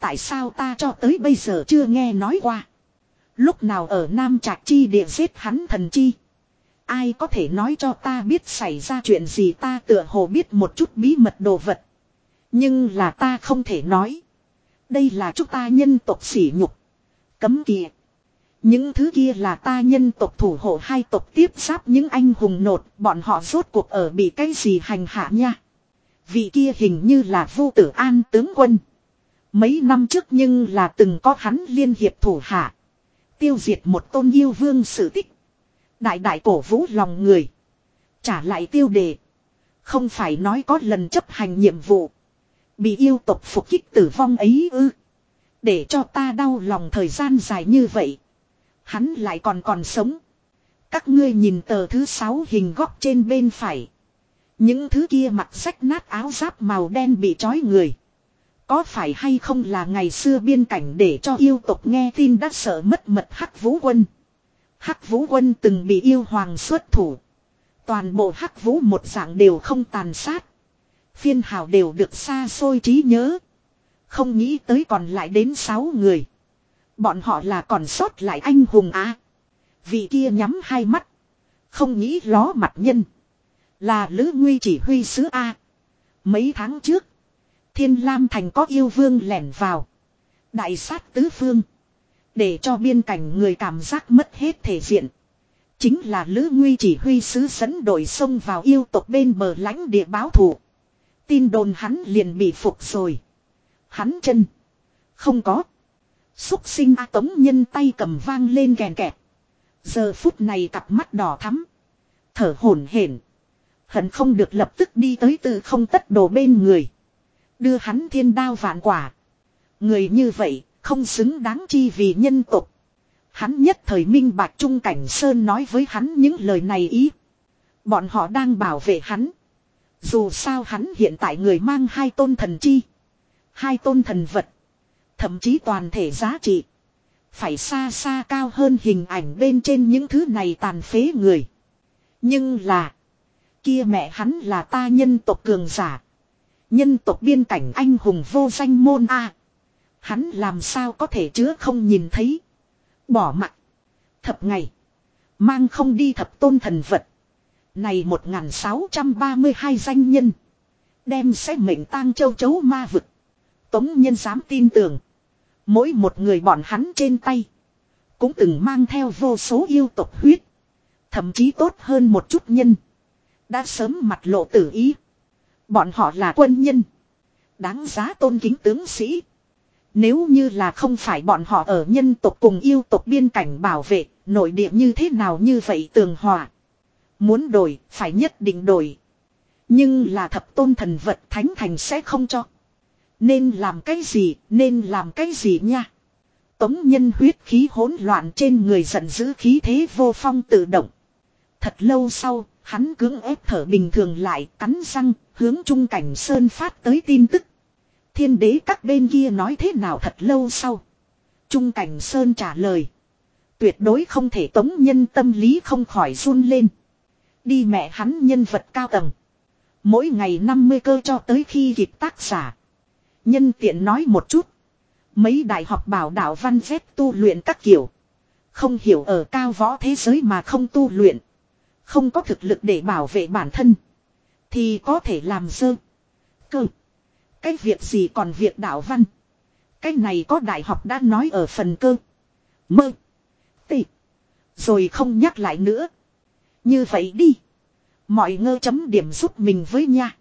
Tại sao ta cho tới bây giờ chưa nghe nói qua. Lúc nào ở Nam Trạc Chi địa giết hắn thần chi. Ai có thể nói cho ta biết xảy ra chuyện gì ta tựa hồ biết một chút bí mật đồ vật. Nhưng là ta không thể nói. Đây là chúng ta nhân tộc sỉ nhục. Cấm kỵ. Những thứ kia là ta nhân tộc thủ hộ hai tộc tiếp giáp những anh hùng nột. Bọn họ rốt cuộc ở bị cái gì hành hạ nha. Vị kia hình như là vô tử an tướng quân. Mấy năm trước nhưng là từng có hắn liên hiệp thủ hạ. Tiêu diệt một tôn yêu vương sự tích. Đại đại cổ vũ lòng người. Trả lại tiêu đề. Không phải nói có lần chấp hành nhiệm vụ. Bị yêu tộc phục kích tử vong ấy ư. Để cho ta đau lòng thời gian dài như vậy. Hắn lại còn còn sống. Các ngươi nhìn tờ thứ sáu hình góc trên bên phải. Những thứ kia mặc rách nát áo giáp màu đen bị trói người. Có phải hay không là ngày xưa biên cảnh để cho yêu tộc nghe tin đã sợ mất mật hắc vũ quân. Hắc vũ quân từng bị yêu hoàng xuất thủ. Toàn bộ hắc vũ một dạng đều không tàn sát. Phiên hào đều được xa xôi trí nhớ. Không nghĩ tới còn lại đến 6 người. Bọn họ là còn sót lại anh hùng á. Vị kia nhắm hai mắt. Không nghĩ ló mặt nhân. Là Lữ Nguy chỉ huy sứ A. Mấy tháng trước. Thiên Lam Thành có yêu vương lẻn vào. Đại sát tứ phương. Để cho biên cảnh người cảm giác mất hết thể diện. Chính là Lữ Nguy chỉ huy sứ dẫn đội sông vào yêu tộc bên bờ lãnh địa báo thủ. Tin đồn hắn liền bị phục rồi. Hắn chân. Không có. Xúc sinh A Tống nhân tay cầm vang lên kèn kẹt. Giờ phút này cặp mắt đỏ thắm. Thở hổn hển. Hận không được lập tức đi tới từ không tất đồ bên người. Đưa hắn thiên đao vạn quả. Người như vậy, không xứng đáng chi vì nhân tục. Hắn nhất thời minh bạch Trung Cảnh Sơn nói với hắn những lời này ý. Bọn họ đang bảo vệ hắn. Dù sao hắn hiện tại người mang hai tôn thần chi. Hai tôn thần vật. Thậm chí toàn thể giá trị. Phải xa xa cao hơn hình ảnh bên trên những thứ này tàn phế người. Nhưng là. Kia mẹ hắn là ta nhân tộc cường giả. Nhân tộc biên cảnh anh hùng vô danh môn A. Hắn làm sao có thể chứa không nhìn thấy. Bỏ mặt. Thập ngày. Mang không đi thập tôn thần vật. Này 1632 danh nhân. Đem sẽ mệnh tang châu chấu ma vực. Tống nhân dám tin tưởng. Mỗi một người bọn hắn trên tay. Cũng từng mang theo vô số yêu tộc huyết. Thậm chí tốt hơn một chút nhân. Đã sớm mặt lộ tử ý. Bọn họ là quân nhân. Đáng giá tôn kính tướng sĩ. Nếu như là không phải bọn họ ở nhân tộc cùng yêu tộc biên cảnh bảo vệ, nội địa như thế nào như vậy tường hòa. Muốn đổi, phải nhất định đổi. Nhưng là thập tôn thần vật thánh thành sẽ không cho. Nên làm cái gì, nên làm cái gì nha. Tống nhân huyết khí hỗn loạn trên người giận dữ khí thế vô phong tự động. Thật lâu sau, hắn cưỡng ép thở bình thường lại cắn răng, hướng trung cảnh sơn phát tới tin tức. Thiên đế các bên kia nói thế nào thật lâu sau. Trung cảnh sơn trả lời. Tuyệt đối không thể tống nhân tâm lý không khỏi run lên. Đi mẹ hắn nhân vật cao tầng. Mỗi ngày 50 cơ cho tới khi kịp tác giả. Nhân tiện nói một chút. Mấy đại học bảo đạo văn phép tu luyện các kiểu. Không hiểu ở cao võ thế giới mà không tu luyện. Không có thực lực để bảo vệ bản thân. Thì có thể làm dơ. Cơ. Cái việc gì còn việc đạo văn. Cái này có đại học đã nói ở phần cơ. Mơ. Tị. Rồi không nhắc lại nữa. Như vậy đi. Mọi ngơ chấm điểm giúp mình với nha.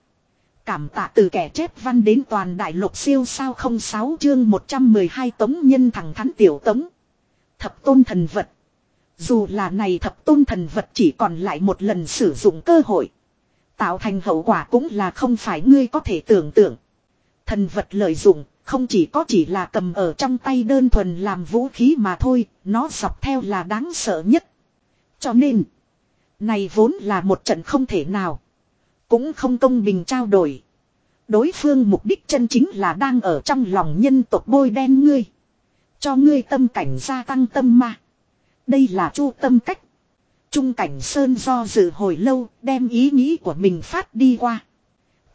Cảm tạ từ kẻ chép văn đến toàn đại lục siêu sao không sáu chương 112 tống nhân thẳng thắn tiểu tống. Thập tôn thần vật. Dù là này thập tôn thần vật chỉ còn lại một lần sử dụng cơ hội. Tạo thành hậu quả cũng là không phải ngươi có thể tưởng tượng. Thần vật lợi dụng không chỉ có chỉ là cầm ở trong tay đơn thuần làm vũ khí mà thôi, nó dọc theo là đáng sợ nhất. Cho nên, này vốn là một trận không thể nào. Cũng không công bình trao đổi. Đối phương mục đích chân chính là đang ở trong lòng nhân tộc bôi đen ngươi. Cho ngươi tâm cảnh gia tăng tâm ma. Đây là chu tâm cách. Trung cảnh Sơn do dự hồi lâu đem ý nghĩ của mình phát đi qua.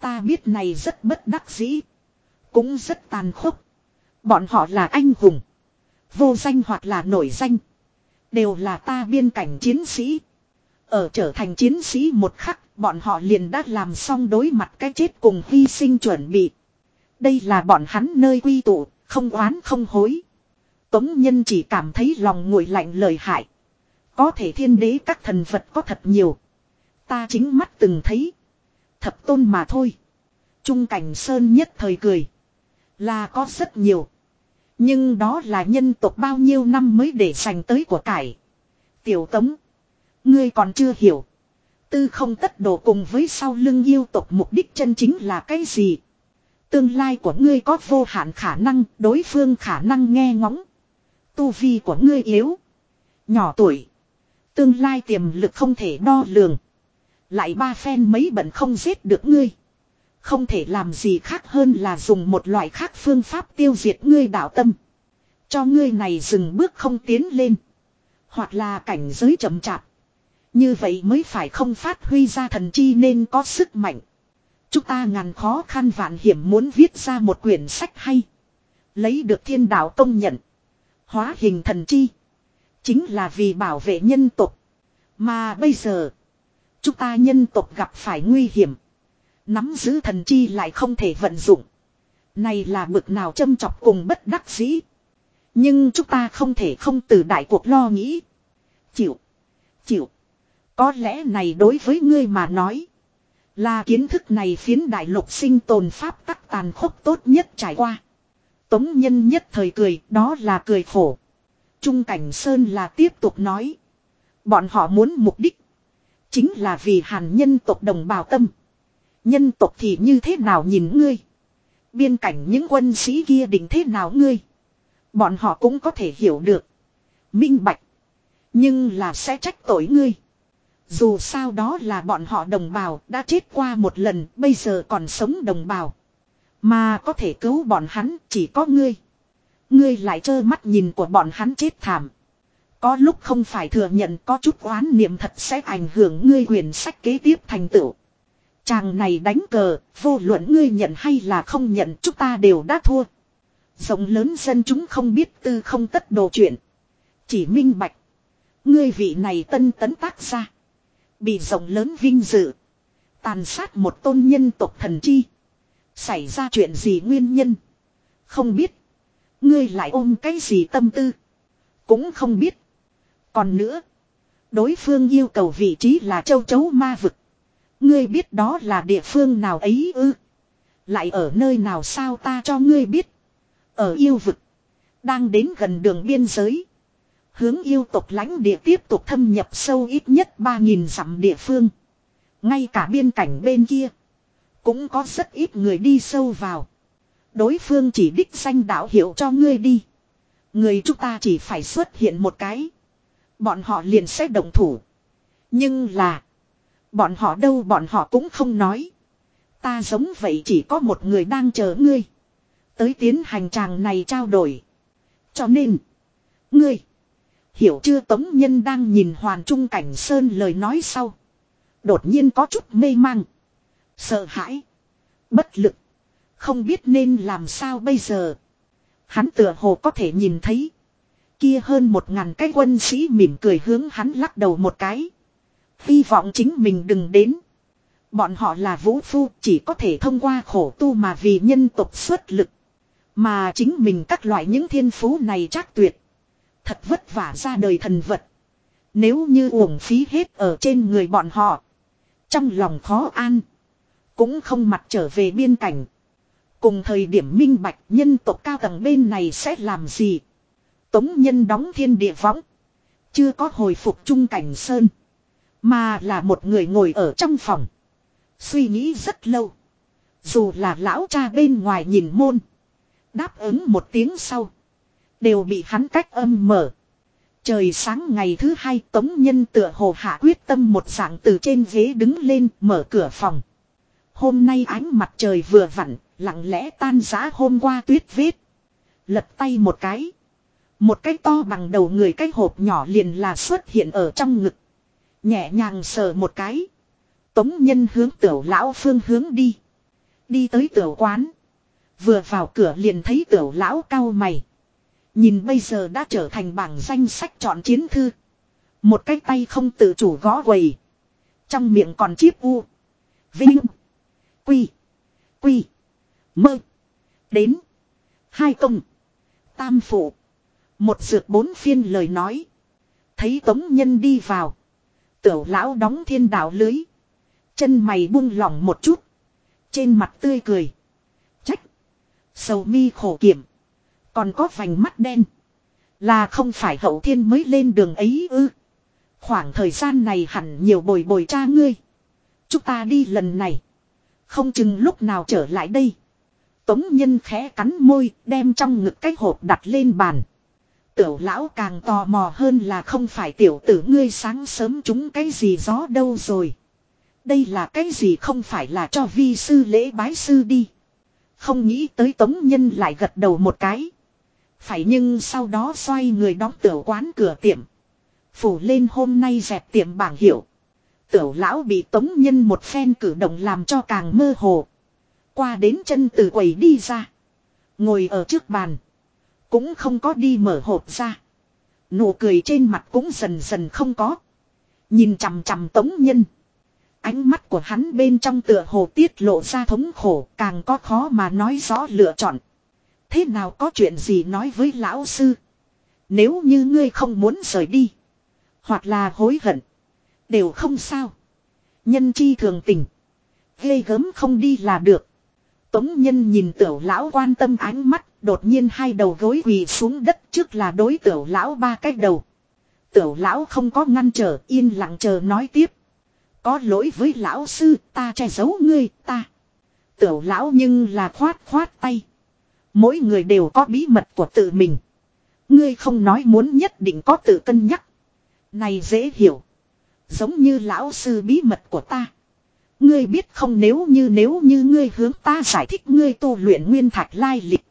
Ta biết này rất bất đắc dĩ. Cũng rất tàn khốc. Bọn họ là anh hùng. Vô danh hoặc là nổi danh. Đều là ta biên cảnh chiến sĩ. Ở trở thành chiến sĩ một khắc, bọn họ liền đã làm xong đối mặt cái chết cùng hy sinh chuẩn bị. Đây là bọn hắn nơi quy tụ, không oán không hối. Tống nhân chỉ cảm thấy lòng nguội lạnh lời hại. Có thể thiên đế các thần phật có thật nhiều. Ta chính mắt từng thấy. Thập tôn mà thôi. Trung cảnh sơn nhất thời cười. Là có rất nhiều. Nhưng đó là nhân tộc bao nhiêu năm mới để dành tới của cải. Tiểu tống. Ngươi còn chưa hiểu. Tư không tất đồ cùng với sau lưng yêu tộc mục đích chân chính là cái gì? Tương lai của ngươi có vô hạn khả năng, đối phương khả năng nghe ngóng. Tu vi của ngươi yếu. Nhỏ tuổi. Tương lai tiềm lực không thể đo lường. Lại ba phen mấy bận không giết được ngươi. Không thể làm gì khác hơn là dùng một loại khác phương pháp tiêu diệt ngươi đạo tâm. Cho ngươi này dừng bước không tiến lên. Hoặc là cảnh giới chậm chạp. Như vậy mới phải không phát huy ra thần chi nên có sức mạnh. Chúng ta ngàn khó khăn vạn hiểm muốn viết ra một quyển sách hay. Lấy được thiên đạo công nhận. Hóa hình thần chi. Chính là vì bảo vệ nhân tộc. Mà bây giờ. Chúng ta nhân tộc gặp phải nguy hiểm. Nắm giữ thần chi lại không thể vận dụng. Này là bực nào châm chọc cùng bất đắc dĩ. Nhưng chúng ta không thể không từ đại cuộc lo nghĩ. Chịu. Chịu. Có lẽ này đối với ngươi mà nói. Là kiến thức này phiến đại lục sinh tồn pháp tắc tàn khốc tốt nhất trải qua. Tống nhân nhất thời cười, đó là cười khổ. Trung Cảnh Sơn là tiếp tục nói. Bọn họ muốn mục đích. Chính là vì hàn nhân tộc đồng bào tâm. Nhân tộc thì như thế nào nhìn ngươi. Biên cảnh những quân sĩ kia định thế nào ngươi. Bọn họ cũng có thể hiểu được. Minh bạch. Nhưng là sẽ trách tội ngươi. Dù sao đó là bọn họ đồng bào đã chết qua một lần bây giờ còn sống đồng bào. Mà có thể cứu bọn hắn chỉ có ngươi. Ngươi lại trơ mắt nhìn của bọn hắn chết thảm. Có lúc không phải thừa nhận có chút oán niệm thật sẽ ảnh hưởng ngươi quyền sách kế tiếp thành tựu. Chàng này đánh cờ, vô luận ngươi nhận hay là không nhận chúng ta đều đã thua. Rộng lớn dân chúng không biết tư không tất đồ chuyện. Chỉ minh bạch. Ngươi vị này tân tấn tác ra. Bị rộng lớn vinh dự. Tàn sát một tôn nhân tộc thần chi. Xảy ra chuyện gì nguyên nhân. Không biết. Ngươi lại ôm cái gì tâm tư. Cũng không biết. Còn nữa. Đối phương yêu cầu vị trí là châu chấu ma vực. Ngươi biết đó là địa phương nào ấy ư. Lại ở nơi nào sao ta cho ngươi biết. Ở yêu vực. Đang đến gần đường biên giới. Hướng yêu tộc lãnh địa tiếp tục thâm nhập sâu ít nhất 3.000 dặm địa phương. Ngay cả biên cảnh bên kia. Cũng có rất ít người đi sâu vào. Đối phương chỉ đích danh đạo hiệu cho ngươi đi. Người chúng ta chỉ phải xuất hiện một cái. Bọn họ liền sẽ đồng thủ. Nhưng là. Bọn họ đâu bọn họ cũng không nói. Ta giống vậy chỉ có một người đang chờ ngươi. Tới tiến hành tràng này trao đổi. Cho nên. Ngươi. Hiểu chưa Tống Nhân đang nhìn Hoàn Trung Cảnh Sơn lời nói sau. Đột nhiên có chút mê mang. Sợ hãi. Bất lực. Không biết nên làm sao bây giờ. Hắn tựa hồ có thể nhìn thấy. Kia hơn một ngàn cái quân sĩ mỉm cười hướng hắn lắc đầu một cái. Hy vọng chính mình đừng đến. Bọn họ là vũ phu, chỉ có thể thông qua khổ tu mà vì nhân tộc xuất lực. Mà chính mình các loại những thiên phú này chắc tuyệt. Thật vất vả ra đời thần vật. Nếu như uổng phí hết ở trên người bọn họ. Trong lòng khó an. Cũng không mặt trở về biên cảnh. Cùng thời điểm minh bạch nhân tộc cao tầng bên này sẽ làm gì. Tống nhân đóng thiên địa võng. Chưa có hồi phục trung cảnh sơn. Mà là một người ngồi ở trong phòng. Suy nghĩ rất lâu. Dù là lão cha bên ngoài nhìn môn. Đáp ứng một tiếng sau. Đều bị hắn cách âm mở. Trời sáng ngày thứ hai tống nhân tựa hồ hạ quyết tâm một dạng từ trên ghế đứng lên mở cửa phòng. Hôm nay ánh mặt trời vừa vặn, lặng lẽ tan giá hôm qua tuyết vết. Lật tay một cái. Một cái to bằng đầu người cái hộp nhỏ liền là xuất hiện ở trong ngực. Nhẹ nhàng sờ một cái. Tống nhân hướng tiểu lão phương hướng đi. Đi tới tiểu quán. Vừa vào cửa liền thấy tiểu lão cao mày. Nhìn bây giờ đã trở thành bảng danh sách chọn chiến thư. Một cái tay không tự chủ gõ quầy. Trong miệng còn chiếp u. Vinh. Quy. Quy. Mơ. Đến. Hai công. Tam phụ. Một dược bốn phiên lời nói. Thấy tống nhân đi vào. Tiểu lão đóng thiên đạo lưới. Chân mày buông lỏng một chút. Trên mặt tươi cười. Trách. Sầu mi khổ kiểm. Còn có vành mắt đen. Là không phải hậu thiên mới lên đường ấy ư. Khoảng thời gian này hẳn nhiều bồi bồi cha ngươi. Chúng ta đi lần này. Không chừng lúc nào trở lại đây. Tống nhân khẽ cắn môi, đem trong ngực cái hộp đặt lên bàn. Tiểu lão càng tò mò hơn là không phải tiểu tử ngươi sáng sớm chúng cái gì gió đâu rồi. Đây là cái gì không phải là cho vi sư lễ bái sư đi. Không nghĩ tới tống nhân lại gật đầu một cái. Phải nhưng sau đó xoay người đóng tiểu quán cửa tiệm. Phủ lên hôm nay dẹp tiệm bảng hiệu. Tiểu lão bị tống nhân một phen cử động làm cho càng mơ hồ. Qua đến chân từ quầy đi ra. Ngồi ở trước bàn. Cũng không có đi mở hộp ra. Nụ cười trên mặt cũng dần dần không có. Nhìn chằm chằm tống nhân. Ánh mắt của hắn bên trong tựa hồ tiết lộ ra thống khổ, càng có khó mà nói rõ lựa chọn. Thế nào có chuyện gì nói với lão sư? Nếu như ngươi không muốn rời đi. Hoặc là hối hận. Đều không sao. Nhân chi thường tình. Ghê gớm không đi là được. Tống nhân nhìn tiểu lão quan tâm ánh mắt. Đột nhiên hai đầu gối quỳ xuống đất trước là đối tiểu lão ba cách đầu. Tiểu lão không có ngăn trở, yên lặng chờ nói tiếp. Có lỗi với lão sư, ta che giấu ngươi, ta. Tiểu lão nhưng là khoát khoát tay. Mỗi người đều có bí mật của tự mình. Ngươi không nói muốn nhất định có tự cân nhắc. Này dễ hiểu. Giống như lão sư bí mật của ta. Ngươi biết không nếu như nếu như ngươi hướng ta giải thích ngươi tu luyện nguyên thạch lai lịch.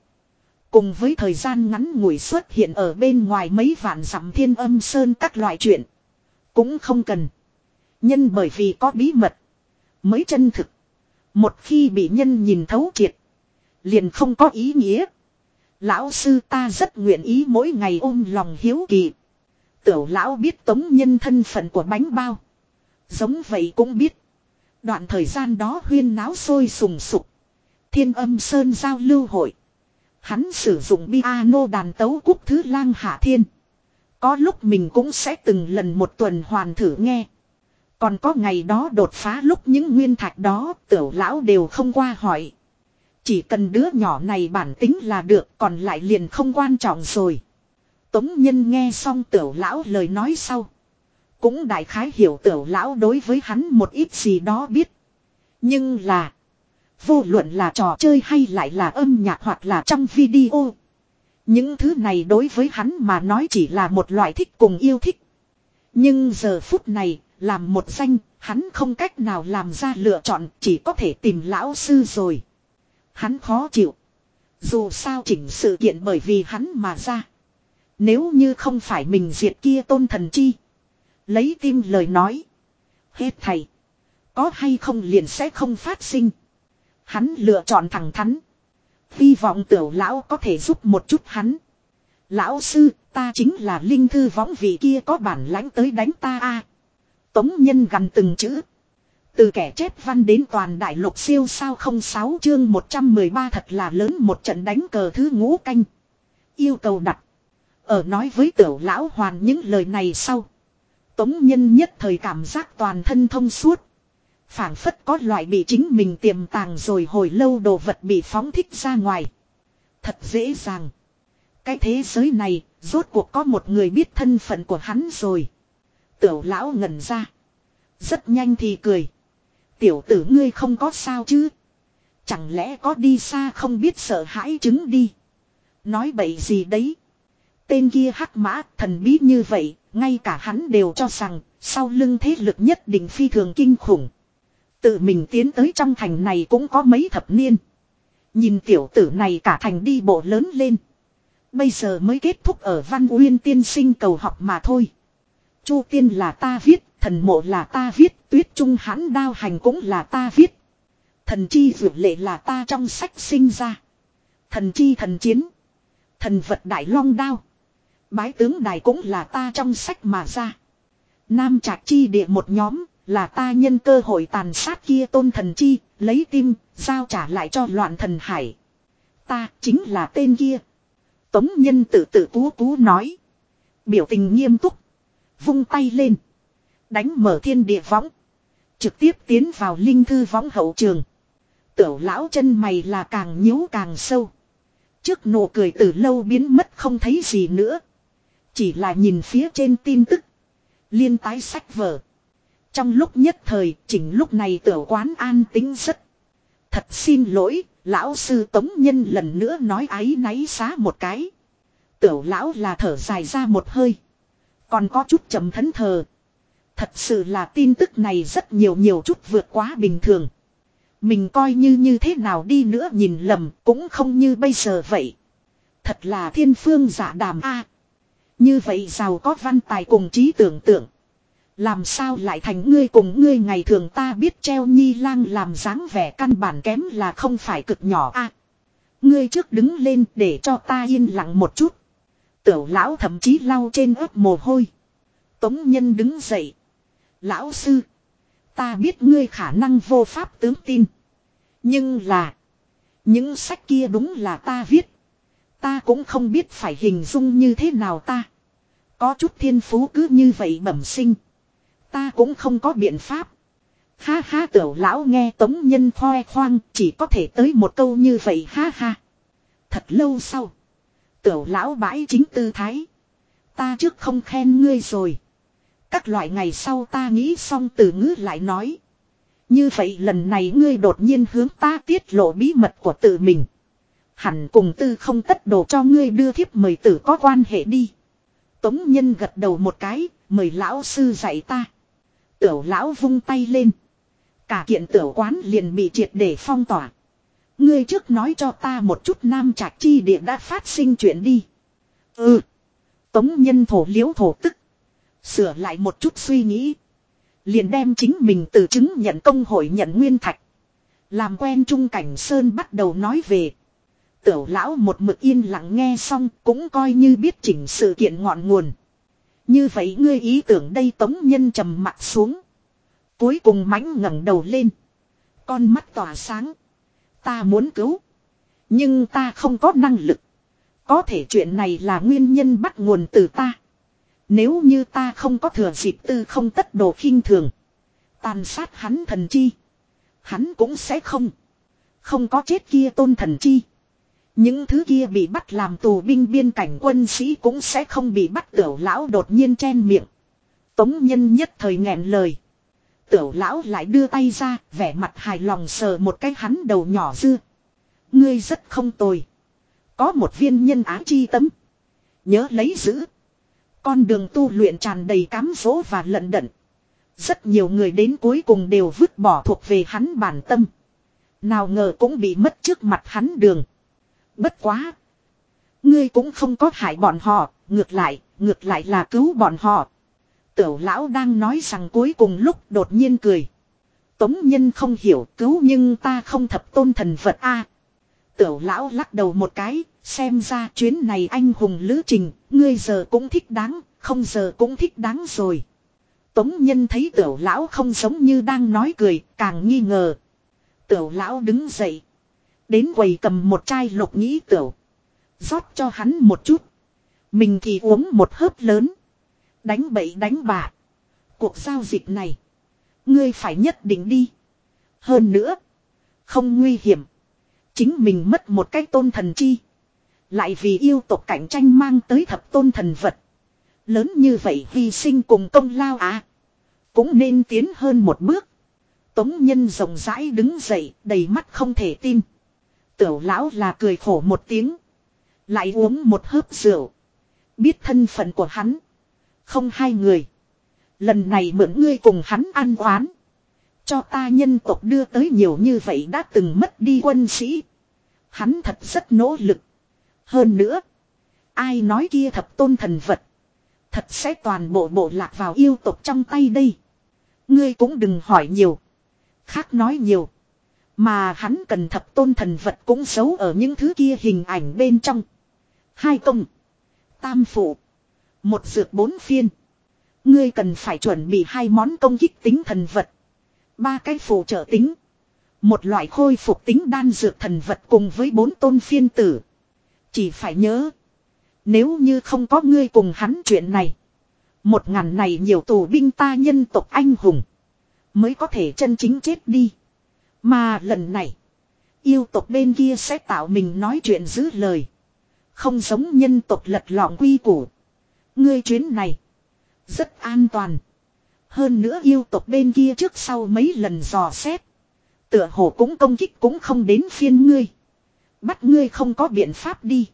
Cùng với thời gian ngắn ngủi xuất hiện ở bên ngoài mấy vạn dặm thiên âm sơn các loại chuyện. Cũng không cần. Nhân bởi vì có bí mật. Mới chân thực. Một khi bị nhân nhìn thấu triệt. Liền không có ý nghĩa. Lão sư ta rất nguyện ý mỗi ngày ôm lòng hiếu kỳ. Tiểu lão biết tống nhân thân phận của bánh bao. Giống vậy cũng biết. Đoạn thời gian đó huyên náo sôi sùng sục. Thiên âm sơn giao lưu hội. Hắn sử dụng piano đàn tấu cúc thứ lang hạ thiên. Có lúc mình cũng sẽ từng lần một tuần hoàn thử nghe. Còn có ngày đó đột phá lúc những nguyên thạch đó, tiểu lão đều không qua hỏi. Chỉ cần đứa nhỏ này bản tính là được, còn lại liền không quan trọng rồi. Tống nhân nghe xong tiểu lão lời nói sau. Cũng đại khái hiểu tiểu lão đối với hắn một ít gì đó biết. Nhưng là. Vô luận là trò chơi hay lại là âm nhạc hoặc là trong video. Những thứ này đối với hắn mà nói chỉ là một loại thích cùng yêu thích. Nhưng giờ phút này, làm một danh, hắn không cách nào làm ra lựa chọn, chỉ có thể tìm lão sư rồi. Hắn khó chịu. Dù sao chỉnh sự kiện bởi vì hắn mà ra. Nếu như không phải mình diệt kia tôn thần chi. Lấy tim lời nói. Hết thầy. Có hay không liền sẽ không phát sinh. Hắn lựa chọn thẳng thắn. Hy vọng tiểu lão có thể giúp một chút hắn. Lão sư, ta chính là linh thư võng vị kia có bản lãnh tới đánh ta a. Tống nhân gần từng chữ. Từ kẻ chép văn đến toàn đại lục siêu sao không sáu chương 113 thật là lớn một trận đánh cờ thứ ngũ canh. Yêu cầu đặt. Ở nói với tiểu lão hoàn những lời này sau. Tống nhân nhất thời cảm giác toàn thân thông suốt phảng phất có loại bị chính mình tiềm tàng rồi hồi lâu đồ vật bị phóng thích ra ngoài. Thật dễ dàng. Cái thế giới này, rốt cuộc có một người biết thân phận của hắn rồi. Tiểu lão ngẩn ra. Rất nhanh thì cười. Tiểu tử ngươi không có sao chứ. Chẳng lẽ có đi xa không biết sợ hãi chứng đi. Nói bậy gì đấy. Tên kia hắc mã thần bí như vậy, ngay cả hắn đều cho rằng, sau lưng thế lực nhất định phi thường kinh khủng. Tự mình tiến tới trong thành này cũng có mấy thập niên. Nhìn tiểu tử này cả thành đi bộ lớn lên. Bây giờ mới kết thúc ở Văn Uyên tiên sinh cầu học mà thôi. Chu tiên là ta viết, thần mộ là ta viết, tuyết trung hãn đao hành cũng là ta viết. Thần chi vượt lệ là ta trong sách sinh ra. Thần chi thần chiến. Thần vật đại long đao. Bái tướng đài cũng là ta trong sách mà ra. Nam trạc chi địa một nhóm, là ta nhân cơ hội tàn sát kia tôn thần chi, lấy tim, giao trả lại cho loạn thần hải. Ta chính là tên kia. Tống nhân tự tự cú cú nói. Biểu tình nghiêm túc. Vung tay lên. Đánh mở thiên địa võng. Trực tiếp tiến vào linh thư võng hậu trường. Tiểu lão chân mày là càng nhíu càng sâu. Trước nụ cười từ lâu biến mất không thấy gì nữa. Chỉ là nhìn phía trên tin tức. Liên tái sách vở. Trong lúc nhất thời, chỉnh lúc này tiểu quán an tính rất. Thật xin lỗi, lão sư tống nhân lần nữa nói ái náy xá một cái. Tiểu lão là thở dài ra một hơi. Còn có chút chậm thẫn thờ. Thật sự là tin tức này rất nhiều nhiều chút vượt quá bình thường. Mình coi như như thế nào đi nữa nhìn lầm cũng không như bây giờ vậy. Thật là thiên phương giả đàm a như vậy giàu có văn tài cùng trí tưởng tượng. Làm sao lại thành ngươi cùng ngươi ngày thường ta biết treo nhi lang làm dáng vẻ căn bản kém là không phải cực nhỏ a. ngươi trước đứng lên để cho ta yên lặng một chút. Tiểu lão thậm chí lau trên ớt mồ hôi. Tống nhân đứng dậy. Lão sư. Ta biết ngươi khả năng vô pháp tướng tin. Nhưng là. Những sách kia đúng là ta viết. Ta cũng không biết phải hình dung như thế nào ta. Có chút thiên phú cứ như vậy bẩm sinh. Ta cũng không có biện pháp. Ha ha tiểu lão nghe tống nhân khoe khoang, chỉ có thể tới một câu như vậy ha ha. Thật lâu sau. Tiểu lão bãi chính tư thái. Ta trước không khen ngươi rồi. Các loại ngày sau ta nghĩ xong từ ngữ lại nói. Như vậy lần này ngươi đột nhiên hướng ta tiết lộ bí mật của tự mình. Hẳn cùng tư không tất đồ cho ngươi đưa thiếp mời tử có quan hệ đi. Tống nhân gật đầu một cái, mời lão sư dạy ta. Tiểu lão vung tay lên. Cả kiện tiểu quán liền bị triệt để phong tỏa. Ngươi trước nói cho ta một chút nam trạch chi địa đã phát sinh chuyện đi. Ừ. Tống nhân thổ liễu thổ tức. Sửa lại một chút suy nghĩ. Liền đem chính mình từ chứng nhận công hội nhận nguyên thạch. Làm quen Trung Cảnh Sơn bắt đầu nói về. Tiểu lão một mực yên lặng nghe xong cũng coi như biết chỉnh sự kiện ngọn nguồn. Như vậy ngươi ý tưởng đây tống nhân trầm mặt xuống. Cuối cùng mánh ngẩng đầu lên. Con mắt tỏa sáng. Ta muốn cứu. Nhưng ta không có năng lực. Có thể chuyện này là nguyên nhân bắt nguồn từ ta. Nếu như ta không có thừa dịp tư không tất đồ khinh thường. Tàn sát hắn thần chi. Hắn cũng sẽ không. Không có chết kia tôn thần chi. Những thứ kia bị bắt làm tù binh biên cảnh quân sĩ cũng sẽ không bị bắt tiểu lão đột nhiên chen miệng. Tống nhân nhất thời nghẹn lời. Tiểu lão lại đưa tay ra, vẻ mặt hài lòng sờ một cái hắn đầu nhỏ dưa. Ngươi rất không tồi. Có một viên nhân á chi tấm. Nhớ lấy giữ. Con đường tu luyện tràn đầy cám dỗ và lận đận. Rất nhiều người đến cuối cùng đều vứt bỏ thuộc về hắn bản tâm. Nào ngờ cũng bị mất trước mặt hắn đường. Bất quá. Ngươi cũng không có hại bọn họ, ngược lại, ngược lại là cứu bọn họ. Tiểu lão đang nói rằng cuối cùng lúc đột nhiên cười. Tống nhân không hiểu cứu nhưng ta không thập tôn thần vật a. tiểu lão lắc đầu một cái, xem ra chuyến này anh hùng lữ trình, ngươi giờ cũng thích đáng, không giờ cũng thích đáng rồi. Tống nhân thấy tiểu lão không giống như đang nói cười, càng nghi ngờ. Tiểu lão đứng dậy. Đến quầy cầm một chai lục nhĩ tiểu. rót cho hắn một chút. Mình thì uống một hớp lớn. Đánh bậy đánh bạ. Cuộc giao dịch này. Ngươi phải nhất định đi. Hơn nữa. Không nguy hiểm. Chính mình mất một cái tôn thần chi. Lại vì yêu tộc cạnh tranh mang tới thập tôn thần vật. Lớn như vậy hy sinh cùng công lao à. Cũng nên tiến hơn một bước. Tống nhân rộng rãi đứng dậy, đầy mắt không thể tin. Tiểu lão là cười khổ một tiếng. Lại uống một hớp rượu. Biết thân phận của hắn. Không hai người. Lần này mượn ngươi cùng hắn ăn oán. Cho ta nhân tộc đưa tới nhiều như vậy đã từng mất đi quân sĩ. Hắn thật rất nỗ lực. Hơn nữa. Ai nói kia thập tôn thần vật. Thật sẽ toàn bộ bộ lạc vào yêu tộc trong tay đây. Ngươi cũng đừng hỏi nhiều. Khác nói nhiều. Mà hắn cần thập tôn thần vật cũng giấu ở những thứ kia hình ảnh bên trong. Hai công. Tam phụ. Một dược bốn phiên. Ngươi cần phải chuẩn bị hai món công kích tính thần vật. Ba cái phụ trợ tính. Một loại khôi phục tính đan dược thần vật cùng với bốn tôn phiên tử. Chỉ phải nhớ. Nếu như không có ngươi cùng hắn chuyện này. Một ngàn này nhiều tù binh ta nhân tộc anh hùng. Mới có thể chân chính chết đi. Mà lần này. Yêu tộc bên kia sẽ tạo mình nói chuyện giữ lời. Không giống nhân tộc lật lọng quy củ. Ngươi chuyến này. Rất an toàn. Hơn nữa yêu tộc bên kia trước sau mấy lần dò xét. Tựa hồ cũng công kích cũng không đến phiên ngươi. Bắt ngươi không có biện pháp đi.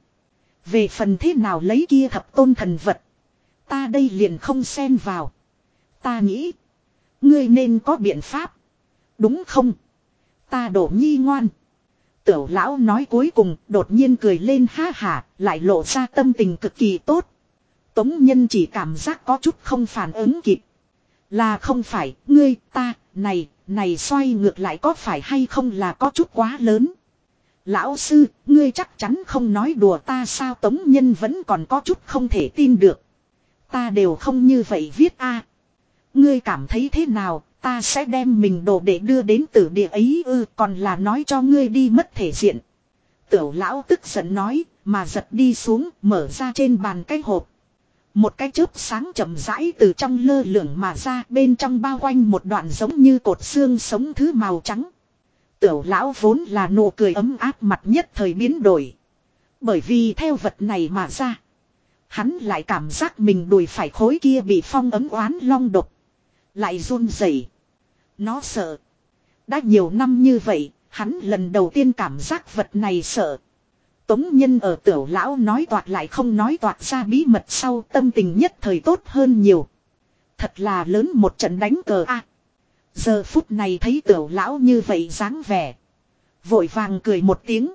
Về phần thế nào lấy kia thập tôn thần vật. Ta đây liền không xen vào. Ta nghĩ. Ngươi nên có biện pháp. Đúng không? Ta đổ nhi ngoan. Tiểu lão nói cuối cùng đột nhiên cười lên ha hả lại lộ ra tâm tình cực kỳ tốt. Tống nhân chỉ cảm giác có chút không phản ứng kịp. Là không phải, ngươi, ta, này, này xoay ngược lại có phải hay không là có chút quá lớn. Lão sư, ngươi chắc chắn không nói đùa ta sao tống nhân vẫn còn có chút không thể tin được. Ta đều không như vậy viết a. Ngươi cảm thấy thế nào, ta sẽ đem mình đồ để đưa đến tử địa ấy ư còn là nói cho ngươi đi mất thể diện. Tiểu lão tức giận nói, mà giật đi xuống, mở ra trên bàn cái hộp. Một cái chớp sáng chậm rãi từ trong lơ lửng mà ra bên trong bao quanh một đoạn giống như cột xương sống thứ màu trắng. Tiểu lão vốn là nụ cười ấm áp mặt nhất thời biến đổi. Bởi vì theo vật này mà ra. Hắn lại cảm giác mình đùi phải khối kia bị phong ấm oán long độc. Lại run rẩy. Nó sợ. Đã nhiều năm như vậy, hắn lần đầu tiên cảm giác vật này sợ. Tống nhân ở tiểu lão nói toạc lại không nói toạc ra bí mật sau tâm tình nhất thời tốt hơn nhiều. Thật là lớn một trận đánh cờ a. giờ phút này thấy tiểu lão như vậy dáng vẻ. Vội vàng cười một tiếng.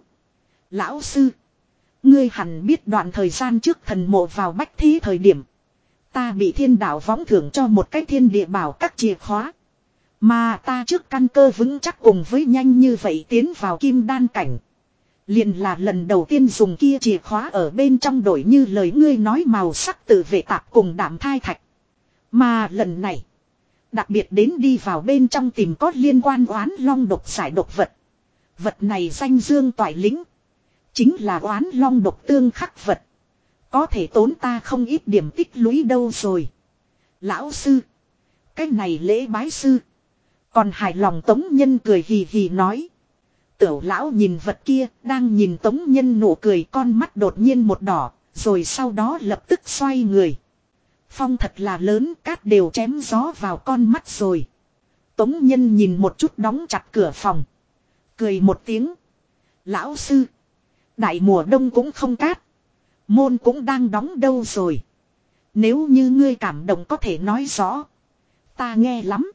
Lão sư. Ngươi hẳn biết đoạn thời gian trước thần mộ vào bách thí thời điểm. Ta bị thiên đạo võng thưởng cho một cái thiên địa bảo các chìa khóa. Mà ta trước căn cơ vững chắc cùng với nhanh như vậy tiến vào kim đan cảnh. Liền là lần đầu tiên dùng kia chìa khóa ở bên trong đổi như lời ngươi nói màu sắc tự vệ tạp cùng đảm thai thạch. Mà lần này. Đặc biệt đến đi vào bên trong tìm có liên quan oán long độc giải độc vật. Vật này danh dương toại lính. Chính là oán long độc tương khắc vật. Có thể tốn ta không ít điểm tích lũy đâu rồi. Lão sư. Cái này lễ bái sư. Còn hài lòng tống nhân cười hì hì nói. Tiểu lão nhìn vật kia, đang nhìn tống nhân nụ cười con mắt đột nhiên một đỏ, rồi sau đó lập tức xoay người. Phong thật là lớn, cát đều chém gió vào con mắt rồi. Tống nhân nhìn một chút đóng chặt cửa phòng. Cười một tiếng. Lão sư. Đại mùa đông cũng không cát. Môn cũng đang đóng đâu rồi. Nếu như ngươi cảm động có thể nói rõ. Ta nghe lắm.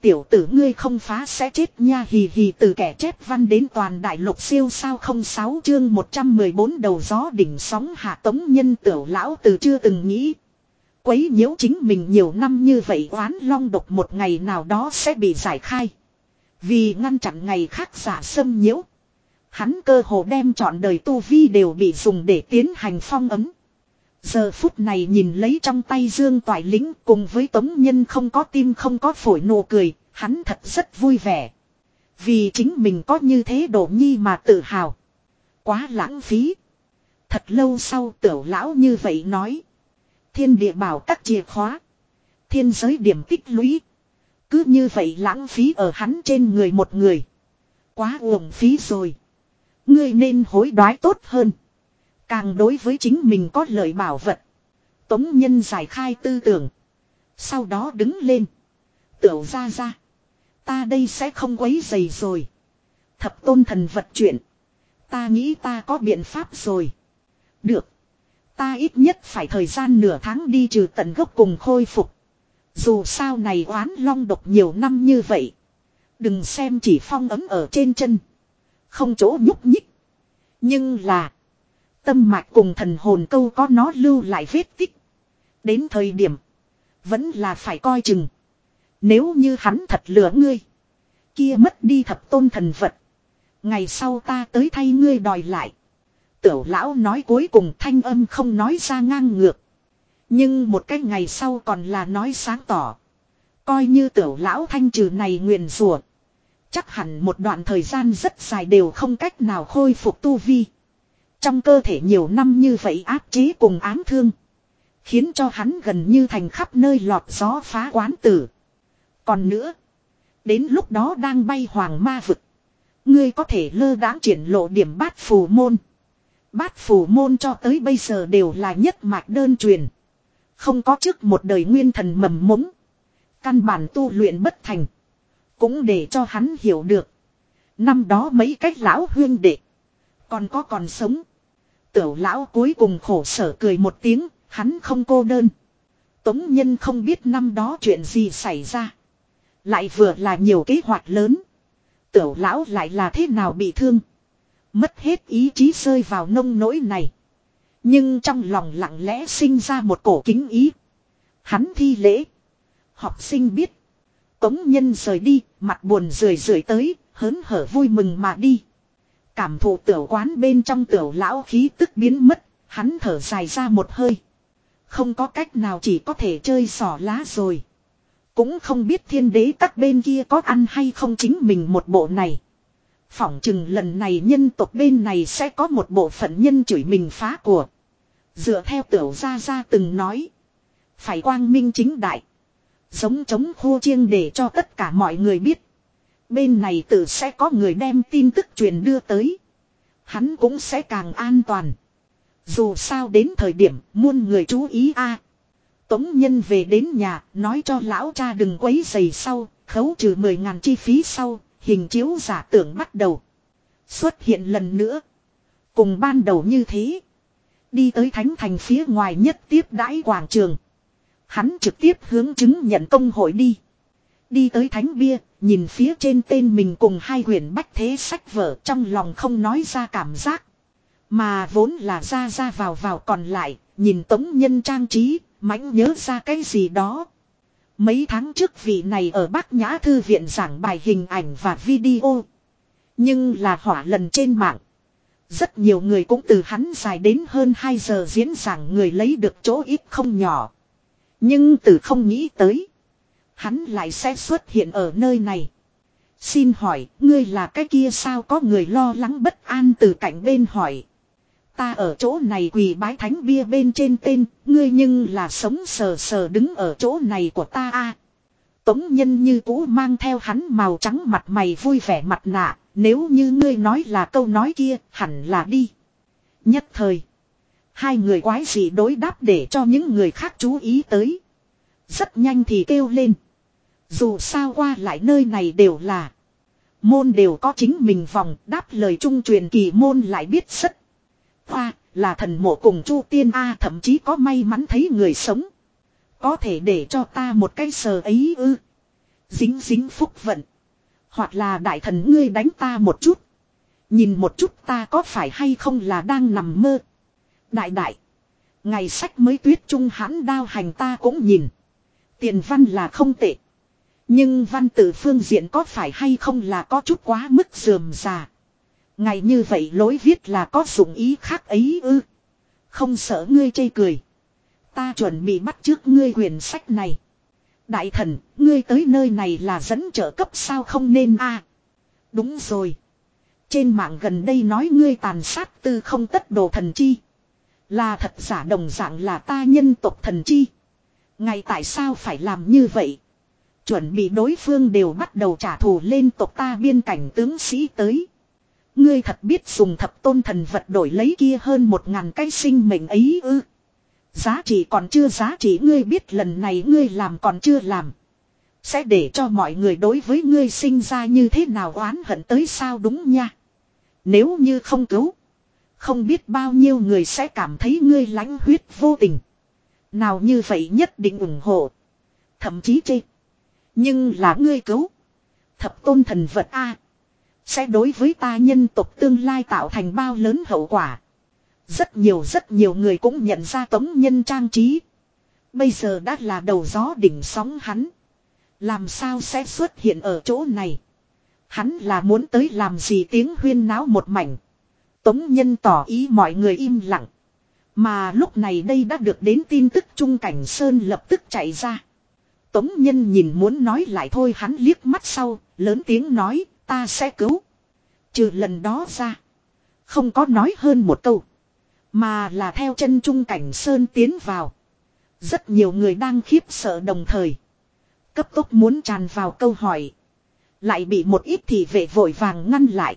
Tiểu tử ngươi không phá sẽ chết nha, hì hì từ kẻ chép văn đến toàn đại lục siêu sao không sáu chương 114 đầu gió đỉnh sóng hạ tống nhân tiểu lão từ chưa từng nghĩ. Quấy nhiễu chính mình nhiều năm như vậy oán long độc một ngày nào đó sẽ bị giải khai. Vì ngăn chặn ngày khác giả xâm nhiễu. Hắn cơ hồ đem chọn đời tu vi đều bị dùng để tiến hành phong ấm. Giờ phút này nhìn lấy trong tay Dương Toại Lính cùng với Tống Nhân không có tim không có phổi nụ cười, hắn thật rất vui vẻ. Vì chính mình có như thế độ nhi mà tự hào. Quá lãng phí. Thật lâu sau tiểu lão như vậy nói. Thiên địa bảo các chìa khóa. Thiên giới điểm tích lũy. Cứ như vậy lãng phí ở hắn trên người một người. Quá uổng phí rồi. Ngươi nên hối đoái tốt hơn. Càng đối với chính mình có lợi bảo vật. Tống nhân giải khai tư tưởng. Sau đó đứng lên. Tiểu ra ra. Ta đây sẽ không quấy dày rồi. Thập tôn thần vật chuyện. Ta nghĩ ta có biện pháp rồi. Được. Ta ít nhất phải thời gian nửa tháng đi trừ tận gốc cùng khôi phục. Dù sao này oán long độc nhiều năm như vậy. Đừng xem chỉ phong ấm ở trên chân. Không chỗ nhúc nhích. Nhưng là. Tâm mạch cùng thần hồn câu có nó lưu lại vết tích. Đến thời điểm. Vẫn là phải coi chừng. Nếu như hắn thật lửa ngươi. Kia mất đi thập tôn thần vật. Ngày sau ta tới thay ngươi đòi lại. Tiểu lão nói cuối cùng thanh âm không nói ra ngang ngược. Nhưng một cái ngày sau còn là nói sáng tỏ. Coi như tiểu lão thanh trừ này nguyền rủa Chắc hẳn một đoạn thời gian rất dài đều không cách nào khôi phục tu vi. Trong cơ thể nhiều năm như vậy áp chế cùng ám thương. Khiến cho hắn gần như thành khắp nơi lọt gió phá quán tử. Còn nữa. Đến lúc đó đang bay hoàng ma vực. Ngươi có thể lơ đáng triển lộ điểm bát phù môn. Bát phù môn cho tới bây giờ đều là nhất mạch đơn truyền. Không có trước một đời nguyên thần mầm mống. Căn bản tu luyện bất thành. Cũng để cho hắn hiểu được. Năm đó mấy cách lão huyên đệ. Còn có còn sống. Tiểu lão cuối cùng khổ sở cười một tiếng. Hắn không cô đơn. Tống nhân không biết năm đó chuyện gì xảy ra. Lại vừa là nhiều kế hoạch lớn. Tiểu lão lại là thế nào bị thương. Mất hết ý chí rơi vào nông nỗi này. Nhưng trong lòng lặng lẽ sinh ra một cổ kính ý. Hắn thi lễ. Học sinh biết. Tống nhân rời đi, mặt buồn rười rượi tới, hớn hở vui mừng mà đi. Cảm thụ tiểu quán bên trong tiểu lão khí tức biến mất, hắn thở dài ra một hơi. Không có cách nào chỉ có thể chơi sỏ lá rồi. Cũng không biết thiên đế các bên kia có ăn hay không chính mình một bộ này. Phỏng chừng lần này nhân tộc bên này sẽ có một bộ phận nhân chửi mình phá của. Dựa theo tiểu gia gia từng nói. Phải quang minh chính đại. Giống chống khô chiêng để cho tất cả mọi người biết. Bên này tự sẽ có người đem tin tức truyền đưa tới. Hắn cũng sẽ càng an toàn. Dù sao đến thời điểm muôn người chú ý a. Tống nhân về đến nhà nói cho lão cha đừng quấy giày sau, khấu trừ 10 ngàn chi phí sau, hình chiếu giả tưởng bắt đầu. Xuất hiện lần nữa. Cùng ban đầu như thế. Đi tới thánh thành phía ngoài nhất tiếp đãi quảng trường. Hắn trực tiếp hướng chứng nhận công hội đi. Đi tới thánh bia, nhìn phía trên tên mình cùng hai huyền bách thế sách vở trong lòng không nói ra cảm giác. Mà vốn là ra ra vào vào còn lại, nhìn tống nhân trang trí, mãnh nhớ ra cái gì đó. Mấy tháng trước vị này ở Bắc Nhã Thư viện giảng bài hình ảnh và video. Nhưng là hỏa lần trên mạng. Rất nhiều người cũng từ hắn dài đến hơn 2 giờ diễn giảng người lấy được chỗ ít không nhỏ. Nhưng từ không nghĩ tới. Hắn lại sẽ xuất hiện ở nơi này. Xin hỏi, ngươi là cái kia sao có người lo lắng bất an từ cạnh bên hỏi. Ta ở chỗ này quỳ bái thánh bia bên trên tên, ngươi nhưng là sống sờ sờ đứng ở chỗ này của ta a. Tống nhân như cũ mang theo hắn màu trắng mặt mày vui vẻ mặt nạ, nếu như ngươi nói là câu nói kia, hẳn là đi. Nhất thời, hai người quái gì đối đáp để cho những người khác chú ý tới. Rất nhanh thì kêu lên. Dù sao qua lại nơi này đều là. Môn đều có chính mình vòng, đáp lời trung truyền kỳ môn lại biết rất. Hoa là thần mộ cùng chu tiên A, thậm chí có may mắn thấy người sống. Có thể để cho ta một cái sờ ấy ư. Dính dính phúc vận. Hoặc là đại thần ngươi đánh ta một chút. Nhìn một chút ta có phải hay không là đang nằm mơ. Đại đại. Ngày sách mới tuyết trung hãn đao hành ta cũng nhìn. Tiền văn là không tệ. Nhưng văn tử phương diện có phải hay không là có chút quá mức dườm già. Ngày như vậy lối viết là có dụng ý khác ấy ư. Không sợ ngươi chê cười. Ta chuẩn bị bắt trước ngươi quyển sách này. Đại thần, ngươi tới nơi này là dẫn trợ cấp sao không nên a Đúng rồi. Trên mạng gần đây nói ngươi tàn sát tư không tất đồ thần chi. Là thật giả đồng dạng là ta nhân tộc thần chi. Ngày tại sao phải làm như vậy? Chuẩn bị đối phương đều bắt đầu trả thù lên tộc ta biên cảnh tướng sĩ tới. Ngươi thật biết dùng thập tôn thần vật đổi lấy kia hơn một ngàn cái sinh mệnh ấy ư. Giá trị còn chưa giá trị ngươi biết lần này ngươi làm còn chưa làm. Sẽ để cho mọi người đối với ngươi sinh ra như thế nào oán hận tới sao đúng nha. Nếu như không cứu. Không biết bao nhiêu người sẽ cảm thấy ngươi lãnh huyết vô tình. Nào như vậy nhất định ủng hộ. Thậm chí chê. Nhưng là ngươi cứu. Thập tôn thần vật A. Sẽ đối với ta nhân tộc tương lai tạo thành bao lớn hậu quả. Rất nhiều rất nhiều người cũng nhận ra tống nhân trang trí. Bây giờ đã là đầu gió đỉnh sóng hắn. Làm sao sẽ xuất hiện ở chỗ này. Hắn là muốn tới làm gì tiếng huyên náo một mảnh. Tống nhân tỏ ý mọi người im lặng. Mà lúc này đây đã được đến tin tức Trung Cảnh Sơn lập tức chạy ra. Tống nhân nhìn muốn nói lại thôi hắn liếc mắt sau, lớn tiếng nói, ta sẽ cứu. Trừ lần đó ra. Không có nói hơn một câu. Mà là theo chân Trung Cảnh Sơn tiến vào. Rất nhiều người đang khiếp sợ đồng thời. Cấp tốc muốn tràn vào câu hỏi. Lại bị một ít thị vệ vội vàng ngăn lại.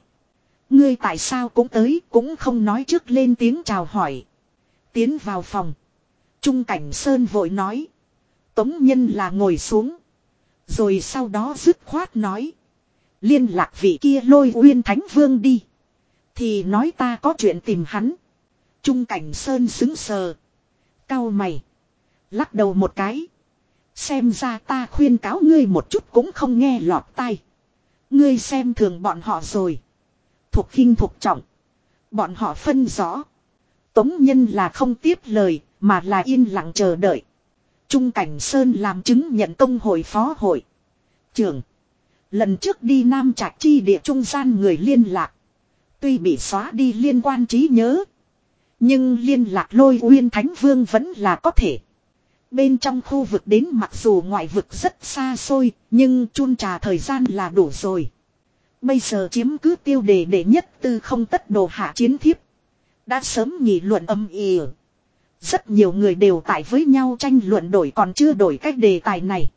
Ngươi tại sao cũng tới cũng không nói trước lên tiếng chào hỏi. Tiến vào phòng. Trung cảnh sơn vội nói. Tống nhân là ngồi xuống. Rồi sau đó dứt khoát nói. Liên lạc vị kia lôi uyên thánh vương đi. Thì nói ta có chuyện tìm hắn. Trung cảnh sơn xứng sờ. Cao mày. Lắc đầu một cái. Xem ra ta khuyên cáo ngươi một chút cũng không nghe lọt tai. Ngươi xem thường bọn họ rồi. Thuộc khinh thuộc trọng. Bọn họ phân rõ. Tống nhân là không tiếp lời, mà là yên lặng chờ đợi. Trung Cảnh Sơn làm chứng nhận công hội phó hội. Trưởng. Lần trước đi Nam Trạch Chi địa trung gian người liên lạc. Tuy bị xóa đi liên quan trí nhớ. Nhưng liên lạc lôi uyên thánh vương vẫn là có thể. Bên trong khu vực đến mặc dù ngoại vực rất xa xôi, nhưng chun trà thời gian là đủ rồi. Bây giờ chiếm cứ tiêu đề để nhất tư không tất đồ hạ chiến thiếp. Đã sớm nghị luận âm ỉ. Rất nhiều người đều tại với nhau tranh luận đổi còn chưa đổi cách đề tài này.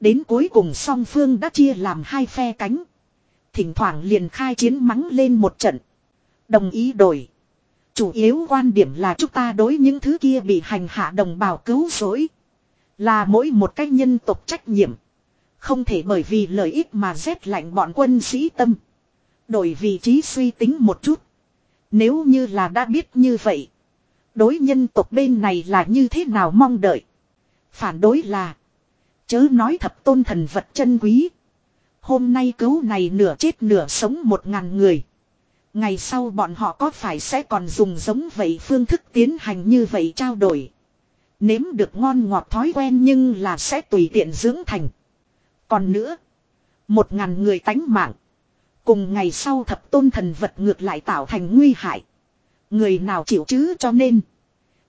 Đến cuối cùng song phương đã chia làm hai phe cánh. Thỉnh thoảng liền khai chiến mắng lên một trận. Đồng ý đổi. Chủ yếu quan điểm là chúng ta đối những thứ kia bị hành hạ đồng bào cứu rỗi. Là mỗi một cách nhân tộc trách nhiệm. Không thể bởi vì lợi ích mà rét lạnh bọn quân sĩ tâm. Đổi vị trí suy tính một chút. Nếu như là đã biết như vậy. Đối nhân tộc bên này là như thế nào mong đợi. Phản đối là. Chớ nói thập tôn thần vật chân quý. Hôm nay cứu này nửa chết nửa sống một ngàn người. Ngày sau bọn họ có phải sẽ còn dùng giống vậy phương thức tiến hành như vậy trao đổi. Nếm được ngon ngọt thói quen nhưng là sẽ tùy tiện dưỡng thành. Còn nữa. Một ngàn người tánh mạng. Cùng ngày sau thập tôn thần vật ngược lại tạo thành nguy hại. Người nào chịu chứ cho nên.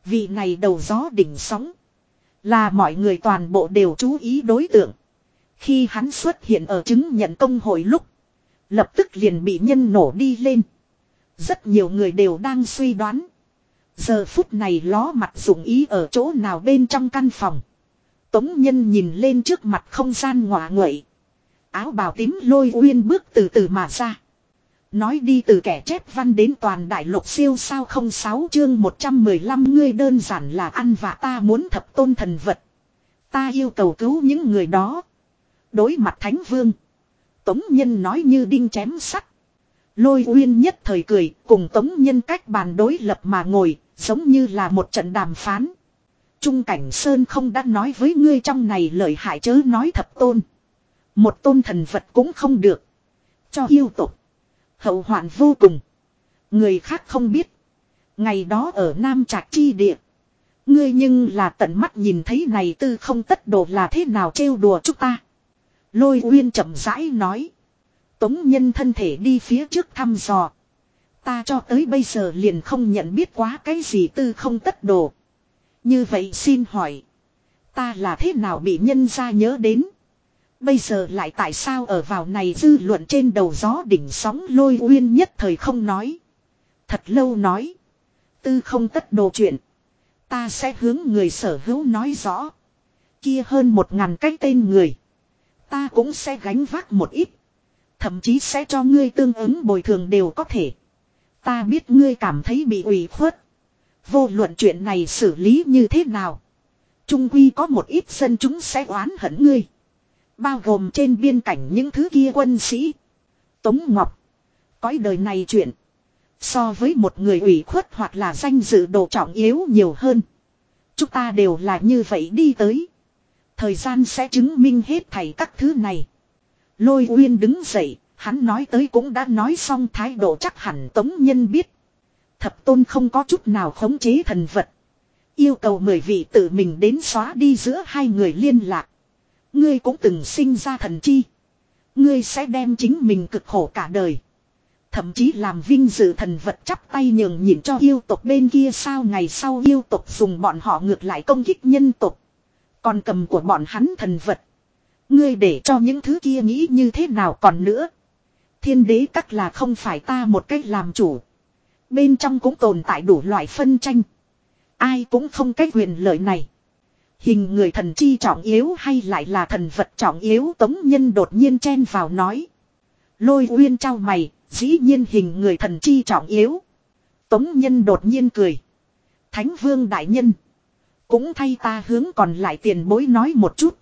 Vị này đầu gió đỉnh sóng. Là mọi người toàn bộ đều chú ý đối tượng. Khi hắn xuất hiện ở chứng nhận công hội lúc. Lập tức liền bị nhân nổ đi lên. Rất nhiều người đều đang suy đoán. Giờ phút này ló mặt dụng ý ở chỗ nào bên trong căn phòng. Tống nhân nhìn lên trước mặt không gian ngọa nguậy. Áo bào tím lôi uyên bước từ từ mà ra. Nói đi từ kẻ chép văn đến toàn đại lục siêu sao không sáu chương 115 ngươi đơn giản là ăn và ta muốn thập tôn thần vật. Ta yêu cầu cứu những người đó. Đối mặt thánh vương. Tống nhân nói như đinh chém sắt. Lôi uyên nhất thời cười, cùng tống nhân cách bàn đối lập mà ngồi, giống như là một trận đàm phán. Trung cảnh Sơn không đã nói với ngươi trong này lời hại chớ nói thập tôn. Một tôn thần vật cũng không được. Cho yêu tục. Hậu hoạn vô cùng. Người khác không biết. Ngày đó ở Nam Trạc Chi Địa. Ngươi nhưng là tận mắt nhìn thấy này tư không tất đồ là thế nào trêu đùa chúng ta. Lôi uyên chậm rãi nói. Tống nhân thân thể đi phía trước thăm dò. Ta cho tới bây giờ liền không nhận biết quá cái gì tư không tất đồ. Như vậy xin hỏi. Ta là thế nào bị nhân ra nhớ đến. Bây giờ lại tại sao ở vào này dư luận trên đầu gió đỉnh sóng lôi uyên nhất thời không nói. Thật lâu nói. Tư không tất đồ chuyện. Ta sẽ hướng người sở hữu nói rõ. Kia hơn một ngàn cái tên người. Ta cũng sẽ gánh vác một ít. Thậm chí sẽ cho ngươi tương ứng bồi thường đều có thể. Ta biết ngươi cảm thấy bị ủy khuất. Vô luận chuyện này xử lý như thế nào. Trung quy có một ít dân chúng sẽ oán hận ngươi. Bao gồm trên biên cảnh những thứ kia quân sĩ. Tống Ngọc. Cõi đời này chuyện. So với một người ủy khuất hoặc là danh dự độ trọng yếu nhiều hơn. Chúng ta đều là như vậy đi tới. Thời gian sẽ chứng minh hết thảy các thứ này. Lôi Uyên đứng dậy, hắn nói tới cũng đã nói xong thái độ chắc hẳn Tống Nhân biết. Thập tôn không có chút nào khống chế thần vật. Yêu cầu mười vị tự mình đến xóa đi giữa hai người liên lạc. Ngươi cũng từng sinh ra thần chi. Ngươi sẽ đem chính mình cực khổ cả đời. Thậm chí làm vinh dự thần vật chắp tay nhường nhịn cho yêu tộc bên kia sao ngày sau yêu tộc dùng bọn họ ngược lại công kích nhân tộc. Còn cầm của bọn hắn thần vật. Ngươi để cho những thứ kia nghĩ như thế nào còn nữa. Thiên đế các là không phải ta một cách làm chủ. Bên trong cũng tồn tại đủ loại phân tranh. Ai cũng không cách quyền lợi này. Hình người thần chi trọng yếu hay lại là thần vật trọng yếu tống nhân đột nhiên chen vào nói. Lôi uyên trao mày, dĩ nhiên hình người thần chi trọng yếu. Tống nhân đột nhiên cười. Thánh vương đại nhân. Cũng thay ta hướng còn lại tiền bối nói một chút.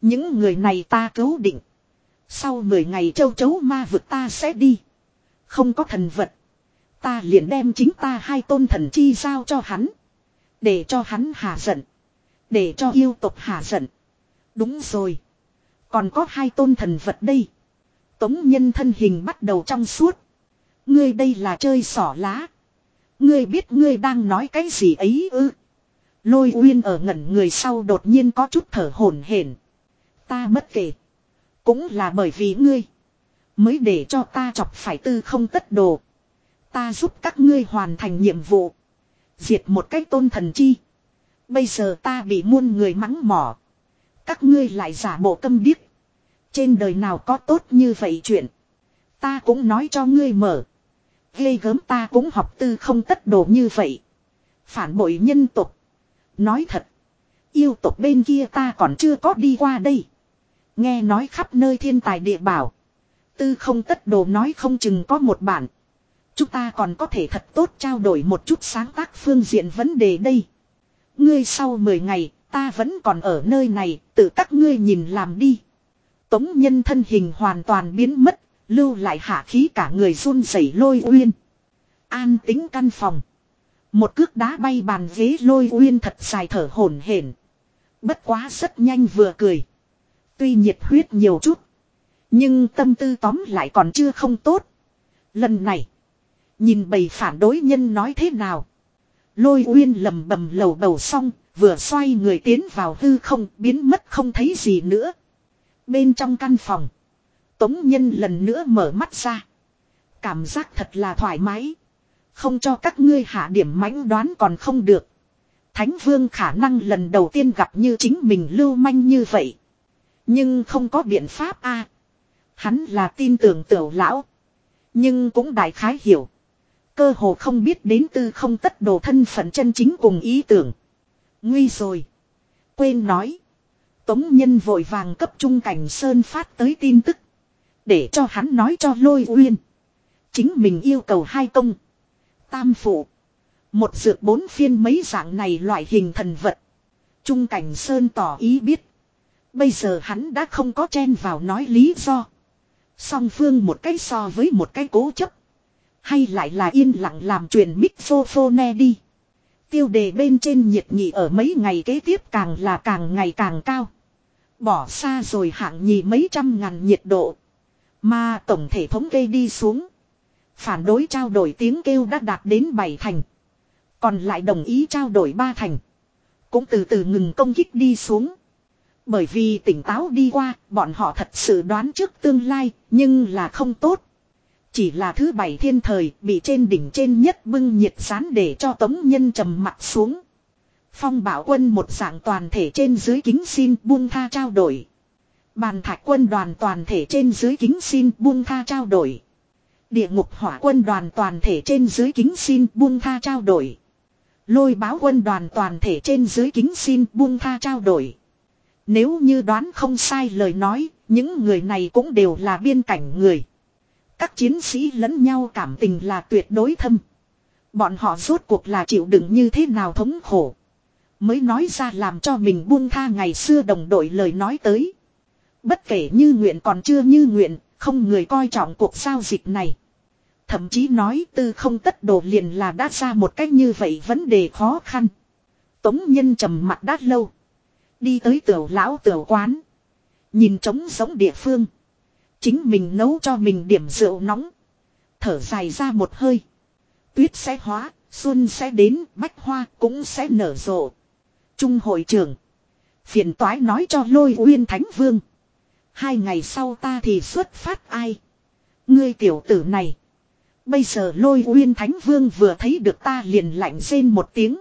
Những người này ta cứu định. Sau 10 ngày châu chấu ma vực ta sẽ đi. Không có thần vật. Ta liền đem chính ta hai tôn thần chi giao cho hắn. Để cho hắn hạ giận. Để cho yêu tộc hạ giận. Đúng rồi. Còn có hai tôn thần vật đây. Tống nhân thân hình bắt đầu trong suốt. Ngươi đây là chơi sỏ lá. Ngươi biết ngươi đang nói cái gì ấy ư. Lôi uyên ở ngẩn người sau đột nhiên có chút thở hổn hển. Ta bất kể. Cũng là bởi vì ngươi. Mới để cho ta chọc phải tư không tất đồ. Ta giúp các ngươi hoàn thành nhiệm vụ. Diệt một cách tôn thần chi. Bây giờ ta bị muôn người mắng mỏ. Các ngươi lại giả bộ câm điếc. Trên đời nào có tốt như vậy chuyện. Ta cũng nói cho ngươi mở. Ghê gớm ta cũng học tư không tất đồ như vậy. Phản bội nhân tục. Nói thật. Yêu tục bên kia ta còn chưa có đi qua đây. Nghe nói khắp nơi thiên tài địa bảo. Tư không tất đồ nói không chừng có một bản. Chúng ta còn có thể thật tốt trao đổi một chút sáng tác phương diện vấn đề đây. Ngươi sau 10 ngày, ta vẫn còn ở nơi này, tự các ngươi nhìn làm đi. Tống nhân thân hình hoàn toàn biến mất, lưu lại hạ khí cả người run rẩy lôi uyên. An tính căn phòng. Một cước đá bay bàn ghế lôi uyên thật dài thở hổn hển. Bất quá rất nhanh vừa cười. Tuy nhiệt huyết nhiều chút. Nhưng tâm tư tóm lại còn chưa không tốt. Lần này. Nhìn bầy phản đối nhân nói thế nào. Lôi uyên lầm bầm lầu bầu xong. Vừa xoay người tiến vào hư không, biến mất không thấy gì nữa. Bên trong căn phòng. Tống nhân lần nữa mở mắt ra. Cảm giác thật là thoải mái. Không cho các ngươi hạ điểm mãnh đoán còn không được. Thánh vương khả năng lần đầu tiên gặp như chính mình lưu manh như vậy. Nhưng không có biện pháp a. Hắn là tin tưởng tiểu lão. Nhưng cũng đại khái hiểu. Cơ hồ không biết đến tư không tất đồ thân phận chân chính cùng ý tưởng. Nguy rồi. Quên nói. Tống nhân vội vàng cấp trung cảnh sơn phát tới tin tức. Để cho hắn nói cho lôi uyên. Chính mình yêu cầu hai công. Tam phụ. Một dược bốn phiên mấy dạng này loại hình thần vật. Trung cảnh sơn tỏ ý biết. Bây giờ hắn đã không có chen vào nói lý do. Song phương một cái so với một cái cố chấp. Hay lại là yên lặng làm chuyện mixophone đi. Tiêu đề bên trên nhiệt nhị ở mấy ngày kế tiếp càng là càng ngày càng cao. Bỏ xa rồi hạng nhì mấy trăm ngàn nhiệt độ. Mà tổng thể thống kê đi xuống. Phản đối trao đổi tiếng kêu đã đạt đến 7 thành. Còn lại đồng ý trao đổi 3 thành. Cũng từ từ ngừng công kích đi xuống. Bởi vì tỉnh táo đi qua, bọn họ thật sự đoán trước tương lai, nhưng là không tốt. Chỉ là thứ bảy thiên thời bị trên đỉnh trên nhất bưng nhiệt sán để cho tống nhân trầm mặt xuống. Phong bảo quân một dạng toàn thể trên dưới kính xin buông tha trao đổi. Bàn thạch quân đoàn toàn thể trên dưới kính xin buông tha trao đổi. Địa ngục hỏa quân đoàn toàn thể trên dưới kính xin buông tha trao đổi. Lôi báo quân đoàn toàn thể trên dưới kính xin buông tha trao đổi. Nếu như đoán không sai lời nói, những người này cũng đều là biên cảnh người. Các chiến sĩ lẫn nhau cảm tình là tuyệt đối thâm. Bọn họ rốt cuộc là chịu đựng như thế nào thống khổ. Mới nói ra làm cho mình buông tha ngày xưa đồng đội lời nói tới. Bất kể như nguyện còn chưa như nguyện, không người coi trọng cuộc giao dịch này. Thậm chí nói tư không tất đồ liền là đã ra một cách như vậy vấn đề khó khăn. Tống nhân trầm mặt đát lâu. Đi tới tiểu lão tiểu quán. Nhìn trống giống địa phương. Chính mình nấu cho mình điểm rượu nóng. Thở dài ra một hơi. Tuyết sẽ hóa, xuân sẽ đến, bách hoa cũng sẽ nở rộ. Trung hội trưởng. Phiền toái nói cho lôi uyên thánh vương. Hai ngày sau ta thì xuất phát ai. Ngươi tiểu tử này. Bây giờ lôi uyên thánh vương vừa thấy được ta liền lạnh rên một tiếng.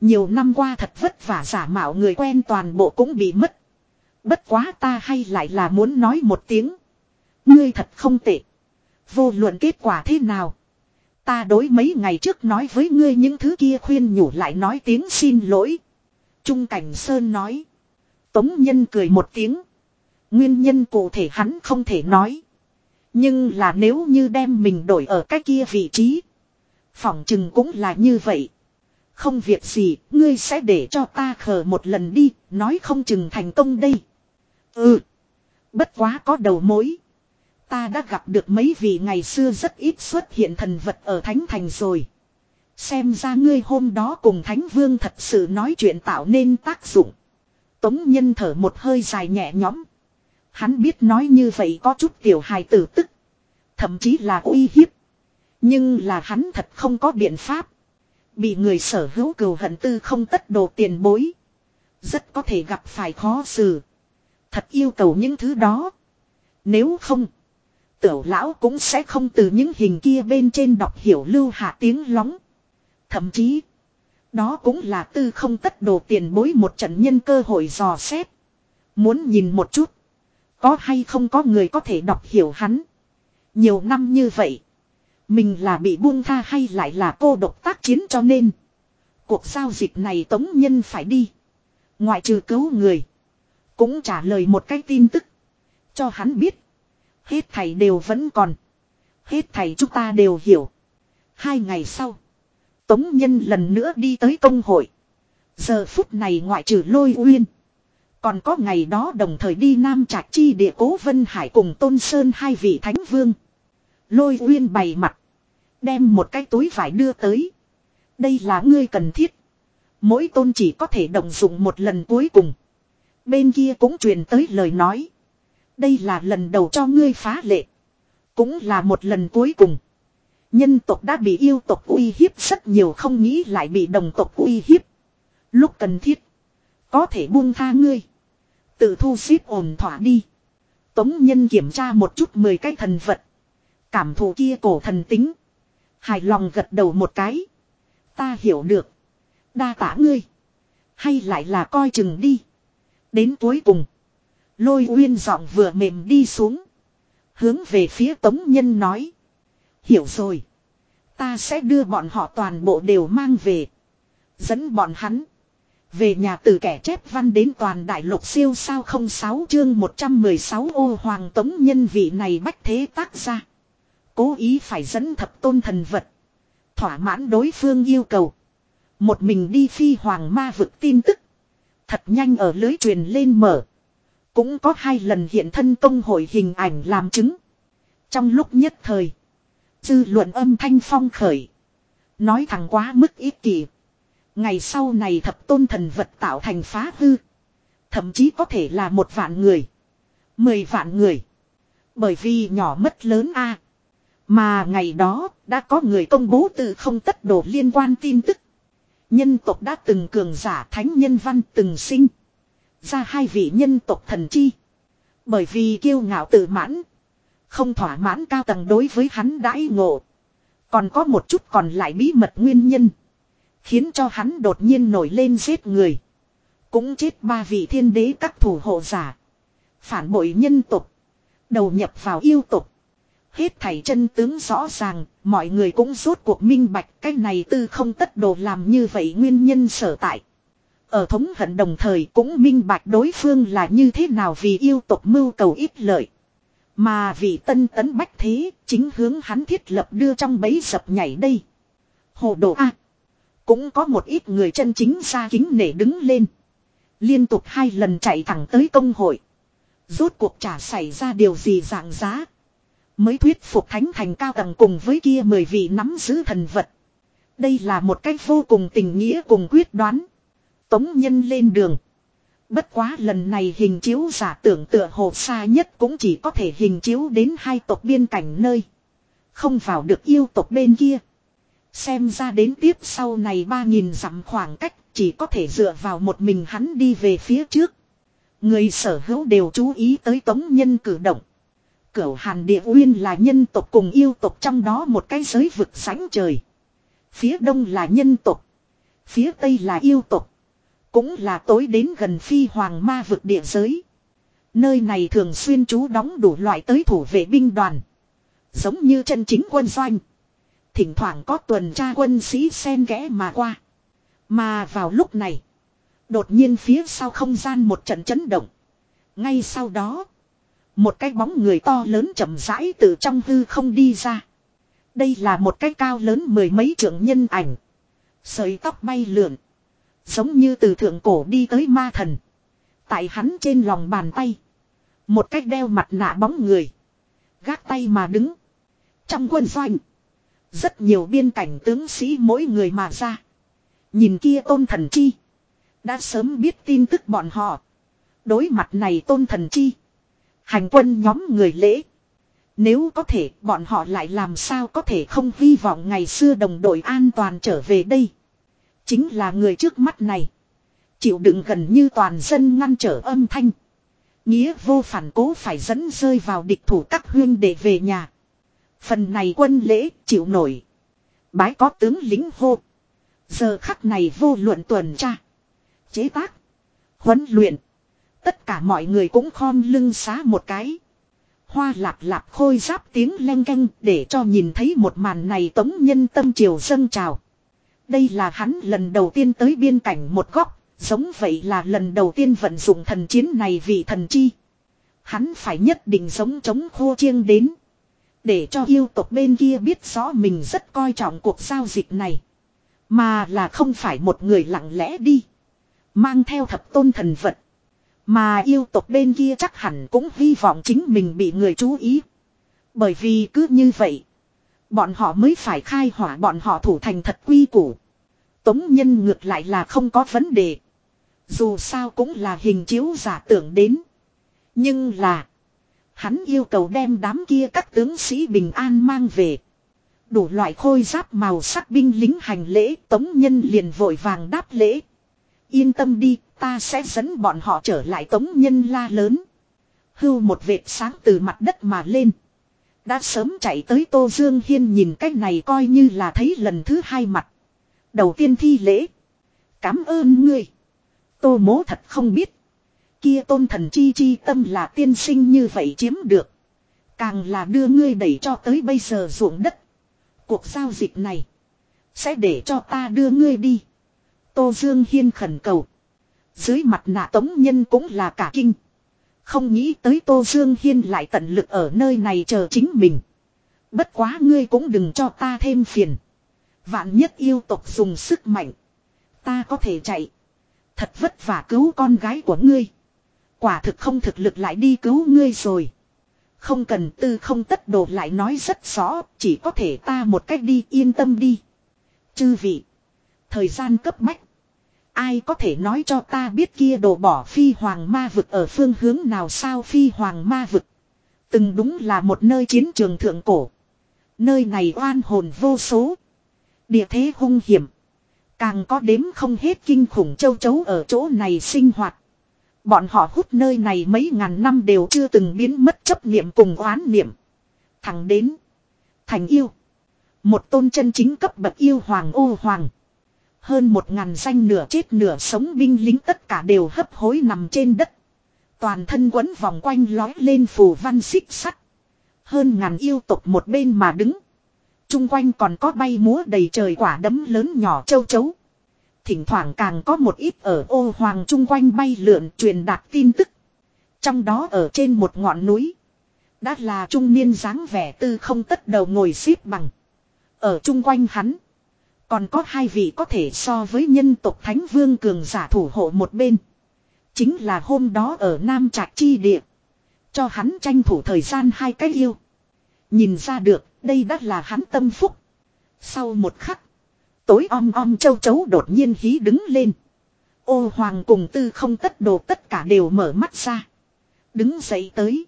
Nhiều năm qua thật vất vả giả mạo người quen toàn bộ cũng bị mất. Bất quá ta hay lại là muốn nói một tiếng. Ngươi thật không tệ. Vô luận kết quả thế nào. Ta đối mấy ngày trước nói với ngươi những thứ kia khuyên nhủ lại nói tiếng xin lỗi. Trung Cảnh Sơn nói. Tống Nhân cười một tiếng. Nguyên nhân cụ thể hắn không thể nói. Nhưng là nếu như đem mình đổi ở cái kia vị trí. Phỏng chừng cũng là như vậy. Không việc gì, ngươi sẽ để cho ta khờ một lần đi, nói không chừng thành công đây. Ừ. Bất quá có đầu mối. Ta đã gặp được mấy vị ngày xưa rất ít xuất hiện thần vật ở Thánh Thành rồi. Xem ra ngươi hôm đó cùng Thánh Vương thật sự nói chuyện tạo nên tác dụng. Tống nhân thở một hơi dài nhẹ nhõm. Hắn biết nói như vậy có chút tiểu hài tử tức. Thậm chí là uy hiếp. Nhưng là hắn thật không có biện pháp. Bị người sở hữu cừu hận tư không tất đồ tiền bối. Rất có thể gặp phải khó xử. Thật yêu cầu những thứ đó. Nếu không. Tiểu lão cũng sẽ không từ những hình kia bên trên đọc hiểu lưu hạ tiếng lóng. Thậm chí. Đó cũng là tư không tất đồ tiền bối một trận nhân cơ hội dò xét. Muốn nhìn một chút. Có hay không có người có thể đọc hiểu hắn. Nhiều năm như vậy. Mình là bị buông tha hay lại là cô độc tác chiến cho nên. Cuộc giao dịch này tống nhân phải đi. Ngoại trừ cứu người. Cũng trả lời một cái tin tức. Cho hắn biết. Hết thầy đều vẫn còn. Hết thầy chúng ta đều hiểu. Hai ngày sau. Tống Nhân lần nữa đi tới công hội. Giờ phút này ngoại trừ lôi uyên. Còn có ngày đó đồng thời đi Nam Trạch Chi địa cố Vân Hải cùng Tôn Sơn hai vị thánh vương. Lôi uyên bày mặt. Đem một cái túi vải đưa tới. Đây là ngươi cần thiết. Mỗi tôn chỉ có thể đồng dụng một lần cuối cùng. Bên kia cũng truyền tới lời nói. Đây là lần đầu cho ngươi phá lệ. Cũng là một lần cuối cùng. Nhân tộc đã bị yêu tộc uy hiếp, rất nhiều không nghĩ lại bị đồng tộc uy hiếp. Lúc cần thiết. Có thể buông tha ngươi. Tự thu xếp ổn thỏa đi. Tống nhân kiểm tra một chút mười cái thần vật. Cảm thụ kia cổ thần tính. Hài lòng gật đầu một cái. Ta hiểu được. Đa tả ngươi. Hay lại là coi chừng đi. Đến cuối cùng. Lôi uyên giọng vừa mềm đi xuống. Hướng về phía tống nhân nói. Hiểu rồi. Ta sẽ đưa bọn họ toàn bộ đều mang về. Dẫn bọn hắn. Về nhà từ kẻ chép văn đến toàn đại lục siêu sao không sáu chương 116 ô hoàng tống nhân vị này bách thế tác ra. Cố ý phải dẫn thập tôn thần vật. Thỏa mãn đối phương yêu cầu. Một mình đi phi hoàng ma vực tin tức. Thật nhanh ở lưới truyền lên mở. Cũng có hai lần hiện thân công hội hình ảnh làm chứng. Trong lúc nhất thời. Dư luận âm thanh phong khởi. Nói thẳng quá mức ít kỳ. Ngày sau này thập tôn thần vật tạo thành phá hư. Thậm chí có thể là một vạn người. Mười vạn người. Bởi vì nhỏ mất lớn a Mà ngày đó, đã có người công bố từ không tất đổ liên quan tin tức. Nhân tộc đã từng cường giả thánh nhân văn từng sinh. Ra hai vị nhân tộc thần chi. Bởi vì kiêu ngạo tự mãn. Không thỏa mãn cao tầng đối với hắn đãi ngộ. Còn có một chút còn lại bí mật nguyên nhân. Khiến cho hắn đột nhiên nổi lên giết người. Cũng chết ba vị thiên đế các thủ hộ giả. Phản bội nhân tục. Đầu nhập vào yêu tục. Hết thảy chân tướng rõ ràng, mọi người cũng rốt cuộc minh bạch cái này tư không tất đồ làm như vậy nguyên nhân sở tại. Ở thống hận đồng thời cũng minh bạch đối phương là như thế nào vì yêu tộc mưu cầu ít lợi. Mà vị tân tấn bách thế, chính hướng hắn thiết lập đưa trong bấy dập nhảy đây. Hồ đồ A. Cũng có một ít người chân chính ra kính nể đứng lên. Liên tục hai lần chạy thẳng tới công hội. Rốt cuộc trả xảy ra điều gì dạng giá. Mới thuyết phục thánh thành cao tầng cùng với kia mười vị nắm giữ thần vật. Đây là một cách vô cùng tình nghĩa cùng quyết đoán. Tống nhân lên đường. Bất quá lần này hình chiếu giả tưởng tựa hồ xa nhất cũng chỉ có thể hình chiếu đến hai tộc biên cảnh nơi. Không vào được yêu tộc bên kia. Xem ra đến tiếp sau này ba nghìn dặm khoảng cách chỉ có thể dựa vào một mình hắn đi về phía trước. Người sở hữu đều chú ý tới tống nhân cử động. Cửu hàn địa uyên là nhân tộc cùng yêu tộc trong đó một cái giới vực sánh trời. Phía đông là nhân tộc. Phía tây là yêu tộc. Cũng là tối đến gần phi hoàng ma vực địa giới. Nơi này thường xuyên trú đóng đủ loại tới thủ vệ binh đoàn. Giống như chân chính quân doanh. Thỉnh thoảng có tuần tra quân sĩ xen ghẽ mà qua. Mà vào lúc này. Đột nhiên phía sau không gian một trận chấn động. Ngay sau đó. Một cái bóng người to lớn chậm rãi từ trong hư không đi ra. Đây là một cái cao lớn mười mấy trưởng nhân ảnh. Sợi tóc bay lượn. Giống như từ thượng cổ đi tới ma thần. Tại hắn trên lòng bàn tay. Một cách đeo mặt nạ bóng người. Gác tay mà đứng. Trong quân doanh. Rất nhiều biên cảnh tướng sĩ mỗi người mà ra. Nhìn kia tôn thần chi. Đã sớm biết tin tức bọn họ. Đối mặt này tôn thần chi. Hành quân nhóm người lễ. Nếu có thể, bọn họ lại làm sao có thể không hy vọng ngày xưa đồng đội an toàn trở về đây. Chính là người trước mắt này. Chịu đựng gần như toàn dân ngăn trở âm thanh. Nghĩa vô phản cố phải dẫn rơi vào địch thủ các huyên để về nhà. Phần này quân lễ chịu nổi. Bái có tướng lính hô. Giờ khắc này vô luận tuần tra. Chế tác. Huấn luyện. Tất cả mọi người cũng khom lưng xá một cái. Hoa lạp lạp khôi giáp tiếng len canh để cho nhìn thấy một màn này tống nhân tâm triều dâng trào. Đây là hắn lần đầu tiên tới biên cảnh một góc, giống vậy là lần đầu tiên vận dụng thần chiến này vì thần chi. Hắn phải nhất định sống chống khô chiêng đến. Để cho yêu tộc bên kia biết rõ mình rất coi trọng cuộc giao dịch này. Mà là không phải một người lặng lẽ đi. Mang theo thập tôn thần vật. Mà yêu tộc bên kia chắc hẳn cũng hy vọng chính mình bị người chú ý. Bởi vì cứ như vậy. Bọn họ mới phải khai hỏa bọn họ thủ thành thật quy củ. Tống nhân ngược lại là không có vấn đề. Dù sao cũng là hình chiếu giả tưởng đến. Nhưng là. Hắn yêu cầu đem đám kia các tướng sĩ bình an mang về. Đủ loại khôi giáp màu sắc binh lính hành lễ tống nhân liền vội vàng đáp lễ. Yên tâm đi, ta sẽ dẫn bọn họ trở lại tống nhân la lớn. Hưu một vệt sáng từ mặt đất mà lên. Đã sớm chạy tới Tô Dương Hiên nhìn cái này coi như là thấy lần thứ hai mặt. Đầu tiên thi lễ. Cám ơn ngươi. Tô mố thật không biết. Kia tôn thần chi chi tâm là tiên sinh như vậy chiếm được. Càng là đưa ngươi đẩy cho tới bây giờ ruộng đất. Cuộc giao dịch này. Sẽ để cho ta đưa ngươi đi. Tô Dương Hiên khẩn cầu. Dưới mặt nạ tống nhân cũng là cả kinh. Không nghĩ tới Tô Dương Hiên lại tận lực ở nơi này chờ chính mình. Bất quá ngươi cũng đừng cho ta thêm phiền. Vạn nhất yêu tộc dùng sức mạnh. Ta có thể chạy. Thật vất vả cứu con gái của ngươi. Quả thực không thực lực lại đi cứu ngươi rồi. Không cần tư không tất đồ lại nói rất rõ. Chỉ có thể ta một cách đi yên tâm đi. Chư vị. Thời gian cấp bách. Ai có thể nói cho ta biết kia đồ bỏ phi hoàng ma vực ở phương hướng nào sao phi hoàng ma vực. Từng đúng là một nơi chiến trường thượng cổ. Nơi này oan hồn vô số. Địa thế hung hiểm. Càng có đếm không hết kinh khủng châu chấu ở chỗ này sinh hoạt. Bọn họ hút nơi này mấy ngàn năm đều chưa từng biến mất chấp niệm cùng oán niệm. Thẳng đến. Thành yêu. Một tôn chân chính cấp bậc yêu hoàng ô hoàng. Hơn một ngàn danh nửa chết nửa sống binh lính tất cả đều hấp hối nằm trên đất. Toàn thân quấn vòng quanh lói lên phù văn xích sắt. Hơn ngàn yêu tộc một bên mà đứng. Trung quanh còn có bay múa đầy trời quả đấm lớn nhỏ châu chấu. Thỉnh thoảng càng có một ít ở ô hoàng trung quanh bay lượn truyền đạt tin tức. Trong đó ở trên một ngọn núi. Đã là trung niên dáng vẻ tư không tất đầu ngồi xếp bằng. Ở trung quanh hắn. Còn có hai vị có thể so với nhân tộc Thánh Vương cường giả thủ hộ một bên. Chính là hôm đó ở Nam Trạch Chi Địa. Cho hắn tranh thủ thời gian hai cái yêu. Nhìn ra được, đây đã là hắn tâm phúc. Sau một khắc, tối om om châu chấu đột nhiên hí đứng lên. Ô hoàng cùng tư không tất đồ tất cả đều mở mắt ra. Đứng dậy tới.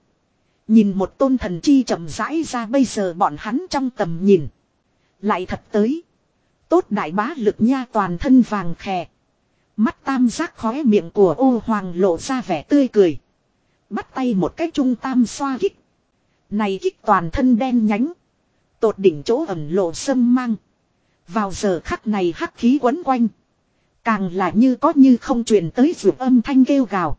Nhìn một tôn thần chi chậm rãi ra bây giờ bọn hắn trong tầm nhìn. Lại thật tới. Tốt đại bá lực nha toàn thân vàng khè. Mắt tam giác khóe miệng của ô hoàng lộ ra vẻ tươi cười. Bắt tay một cái trung tam xoa kích. Này kích toàn thân đen nhánh. Tột đỉnh chỗ ẩn lộ sâm mang. Vào giờ khắc này hắc khí quấn quanh. Càng là như có như không truyền tới vượt âm thanh kêu gào.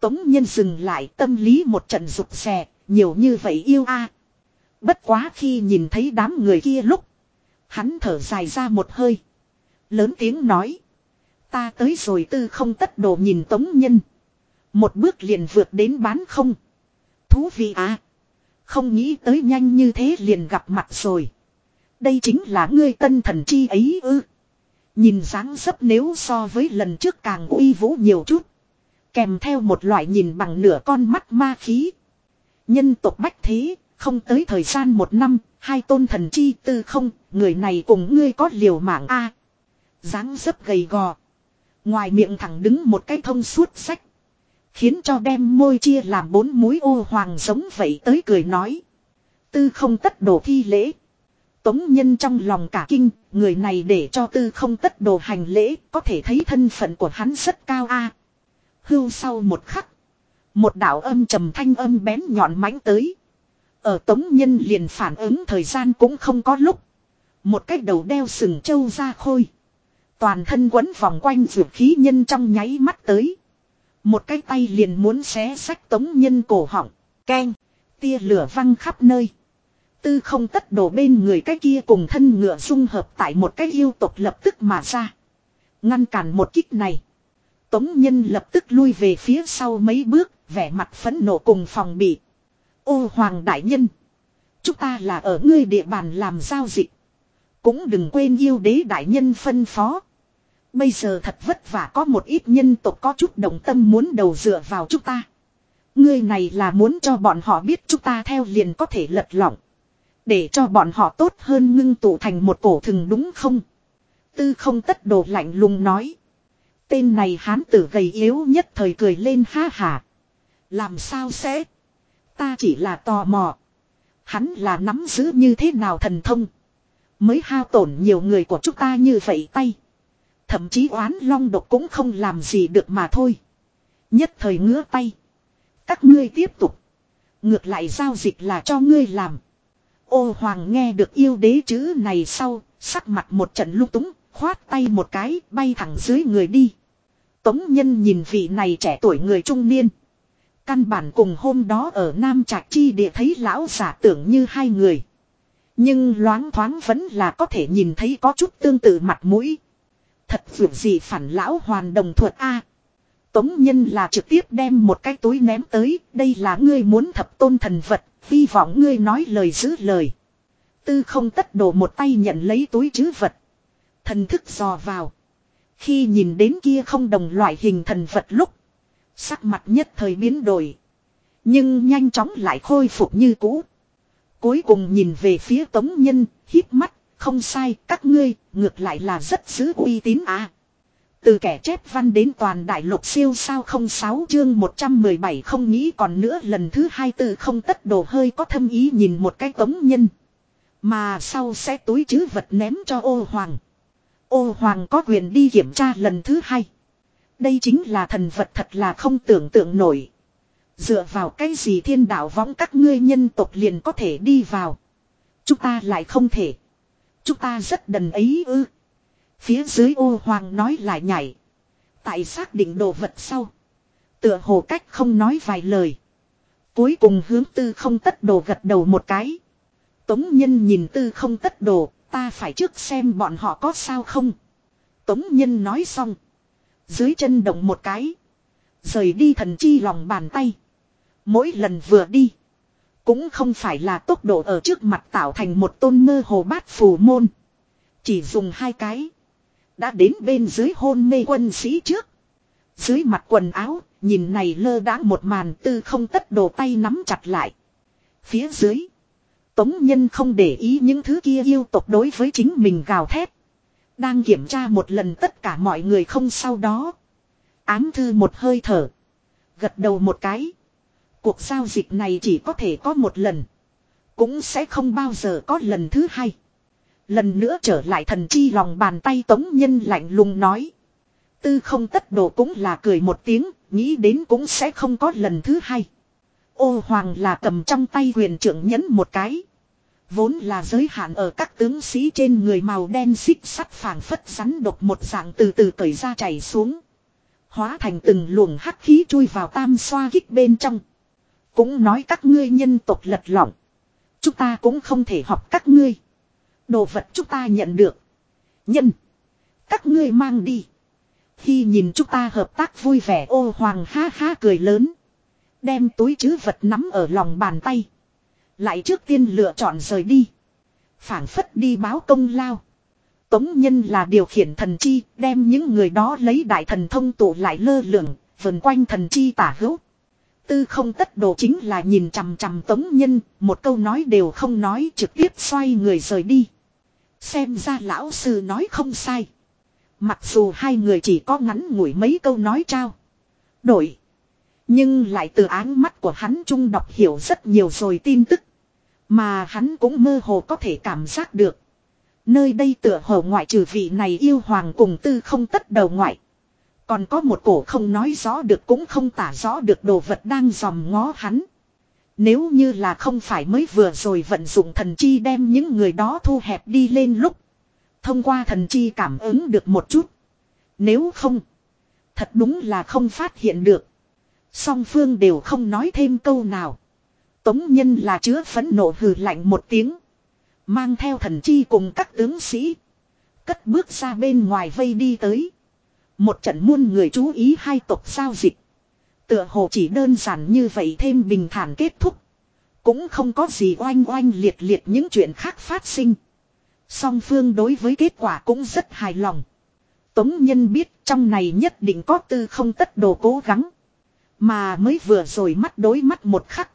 Tống nhân dừng lại tâm lý một trận rụt rè, nhiều như vậy yêu a. Bất quá khi nhìn thấy đám người kia lúc. Hắn thở dài ra một hơi. Lớn tiếng nói. Ta tới rồi tư không tất đồ nhìn tống nhân. Một bước liền vượt đến bán không. Thú vị à. Không nghĩ tới nhanh như thế liền gặp mặt rồi. Đây chính là ngươi tân thần chi ấy ư. Nhìn dáng dấp nếu so với lần trước càng uy vũ nhiều chút. Kèm theo một loại nhìn bằng nửa con mắt ma khí. Nhân tộc bách thế, không tới thời gian một năm, hai tôn thần chi tư không, người này cùng ngươi có liều mạng a dáng dấp gầy gò. Ngoài miệng thẳng đứng một cái thông suốt sách. Khiến cho đem môi chia làm bốn múi ô hoàng giống vậy tới cười nói. Tư không tất đồ thi lễ. Tống nhân trong lòng cả kinh, người này để cho tư không tất đồ hành lễ, có thể thấy thân phận của hắn rất cao a. Hưu sau một khắc. Một đạo âm trầm thanh âm bén nhọn mãnh tới. Ở tống nhân liền phản ứng thời gian cũng không có lúc. Một cái đầu đeo sừng trâu ra khôi. Toàn thân quấn vòng quanh dược khí nhân trong nháy mắt tới. Một cái tay liền muốn xé sách tống nhân cổ họng. Keng. Tia lửa văng khắp nơi. Tư không tất đổ bên người cái kia cùng thân ngựa dung hợp tại một cái yêu tộc lập tức mà ra. Ngăn cản một kích này. Tống nhân lập tức lui về phía sau mấy bước, vẻ mặt phẫn nộ cùng phòng bị. Ô hoàng đại nhân. Chúng ta là ở ngươi địa bàn làm giao dịch. Cũng đừng quên yêu đế đại nhân phân phó. Bây giờ thật vất vả có một ít nhân tộc có chút đồng tâm muốn đầu dựa vào chúng ta. Ngươi này là muốn cho bọn họ biết chúng ta theo liền có thể lật lỏng. Để cho bọn họ tốt hơn ngưng tụ thành một cổ thừng đúng không? Tư không tất đồ lạnh lùng nói. Tên này hán tử gầy yếu nhất thời cười lên ha hà. Làm sao sẽ? Ta chỉ là tò mò. Hắn là nắm giữ như thế nào thần thông. Mới hao tổn nhiều người của chúng ta như vậy tay. Thậm chí oán long độc cũng không làm gì được mà thôi. Nhất thời ngứa tay. Các ngươi tiếp tục. Ngược lại giao dịch là cho ngươi làm. Ô hoàng nghe được yêu đế chữ này sau, sắc mặt một trận lúc túng, khoát tay một cái, bay thẳng dưới người đi. Tống nhân nhìn vị này trẻ tuổi người trung niên. Căn bản cùng hôm đó ở Nam Trạch Chi địa thấy lão giả tưởng như hai người. Nhưng loáng thoáng vẫn là có thể nhìn thấy có chút tương tự mặt mũi. Thật vượt gì phản lão hoàn đồng thuật A. Tống nhân là trực tiếp đem một cái túi ném tới, đây là ngươi muốn thập tôn thần vật, hy vọng ngươi nói lời giữ lời. Tư không tất đổ một tay nhận lấy túi chứ vật. Thần thức dò vào. Khi nhìn đến kia không đồng loại hình thần vật lúc. Sắc mặt nhất thời biến đổi. Nhưng nhanh chóng lại khôi phục như cũ. Cuối cùng nhìn về phía tống nhân, hít mắt, không sai, các ngươi, ngược lại là rất giữ uy tín à. Từ kẻ chép văn đến toàn đại lục siêu sao không sáu chương 117 không nghĩ còn nữa lần thứ hai từ không tất đồ hơi có thâm ý nhìn một cái tống nhân. Mà sau sẽ túi chứ vật ném cho ô hoàng. Ô hoàng có quyền đi kiểm tra lần thứ hai. Đây chính là thần vật thật là không tưởng tượng nổi. Dựa vào cái gì thiên đạo võng các ngươi nhân tộc liền có thể đi vào. Chúng ta lại không thể. Chúng ta rất đần ấy ư. Phía dưới ô hoàng nói lại nhảy. Tại xác định đồ vật sau. Tựa hồ cách không nói vài lời. Cuối cùng hướng tư không tất đồ gật đầu một cái. Tống nhân nhìn tư không tất đồ, ta phải trước xem bọn họ có sao không. Tống nhân nói xong. Dưới chân động một cái. Rời đi thần chi lòng bàn tay. Mỗi lần vừa đi. Cũng không phải là tốc độ ở trước mặt tạo thành một tôn mơ hồ bát phù môn. Chỉ dùng hai cái. Đã đến bên dưới hôn mê quân sĩ trước. Dưới mặt quần áo, nhìn này lơ đãng một màn tư không tất đồ tay nắm chặt lại. Phía dưới. Tống nhân không để ý những thứ kia yêu tộc đối với chính mình gào thét. Đang kiểm tra một lần tất cả mọi người không sau đó. Ám thư một hơi thở. Gật đầu một cái. Cuộc giao dịch này chỉ có thể có một lần. Cũng sẽ không bao giờ có lần thứ hai. Lần nữa trở lại thần chi lòng bàn tay tống nhân lạnh lùng nói. Tư không tất đồ cũng là cười một tiếng, nghĩ đến cũng sẽ không có lần thứ hai. Ô hoàng là cầm trong tay huyền trưởng nhấn một cái. Vốn là giới hạn ở các tướng sĩ trên người màu đen xích sắt phảng phất rắn độc một dạng từ từ cởi ra chảy xuống. Hóa thành từng luồng hắc khí chui vào tam xoa kích bên trong. Cũng nói các ngươi nhân tộc lật lỏng. Chúng ta cũng không thể học các ngươi. Đồ vật chúng ta nhận được. Nhân. Các ngươi mang đi. Khi nhìn chúng ta hợp tác vui vẻ ô hoàng ha ha cười lớn. Đem túi chứ vật nắm ở lòng bàn tay. Lại trước tiên lựa chọn rời đi. phảng phất đi báo công lao. Tống Nhân là điều khiển thần chi, đem những người đó lấy đại thần thông tụ lại lơ lửng, vần quanh thần chi tả hữu. Tư không tất đồ chính là nhìn chằm chằm Tống Nhân, một câu nói đều không nói trực tiếp xoay người rời đi. Xem ra lão sư nói không sai. Mặc dù hai người chỉ có ngắn ngủi mấy câu nói trao. Đổi. Nhưng lại từ áng mắt của hắn trung đọc hiểu rất nhiều rồi tin tức. Mà hắn cũng mơ hồ có thể cảm giác được. Nơi đây tựa hồ ngoại trừ vị này yêu hoàng cùng tư không tất đầu ngoại. Còn có một cổ không nói rõ được cũng không tả rõ được đồ vật đang dòm ngó hắn. Nếu như là không phải mới vừa rồi vận dụng thần chi đem những người đó thu hẹp đi lên lúc. Thông qua thần chi cảm ứng được một chút. Nếu không. Thật đúng là không phát hiện được. Song phương đều không nói thêm câu nào. Tống nhân là chứa phấn nộ hừ lạnh một tiếng. Mang theo thần chi cùng các tướng sĩ. Cất bước ra bên ngoài vây đi tới. Một trận muôn người chú ý hai tộc giao dịch. Tựa hồ chỉ đơn giản như vậy thêm bình thản kết thúc. Cũng không có gì oanh oanh liệt liệt những chuyện khác phát sinh. Song phương đối với kết quả cũng rất hài lòng. Tống Nhân biết trong này nhất định có tư không tất đồ cố gắng. Mà mới vừa rồi mắt đối mắt một khắc.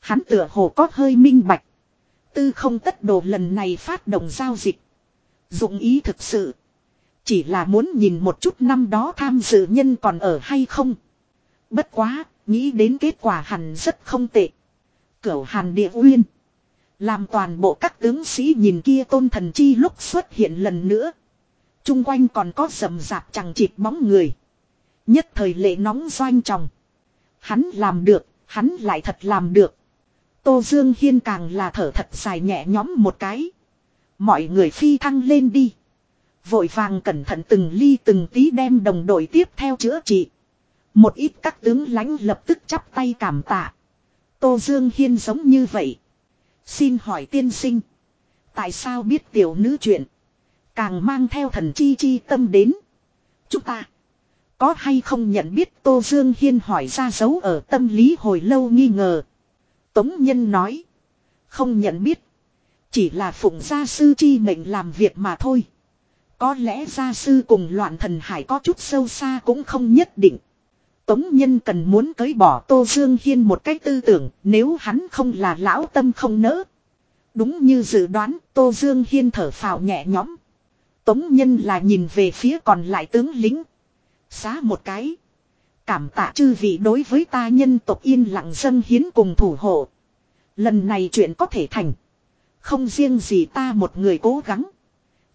Hắn tựa hồ có hơi minh bạch. Tư không tất đồ lần này phát động giao dịch. Dụng ý thực sự. Chỉ là muốn nhìn một chút năm đó tham dự nhân còn ở hay không. Bất quá, nghĩ đến kết quả hẳn rất không tệ. Cửu hàn địa uyên. Làm toàn bộ các tướng sĩ nhìn kia tôn thần chi lúc xuất hiện lần nữa. Trung quanh còn có rầm rạp chẳng chịt bóng người. Nhất thời lệ nóng doanh tròng. Hắn làm được, hắn lại thật làm được. Tô Dương Hiên càng là thở thật dài nhẹ nhõm một cái. Mọi người phi thăng lên đi. Vội vàng cẩn thận từng ly từng tí đem đồng đội tiếp theo chữa trị. Một ít các tướng lãnh lập tức chắp tay cảm tạ. Tô Dương Hiên giống như vậy. Xin hỏi tiên sinh. Tại sao biết tiểu nữ chuyện. Càng mang theo thần chi chi tâm đến. Chúng ta. Có hay không nhận biết Tô Dương Hiên hỏi ra dấu ở tâm lý hồi lâu nghi ngờ. Tống Nhân nói. Không nhận biết. Chỉ là phụng gia sư chi mệnh làm việc mà thôi. Có lẽ gia sư cùng loạn thần hải có chút sâu xa cũng không nhất định. Tống Nhân cần muốn cưới bỏ Tô Dương Hiên một cách tư tưởng, nếu hắn không là lão tâm không nỡ. Đúng như dự đoán, Tô Dương Hiên thở phào nhẹ nhõm. Tống Nhân là nhìn về phía còn lại tướng lính. Xá một cái. Cảm tạ chư vị đối với ta nhân tộc yên lặng dân hiến cùng thủ hộ. Lần này chuyện có thể thành. Không riêng gì ta một người cố gắng.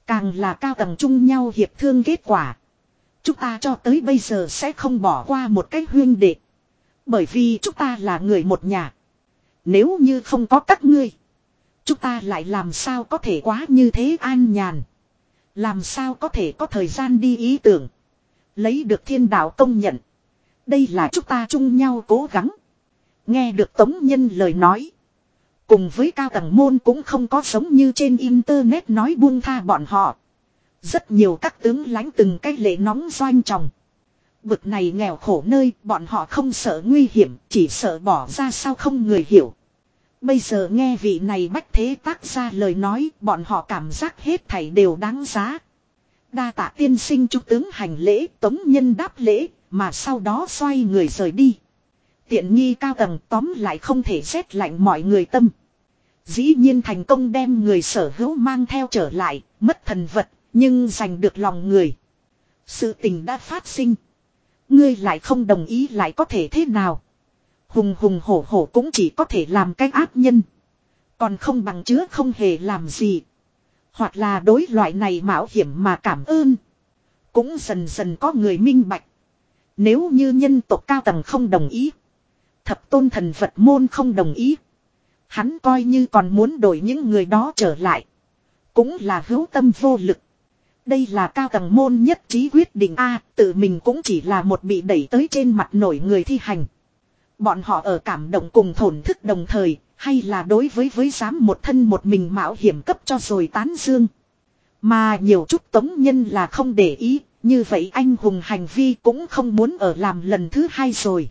Càng là cao tầng chung nhau hiệp thương kết quả. Chúng ta cho tới bây giờ sẽ không bỏ qua một cách huyên đệ. Bởi vì chúng ta là người một nhà. Nếu như không có các ngươi. Chúng ta lại làm sao có thể quá như thế an nhàn. Làm sao có thể có thời gian đi ý tưởng. Lấy được thiên đạo công nhận. Đây là chúng ta chung nhau cố gắng. Nghe được Tống Nhân lời nói. Cùng với cao tầng môn cũng không có giống như trên internet nói buông tha bọn họ. Rất nhiều các tướng lãnh từng cái lệ nóng doanh trọng. Bực này nghèo khổ nơi bọn họ không sợ nguy hiểm, chỉ sợ bỏ ra sao không người hiểu. Bây giờ nghe vị này bách thế tác ra lời nói, bọn họ cảm giác hết thảy đều đáng giá. Đa tạ tiên sinh trung tướng hành lễ, tống nhân đáp lễ, mà sau đó xoay người rời đi. Tiện nghi cao tầng tóm lại không thể xét lạnh mọi người tâm. Dĩ nhiên thành công đem người sở hữu mang theo trở lại, mất thần vật, nhưng giành được lòng người. Sự tình đã phát sinh. Ngươi lại không đồng ý lại có thể thế nào. Hùng hùng hổ hổ cũng chỉ có thể làm cái ác nhân. Còn không bằng chứa không hề làm gì. Hoặc là đối loại này mạo hiểm mà cảm ơn. Cũng dần dần có người minh bạch. Nếu như nhân tộc cao tầng không đồng ý. Thập tôn thần Phật môn không đồng ý. Hắn coi như còn muốn đổi những người đó trở lại. Cũng là hữu tâm vô lực. Đây là cao tầng môn nhất trí quyết định A, tự mình cũng chỉ là một bị đẩy tới trên mặt nổi người thi hành. Bọn họ ở cảm động cùng thổn thức đồng thời, hay là đối với với dám một thân một mình mạo hiểm cấp cho rồi tán dương. Mà nhiều chút tống nhân là không để ý, như vậy anh hùng hành vi cũng không muốn ở làm lần thứ hai rồi.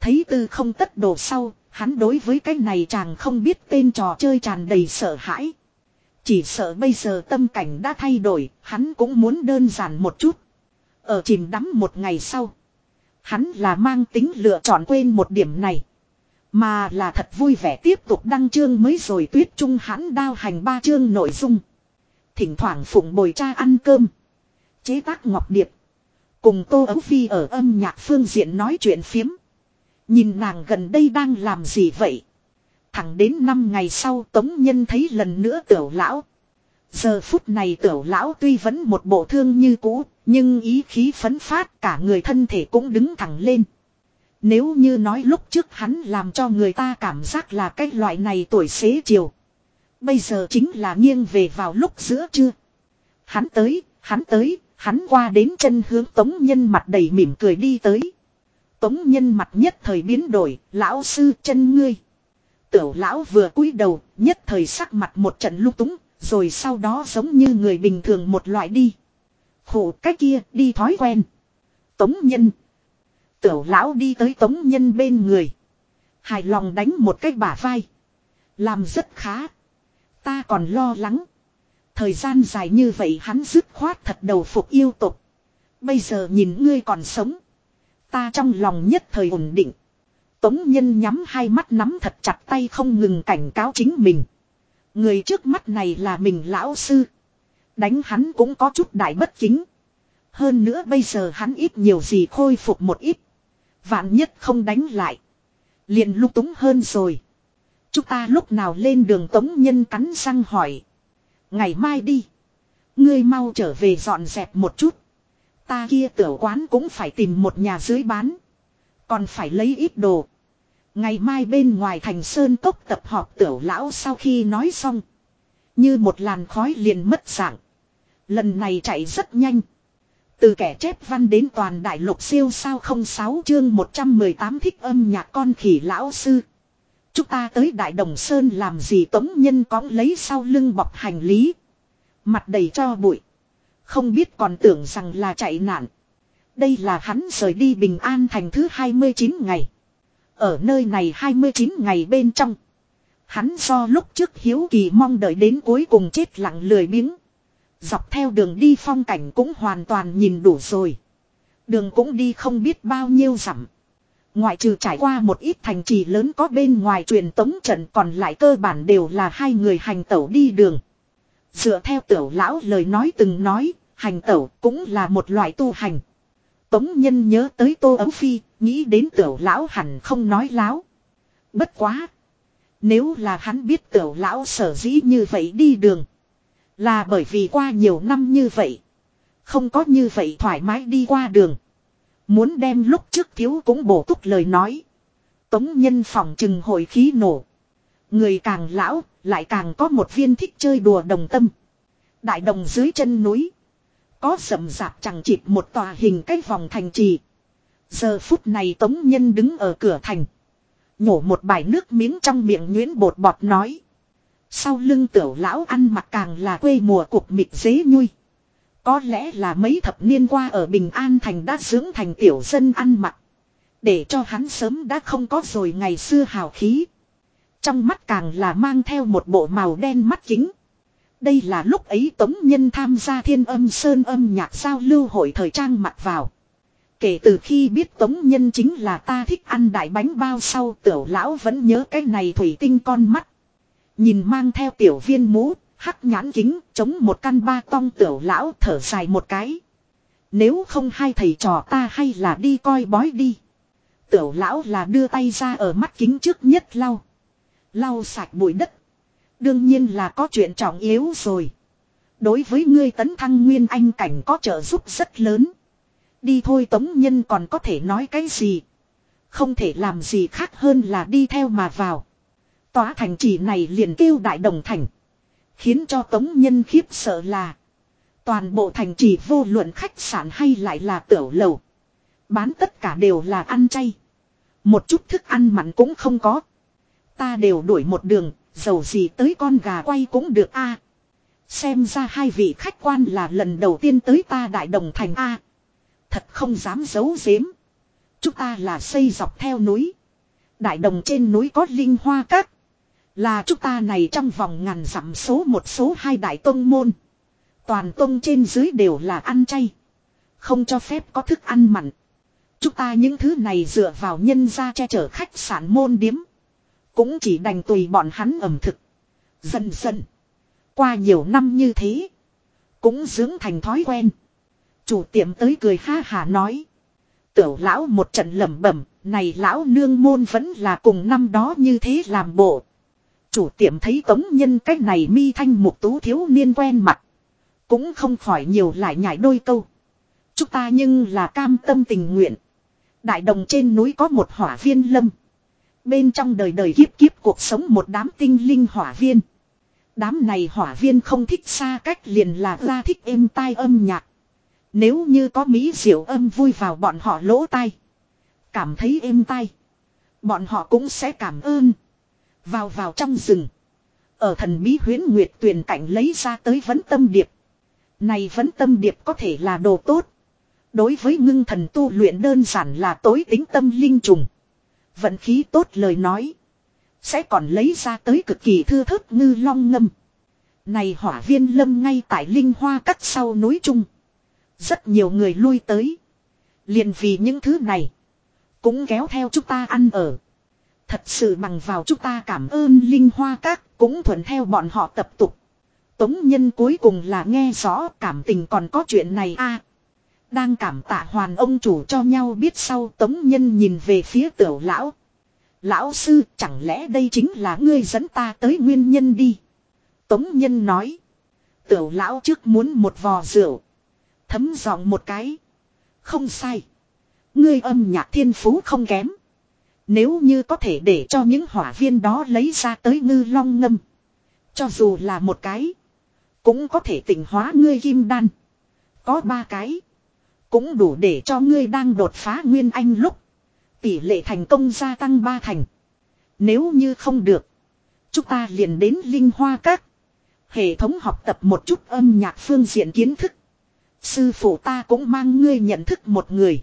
Thấy tư không tất đồ sau, hắn đối với cái này chàng không biết tên trò chơi tràn đầy sợ hãi. Chỉ sợ bây giờ tâm cảnh đã thay đổi, hắn cũng muốn đơn giản một chút. Ở chìm đắm một ngày sau. Hắn là mang tính lựa chọn quên một điểm này. Mà là thật vui vẻ tiếp tục đăng chương mới rồi tuyết trung hắn đao hành ba chương nội dung. Thỉnh thoảng phụng bồi cha ăn cơm. Chế tác ngọc điệp. Cùng Tô Ấu Phi ở âm nhạc phương diện nói chuyện phiếm. Nhìn nàng gần đây đang làm gì vậy? Thẳng đến năm ngày sau Tống Nhân thấy lần nữa tiểu lão. Giờ phút này tiểu lão tuy vẫn một bộ thương như cũ, nhưng ý khí phấn phát cả người thân thể cũng đứng thẳng lên. Nếu như nói lúc trước hắn làm cho người ta cảm giác là cái loại này tuổi xế chiều. Bây giờ chính là nghiêng về vào lúc giữa trưa. Hắn tới, hắn tới, hắn qua đến chân hướng tống nhân mặt đầy mỉm cười đi tới. Tống nhân mặt nhất thời biến đổi, lão sư chân ngươi. Tiểu lão vừa cúi đầu, nhất thời sắc mặt một trận lúc túng, rồi sau đó giống như người bình thường một loại đi. Khổ cái kia, đi thói quen. Tống nhân. Tiểu lão đi tới tống nhân bên người. Hài lòng đánh một cái bả vai. Làm rất khá. Ta còn lo lắng. Thời gian dài như vậy hắn dứt khoát thật đầu phục yêu tục. Bây giờ nhìn ngươi còn sống. Ta trong lòng nhất thời ổn định. Tống nhân nhắm hai mắt nắm thật chặt tay không ngừng cảnh cáo chính mình. Người trước mắt này là mình lão sư. Đánh hắn cũng có chút đại bất kính. Hơn nữa bây giờ hắn ít nhiều gì khôi phục một ít. Vạn nhất không đánh lại. Liền lúc túng hơn rồi. Chúng ta lúc nào lên đường tống nhân cắn răng hỏi. Ngày mai đi. Ngươi mau trở về dọn dẹp một chút. Ta kia tiểu quán cũng phải tìm một nhà dưới bán. Còn phải lấy ít đồ. Ngày mai bên ngoài thành sơn cốc tập họp tiểu lão sau khi nói xong. Như một làn khói liền mất dạng. Lần này chạy rất nhanh. Từ kẻ chép văn đến toàn đại lục siêu sao không sáu chương 118 thích âm nhạc con khỉ lão sư. Chúng ta tới Đại Đồng Sơn làm gì tống nhân cõng lấy sau lưng bọc hành lý. Mặt đầy cho bụi. Không biết còn tưởng rằng là chạy nạn. Đây là hắn rời đi Bình An thành thứ 29 ngày. Ở nơi này 29 ngày bên trong. Hắn do lúc trước hiếu kỳ mong đợi đến cuối cùng chết lặng lười biếng. Dọc theo đường đi phong cảnh cũng hoàn toàn nhìn đủ rồi. Đường cũng đi không biết bao nhiêu dặm. Ngoại trừ trải qua một ít thành trì lớn có bên ngoài truyền tống trận còn lại cơ bản đều là hai người hành tẩu đi đường. Dựa theo tiểu lão lời nói từng nói, hành tẩu cũng là một loại tu hành. Tống nhân nhớ tới tô ấu phi, nghĩ đến tiểu lão hẳn không nói láo. Bất quá. Nếu là hắn biết tiểu lão sở dĩ như vậy đi đường. Là bởi vì qua nhiều năm như vậy. Không có như vậy thoải mái đi qua đường. Muốn đem lúc trước thiếu cũng bổ túc lời nói. Tống nhân phòng trừng hồi khí nổ. Người càng lão, lại càng có một viên thích chơi đùa đồng tâm. Đại đồng dưới chân núi. Có sầm rạp chẳng chịp một tòa hình cái vòng thành trì. Giờ phút này tống nhân đứng ở cửa thành. Nhổ một bài nước miếng trong miệng nhuyễn bột bọt nói. Sau lưng tiểu lão ăn mặc càng là quê mùa cục mịt dế nhui. Có lẽ là mấy thập niên qua ở Bình An Thành đã dưỡng thành tiểu dân ăn mặc. Để cho hắn sớm đã không có rồi ngày xưa hào khí. Trong mắt càng là mang theo một bộ màu đen mắt kính. Đây là lúc ấy Tống Nhân tham gia thiên âm sơn âm nhạc giao lưu hội thời trang mặc vào. Kể từ khi biết Tống Nhân chính là ta thích ăn đại bánh bao sau tiểu lão vẫn nhớ cái này thủy tinh con mắt. Nhìn mang theo tiểu viên mũ, hắc nhãn kính, chống một căn ba tong tiểu lão thở dài một cái. Nếu không hai thầy trò ta hay là đi coi bói đi. Tiểu lão là đưa tay ra ở mắt kính trước nhất lau. Lau sạch bụi đất. Đương nhiên là có chuyện trọng yếu rồi. Đối với ngươi tấn thăng nguyên anh cảnh có trợ giúp rất lớn. Đi thôi tống nhân còn có thể nói cái gì. Không thể làm gì khác hơn là đi theo mà vào. Tòa thành trì này liền kêu đại đồng thành. Khiến cho tống nhân khiếp sợ là. Toàn bộ thành trì vô luận khách sạn hay lại là tiểu lầu. Bán tất cả đều là ăn chay. Một chút thức ăn mặn cũng không có. Ta đều đuổi một đường, dầu gì tới con gà quay cũng được a. Xem ra hai vị khách quan là lần đầu tiên tới ta đại đồng thành a. Thật không dám giấu giếm. Chúng ta là xây dọc theo núi. Đại đồng trên núi có linh hoa các. Là chúng ta này trong vòng ngàn dặm số một số hai đại tông môn. Toàn tông trên dưới đều là ăn chay. Không cho phép có thức ăn mặn. Chúng ta những thứ này dựa vào nhân ra che chở khách sạn môn điếm. Cũng chỉ đành tùy bọn hắn ẩm thực. Dần dần. Qua nhiều năm như thế. Cũng dưỡng thành thói quen. Chủ tiệm tới cười ha hà nói. Tiểu lão một trận lẩm bẩm, này lão nương môn vẫn là cùng năm đó như thế làm bộ. Chủ tiệm thấy tống nhân cách này mi thanh mục tú thiếu niên quen mặt. Cũng không khỏi nhiều lại nhảy đôi câu. Chúng ta nhưng là cam tâm tình nguyện. Đại đồng trên núi có một hỏa viên lâm. Bên trong đời đời kiếp kiếp cuộc sống một đám tinh linh hỏa viên. Đám này hỏa viên không thích xa cách liền là ra thích êm tai âm nhạc. Nếu như có mỹ diệu âm vui vào bọn họ lỗ tai. Cảm thấy êm tai. Bọn họ cũng sẽ cảm ơn. Vào vào trong rừng. Ở thần bí huyến nguyệt tuyển cảnh lấy ra tới vấn tâm điệp. Này vấn tâm điệp có thể là đồ tốt. Đối với ngưng thần tu luyện đơn giản là tối tính tâm linh trùng. Vận khí tốt lời nói. Sẽ còn lấy ra tới cực kỳ thư thớt ngư long ngâm. Này hỏa viên lâm ngay tại linh hoa cắt sau núi trung. Rất nhiều người lui tới. liền vì những thứ này. Cũng kéo theo chúng ta ăn ở. Thật sự bằng vào chúng ta cảm ơn linh hoa các cũng thuận theo bọn họ tập tục. Tống nhân cuối cùng là nghe rõ cảm tình còn có chuyện này a Đang cảm tạ hoàn ông chủ cho nhau biết sau, tống nhân nhìn về phía tiểu lão. Lão sư, chẳng lẽ đây chính là ngươi dẫn ta tới nguyên nhân đi. Tống nhân nói. Tiểu lão trước muốn một vò rượu. Thấm giọng một cái. Không sai. Ngươi âm nhạc thiên phú không kém. Nếu như có thể để cho những hỏa viên đó lấy ra tới ngư long ngâm. Cho dù là một cái. Cũng có thể tỉnh hóa ngươi kim đan. Có ba cái. Cũng đủ để cho ngươi đang đột phá nguyên anh lúc. Tỷ lệ thành công gia tăng ba thành. Nếu như không được. Chúng ta liền đến Linh Hoa Các. Hệ thống học tập một chút âm nhạc phương diện kiến thức. Sư phụ ta cũng mang ngươi nhận thức một người.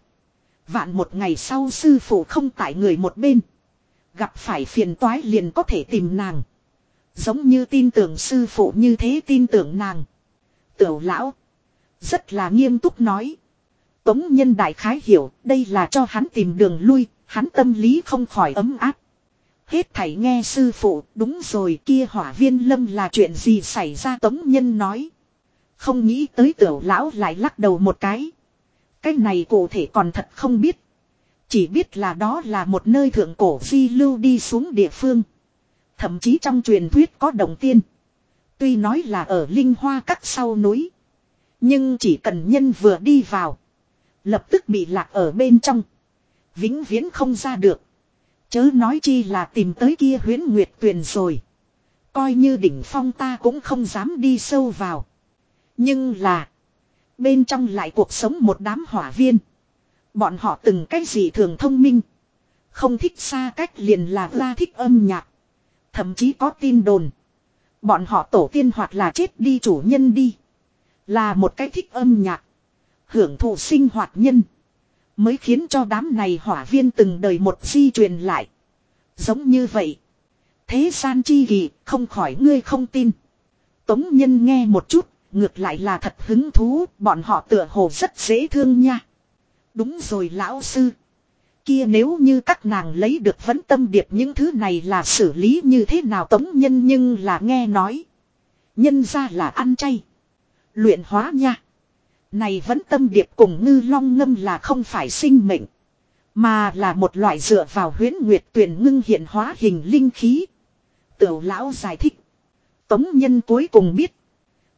Vạn một ngày sau sư phụ không tại người một bên. Gặp phải phiền toái liền có thể tìm nàng. Giống như tin tưởng sư phụ như thế tin tưởng nàng. Tiểu lão. Rất là nghiêm túc nói. Tống nhân đại khái hiểu, đây là cho hắn tìm đường lui. Hắn tâm lý không khỏi ấm áp. Hết thảy nghe sư phụ, đúng rồi, kia hỏa viên lâm là chuyện gì xảy ra tống nhân nói. Không nghĩ tới tiểu lão lại lắc đầu một cái. Cái này cụ thể còn thật không biết. Chỉ biết là đó là một nơi thượng cổ phi lưu đi xuống địa phương. Thậm chí trong truyền thuyết có đồng tiên. Tuy nói là ở linh hoa cắt sau núi. Nhưng chỉ cần nhân vừa đi vào. Lập tức bị lạc ở bên trong. Vĩnh viễn không ra được. Chớ nói chi là tìm tới kia huyến nguyệt tuyền rồi. Coi như đỉnh phong ta cũng không dám đi sâu vào. Nhưng là. Bên trong lại cuộc sống một đám hỏa viên. Bọn họ từng cái gì thường thông minh. Không thích xa cách liền là ra thích âm nhạc. Thậm chí có tin đồn. Bọn họ tổ tiên hoặc là chết đi chủ nhân đi. Là một cái thích âm nhạc. Hưởng thụ sinh hoạt nhân. Mới khiến cho đám này hỏa viên từng đời một di truyền lại. Giống như vậy. Thế gian chi kỳ, không khỏi ngươi không tin. Tống nhân nghe một chút Ngược lại là thật hứng thú, bọn họ tựa hồ rất dễ thương nha. Đúng rồi lão sư. Kia nếu như các nàng lấy được vấn tâm điệp những thứ này là xử lý như thế nào tống nhân nhưng là nghe nói. Nhân ra là ăn chay. Luyện hóa nha. Này vẫn tâm điệp cùng ngư long ngâm là không phải sinh mệnh. Mà là một loại dựa vào huyến nguyệt tuyển ngưng hiện hóa hình linh khí. Tiểu lão giải thích. Tống nhân cuối cùng biết.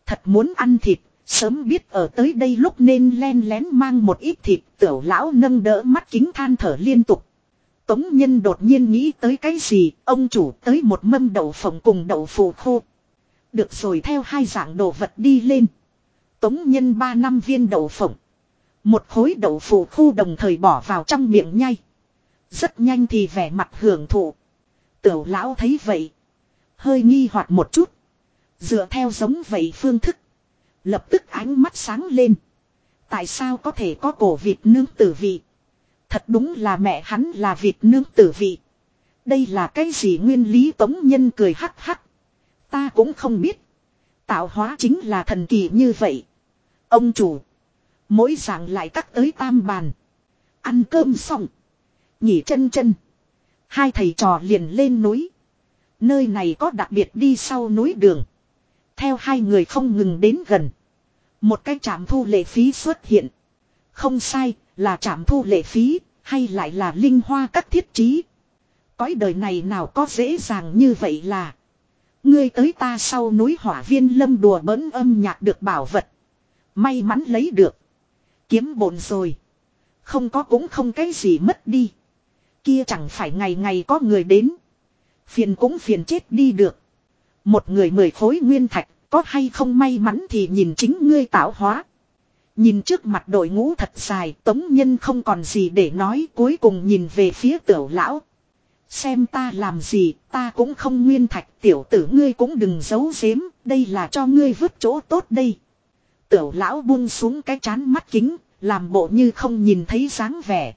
Thật muốn ăn thịt, sớm biết ở tới đây lúc nên len lén mang một ít thịt, tiểu lão nâng đỡ mắt kính than thở liên tục. Tống nhân đột nhiên nghĩ tới cái gì, ông chủ tới một mâm đậu phộng cùng đậu phụ khô. Được rồi theo hai dạng đồ vật đi lên. Tống nhân ba năm viên đậu phộng. Một khối đậu phụ khô đồng thời bỏ vào trong miệng nhai. Rất nhanh thì vẻ mặt hưởng thụ. Tiểu lão thấy vậy. Hơi nghi hoặc một chút. Dựa theo giống vậy phương thức. Lập tức ánh mắt sáng lên. Tại sao có thể có cổ vịt nướng tử vị? Thật đúng là mẹ hắn là vịt nướng tử vị. Đây là cái gì nguyên lý tống nhân cười hắc hắc. Ta cũng không biết. Tạo hóa chính là thần kỳ như vậy. Ông chủ. Mỗi dạng lại cắt tới tam bàn. Ăn cơm xong. Nhỉ chân chân. Hai thầy trò liền lên núi. Nơi này có đặc biệt đi sau núi đường. Theo hai người không ngừng đến gần. Một cái trạm thu lệ phí xuất hiện. Không sai, là trạm thu lệ phí, hay lại là linh hoa các thiết trí. Cõi đời này nào có dễ dàng như vậy là. Ngươi tới ta sau núi hỏa viên lâm đùa bỡn âm nhạc được bảo vật. May mắn lấy được. Kiếm bổn rồi. Không có cũng không cái gì mất đi. Kia chẳng phải ngày ngày có người đến. Phiền cũng phiền chết đi được. Một người mười khối nguyên thạch, có hay không may mắn thì nhìn chính ngươi tạo hóa. Nhìn trước mặt đội ngũ thật dài, tống nhân không còn gì để nói, cuối cùng nhìn về phía tiểu lão. Xem ta làm gì, ta cũng không nguyên thạch, tiểu tử ngươi cũng đừng giấu giếm, đây là cho ngươi vứt chỗ tốt đây. Tiểu lão buông xuống cái chán mắt kính, làm bộ như không nhìn thấy dáng vẻ.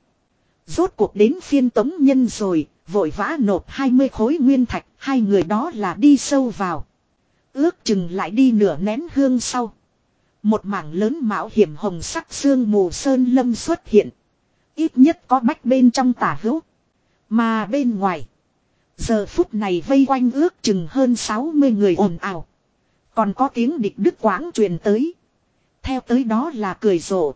Rốt cuộc đến phiên tống nhân rồi, vội vã nộp 20 khối nguyên thạch, hai người đó là đi sâu vào. Ước chừng lại đi nửa nén hương sau. Một mảng lớn mạo hiểm hồng sắc xương mù sơn lâm xuất hiện. Ít nhất có bách bên trong tả hữu. Mà bên ngoài. Giờ phút này vây quanh ước chừng hơn 60 người ồn ào. Còn có tiếng địch đức quãng truyền tới. Theo tới đó là cười rộ.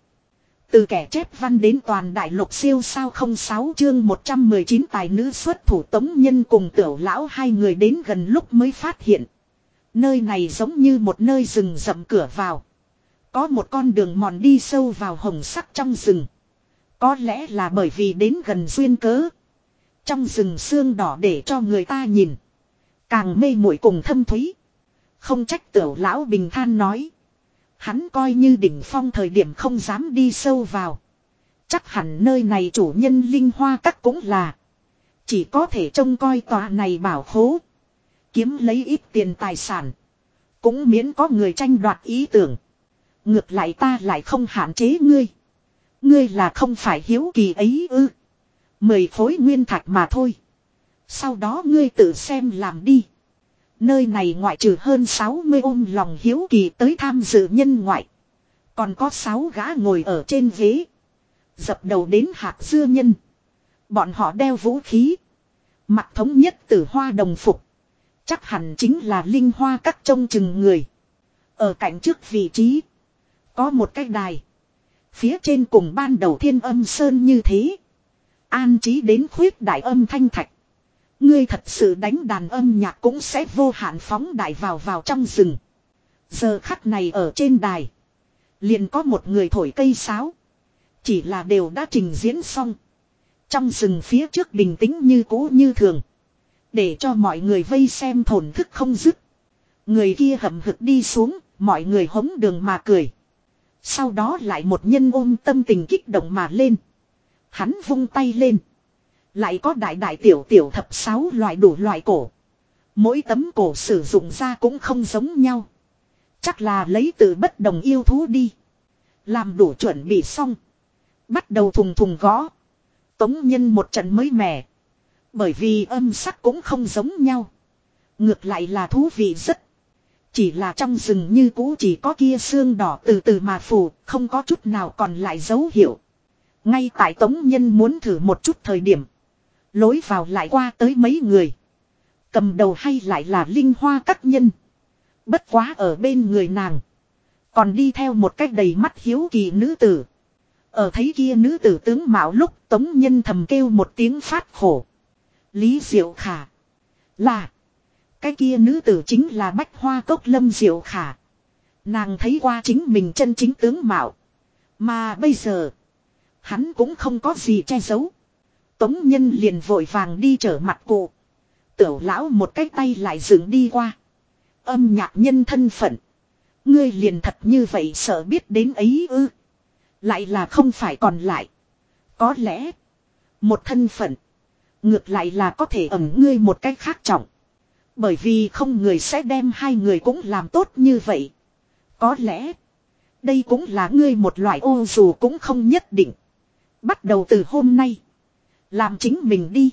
Từ kẻ chép văn đến toàn đại lục siêu sao 06 chương 119 tài nữ xuất thủ tống nhân cùng tiểu lão hai người đến gần lúc mới phát hiện. Nơi này giống như một nơi rừng rậm cửa vào. Có một con đường mòn đi sâu vào hồng sắc trong rừng. Có lẽ là bởi vì đến gần duyên cớ. Trong rừng xương đỏ để cho người ta nhìn. Càng mê muội cùng thâm thúy. Không trách tiểu lão bình than nói. Hắn coi như đỉnh phong thời điểm không dám đi sâu vào. Chắc hẳn nơi này chủ nhân linh hoa các cũng là. Chỉ có thể trông coi tòa này bảo khố. Kiếm lấy ít tiền tài sản. Cũng miễn có người tranh đoạt ý tưởng. Ngược lại ta lại không hạn chế ngươi. Ngươi là không phải hiếu kỳ ấy ư. Mười khối nguyên thạch mà thôi. Sau đó ngươi tự xem làm đi. Nơi này ngoại trừ hơn 60 ôm lòng hiếu kỳ tới tham dự nhân ngoại. Còn có 6 gã ngồi ở trên ghế. Dập đầu đến hạc dưa nhân. Bọn họ đeo vũ khí. Mặt thống nhất từ hoa đồng phục. Chắc hẳn chính là linh hoa các trông chừng người. Ở cạnh trước vị trí. Có một cái đài. Phía trên cùng ban đầu thiên âm sơn như thế. An trí đến khuyết đại âm thanh thạch. Ngươi thật sự đánh đàn âm nhạc cũng sẽ vô hạn phóng đại vào vào trong rừng. Giờ khắc này ở trên đài. Liền có một người thổi cây sáo. Chỉ là đều đã trình diễn xong. Trong rừng phía trước bình tĩnh như cũ như thường. Để cho mọi người vây xem thổn thức không dứt. Người kia hậm hực đi xuống, mọi người hống đường mà cười. Sau đó lại một nhân ôm tâm tình kích động mà lên. Hắn vung tay lên. Lại có đại đại tiểu tiểu thập sáu loại đủ loại cổ. Mỗi tấm cổ sử dụng ra cũng không giống nhau. Chắc là lấy từ bất đồng yêu thú đi. Làm đủ chuẩn bị xong. Bắt đầu thùng thùng gõ. Tống nhân một trận mới mẻ. Bởi vì âm sắc cũng không giống nhau. Ngược lại là thú vị rất. Chỉ là trong rừng như cũ chỉ có kia xương đỏ từ từ mà phủ, không có chút nào còn lại dấu hiệu. Ngay tại tống nhân muốn thử một chút thời điểm. Lối vào lại qua tới mấy người. Cầm đầu hay lại là linh hoa các nhân. Bất quá ở bên người nàng. Còn đi theo một cách đầy mắt hiếu kỳ nữ tử. Ở thấy kia nữ tử tướng mạo lúc tống nhân thầm kêu một tiếng phát khổ. Lý Diệu Khả. Là. Cái kia nữ tử chính là Bách Hoa Cốc Lâm Diệu Khả. Nàng thấy qua chính mình chân chính tướng mạo. Mà bây giờ. Hắn cũng không có gì che giấu. Tống nhân liền vội vàng đi trở mặt cụ. Tiểu lão một cái tay lại dựng đi qua. Âm nhạc nhân thân phận. Ngươi liền thật như vậy sợ biết đến ấy ư. Lại là không phải còn lại. Có lẽ. Một thân phận. Ngược lại là có thể ẩn ngươi một cách khác trọng. Bởi vì không người sẽ đem hai người cũng làm tốt như vậy. Có lẽ. Đây cũng là ngươi một loại ô dù cũng không nhất định. Bắt đầu từ hôm nay. Làm chính mình đi.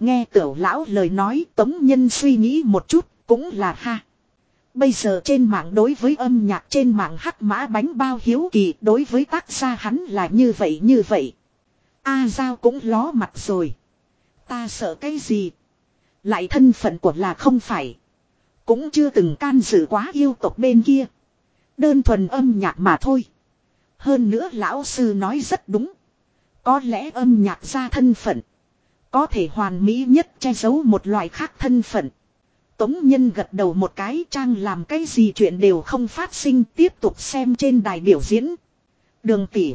Nghe tiểu lão lời nói, tống nhân suy nghĩ một chút, cũng là ha. Bây giờ trên mạng đối với âm nhạc, trên mạng hắc mã bánh bao hiếu kỳ, đối với tác gia hắn là như vậy như vậy. A Giao cũng ló mặt rồi. Ta sợ cái gì? Lại thân phận của là không phải. Cũng chưa từng can dự quá yêu tộc bên kia. Đơn thuần âm nhạc mà thôi. Hơn nữa lão sư nói rất đúng. Có lẽ âm nhạc ra thân phận. Có thể hoàn mỹ nhất che giấu một loại khác thân phận. Tống Nhân gật đầu một cái, trang làm cái gì chuyện đều không phát sinh, tiếp tục xem trên đài biểu diễn. Đường tỷ.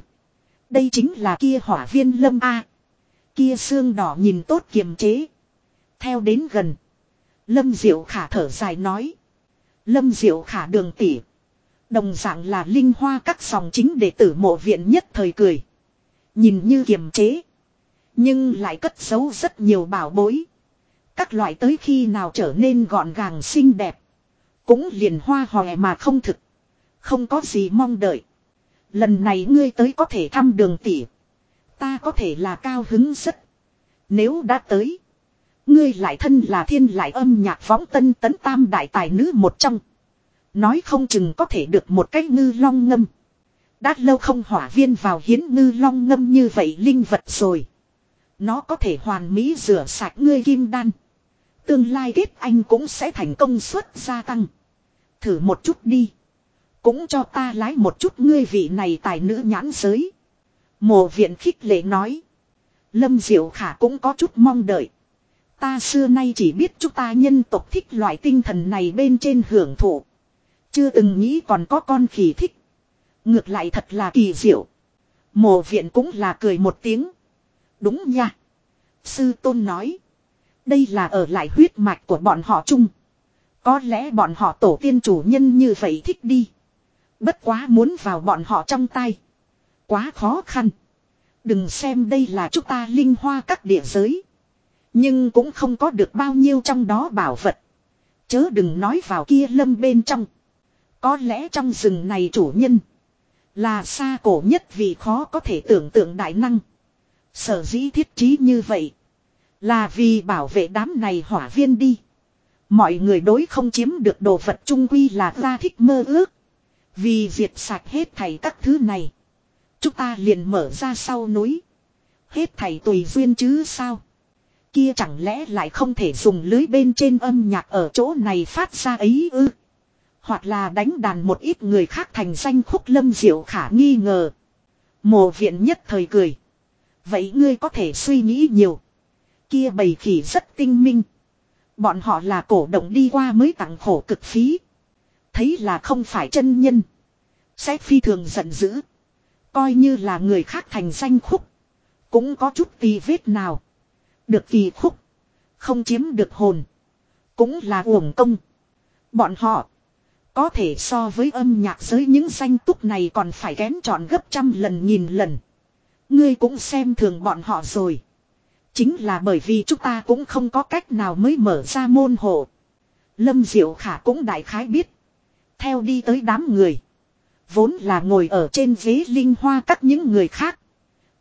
Đây chính là kia hỏa viên lâm A. Kia xương đỏ nhìn tốt kiềm chế. Theo đến gần. Lâm Diệu Khả thở dài nói. Lâm Diệu Khả, đường tỷ. Đồng dạng là linh hoa các dòng chính đệ tử mộ viện nhất thời cười. Nhìn như kiềm chế. Nhưng lại cất giấu rất nhiều bảo bối. Các loại tới khi nào trở nên gọn gàng xinh đẹp. Cũng liền hoa hòe mà không thực. Không có gì mong đợi. Lần này ngươi tới có thể thăm đường tỷ. Ta có thể là cao hứng rất. Nếu đã tới. Ngươi lại thân là thiên lại âm nhạc võng tân tấn tam đại tài nữ một trong. Nói không chừng có thể được một cái ngư long ngâm. Đã lâu không hỏa viên vào hiến ngư long ngâm như vậy linh vật rồi. Nó có thể hoàn mỹ rửa sạch ngươi kim đan. Tương lai kết anh cũng sẽ thành công suất gia tăng. Thử một chút đi. Cũng cho ta lái một chút ngươi vị này tài nữ nhãn giới. Mộ viện khích lệ nói. Lâm Diệu Khả cũng có chút mong đợi. Ta xưa nay chỉ biết chúng ta nhân tộc thích loại tinh thần này bên trên hưởng thụ. Chưa từng nghĩ còn có con khỉ thích. Ngược lại thật là kỳ diệu. Mộ viện cũng là cười một tiếng. Đúng nha. Sư tôn nói. Đây là ở lại huyết mạch của bọn họ chung. Có lẽ bọn họ tổ tiên chủ nhân như vậy thích đi. Bất quá muốn vào bọn họ trong tay. Quá khó khăn. Đừng xem đây là chúng ta linh hoa các địa giới. Nhưng cũng không có được bao nhiêu trong đó bảo vật. Chớ đừng nói vào kia lâm bên trong. Có lẽ trong rừng này chủ nhân. Là xa cổ nhất vì khó có thể tưởng tượng đại năng. Sở dĩ thiết trí như vậy. Là vì bảo vệ đám này hỏa viên đi. Mọi người đối không chiếm được đồ vật trung quy là ta thích mơ ước. Vì diệt sạch hết thảy các thứ này. Chúng ta liền mở ra sau núi. Hết thảy tùy duyên chứ sao. Kia chẳng lẽ lại không thể dùng lưới bên trên âm nhạc ở chỗ này phát ra ấy ư. Hoặc là đánh đàn một ít người khác thành danh khúc lâm diệu khả nghi ngờ. Mộ viện nhất thời cười. Vậy ngươi có thể suy nghĩ nhiều. Kia bầy khỉ rất tinh minh. Bọn họ là cổ động đi qua mới tặng khổ cực phí. Thấy là không phải chân nhân. Sẽ phi thường giận dữ. Coi như là người khác thành danh khúc. Cũng có chút tì vết nào. Được kỳ khúc. Không chiếm được hồn. Cũng là uổng công. Bọn họ. Có thể so với âm nhạc giới những danh túc này còn phải kém chọn gấp trăm lần nghìn lần. Ngươi cũng xem thường bọn họ rồi. Chính là bởi vì chúng ta cũng không có cách nào mới mở ra môn hộ. Lâm Diệu Khả cũng đại khái biết. Theo đi tới đám người. Vốn là ngồi ở trên ghế linh hoa các những người khác.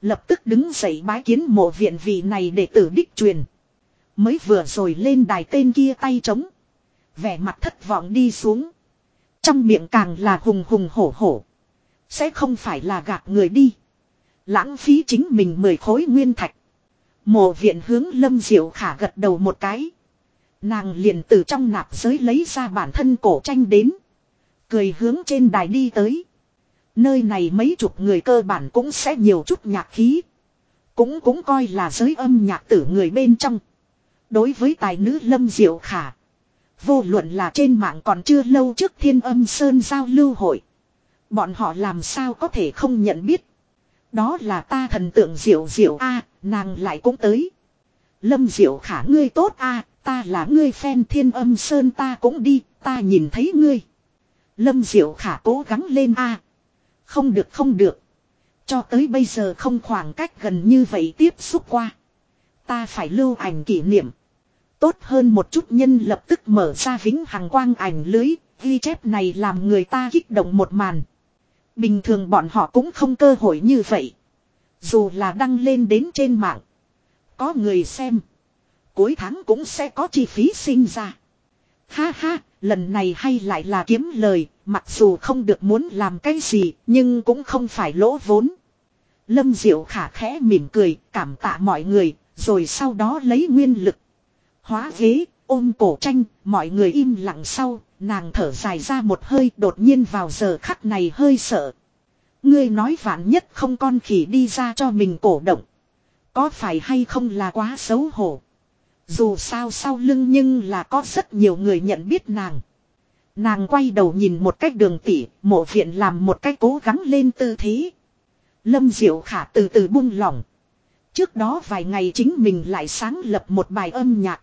Lập tức đứng dậy bái kiến mộ viện vị này để tử đích truyền. Mới vừa rồi lên đài tên kia tay trống. Vẻ mặt thất vọng đi xuống. Trong miệng càng là hùng hùng hổ hổ. Sẽ không phải là gạt người đi. Lãng phí chính mình mười khối nguyên thạch. Mộ viện hướng lâm diệu khả gật đầu một cái. Nàng liền từ trong nạp giới lấy ra bản thân cổ tranh đến. Cười hướng trên đài đi tới. Nơi này mấy chục người cơ bản cũng sẽ nhiều chút nhạc khí. Cũng cũng coi là giới âm nhạc tử người bên trong. Đối với tài nữ Lâm Diệu Khả. Vô luận là trên mạng còn chưa lâu trước thiên âm sơn giao lưu hội. Bọn họ làm sao có thể không nhận biết. Đó là ta thần tượng diệu diệu a nàng lại cũng tới. Lâm diệu khả ngươi tốt a ta là ngươi fan thiên âm sơn ta cũng đi, ta nhìn thấy ngươi. Lâm diệu khả cố gắng lên a Không được không được. Cho tới bây giờ không khoảng cách gần như vậy tiếp xúc qua. Ta phải lưu ảnh kỷ niệm. Tốt hơn một chút nhân lập tức mở ra vĩnh hằng quang ảnh lưới, ghi chép này làm người ta kích động một màn. Bình thường bọn họ cũng không cơ hội như vậy. Dù là đăng lên đến trên mạng. Có người xem. Cuối tháng cũng sẽ có chi phí sinh ra. Ha ha, lần này hay lại là kiếm lời, mặc dù không được muốn làm cái gì, nhưng cũng không phải lỗ vốn. Lâm Diệu khả khẽ mỉm cười, cảm tạ mọi người, rồi sau đó lấy nguyên lực. Hóa ghế, ôm cổ tranh, mọi người im lặng sau, nàng thở dài ra một hơi đột nhiên vào giờ khắc này hơi sợ. Ngươi nói vạn nhất không con khỉ đi ra cho mình cổ động. Có phải hay không là quá xấu hổ. Dù sao sau lưng nhưng là có rất nhiều người nhận biết nàng. Nàng quay đầu nhìn một cách đường tỉ, mộ viện làm một cách cố gắng lên tư thế. Lâm Diệu Khả từ từ buông lỏng. Trước đó vài ngày chính mình lại sáng lập một bài âm nhạc.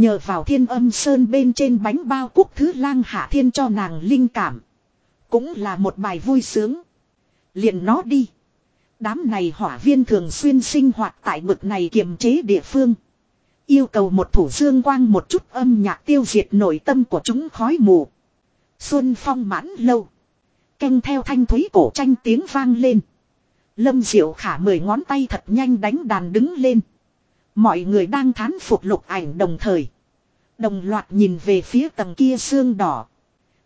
Nhờ vào thiên âm sơn bên trên bánh bao quốc thứ lang hạ thiên cho nàng linh cảm. Cũng là một bài vui sướng. liền nó đi. Đám này hỏa viên thường xuyên sinh hoạt tại bực này kiềm chế địa phương. Yêu cầu một thủ dương quang một chút âm nhạc tiêu diệt nội tâm của chúng khói mù. Xuân phong mãn lâu. Canh theo thanh thúy cổ tranh tiếng vang lên. Lâm Diệu Khả mười ngón tay thật nhanh đánh đàn đứng lên. Mọi người đang thán phục lục ảnh đồng thời. Đồng loạt nhìn về phía tầng kia xương đỏ.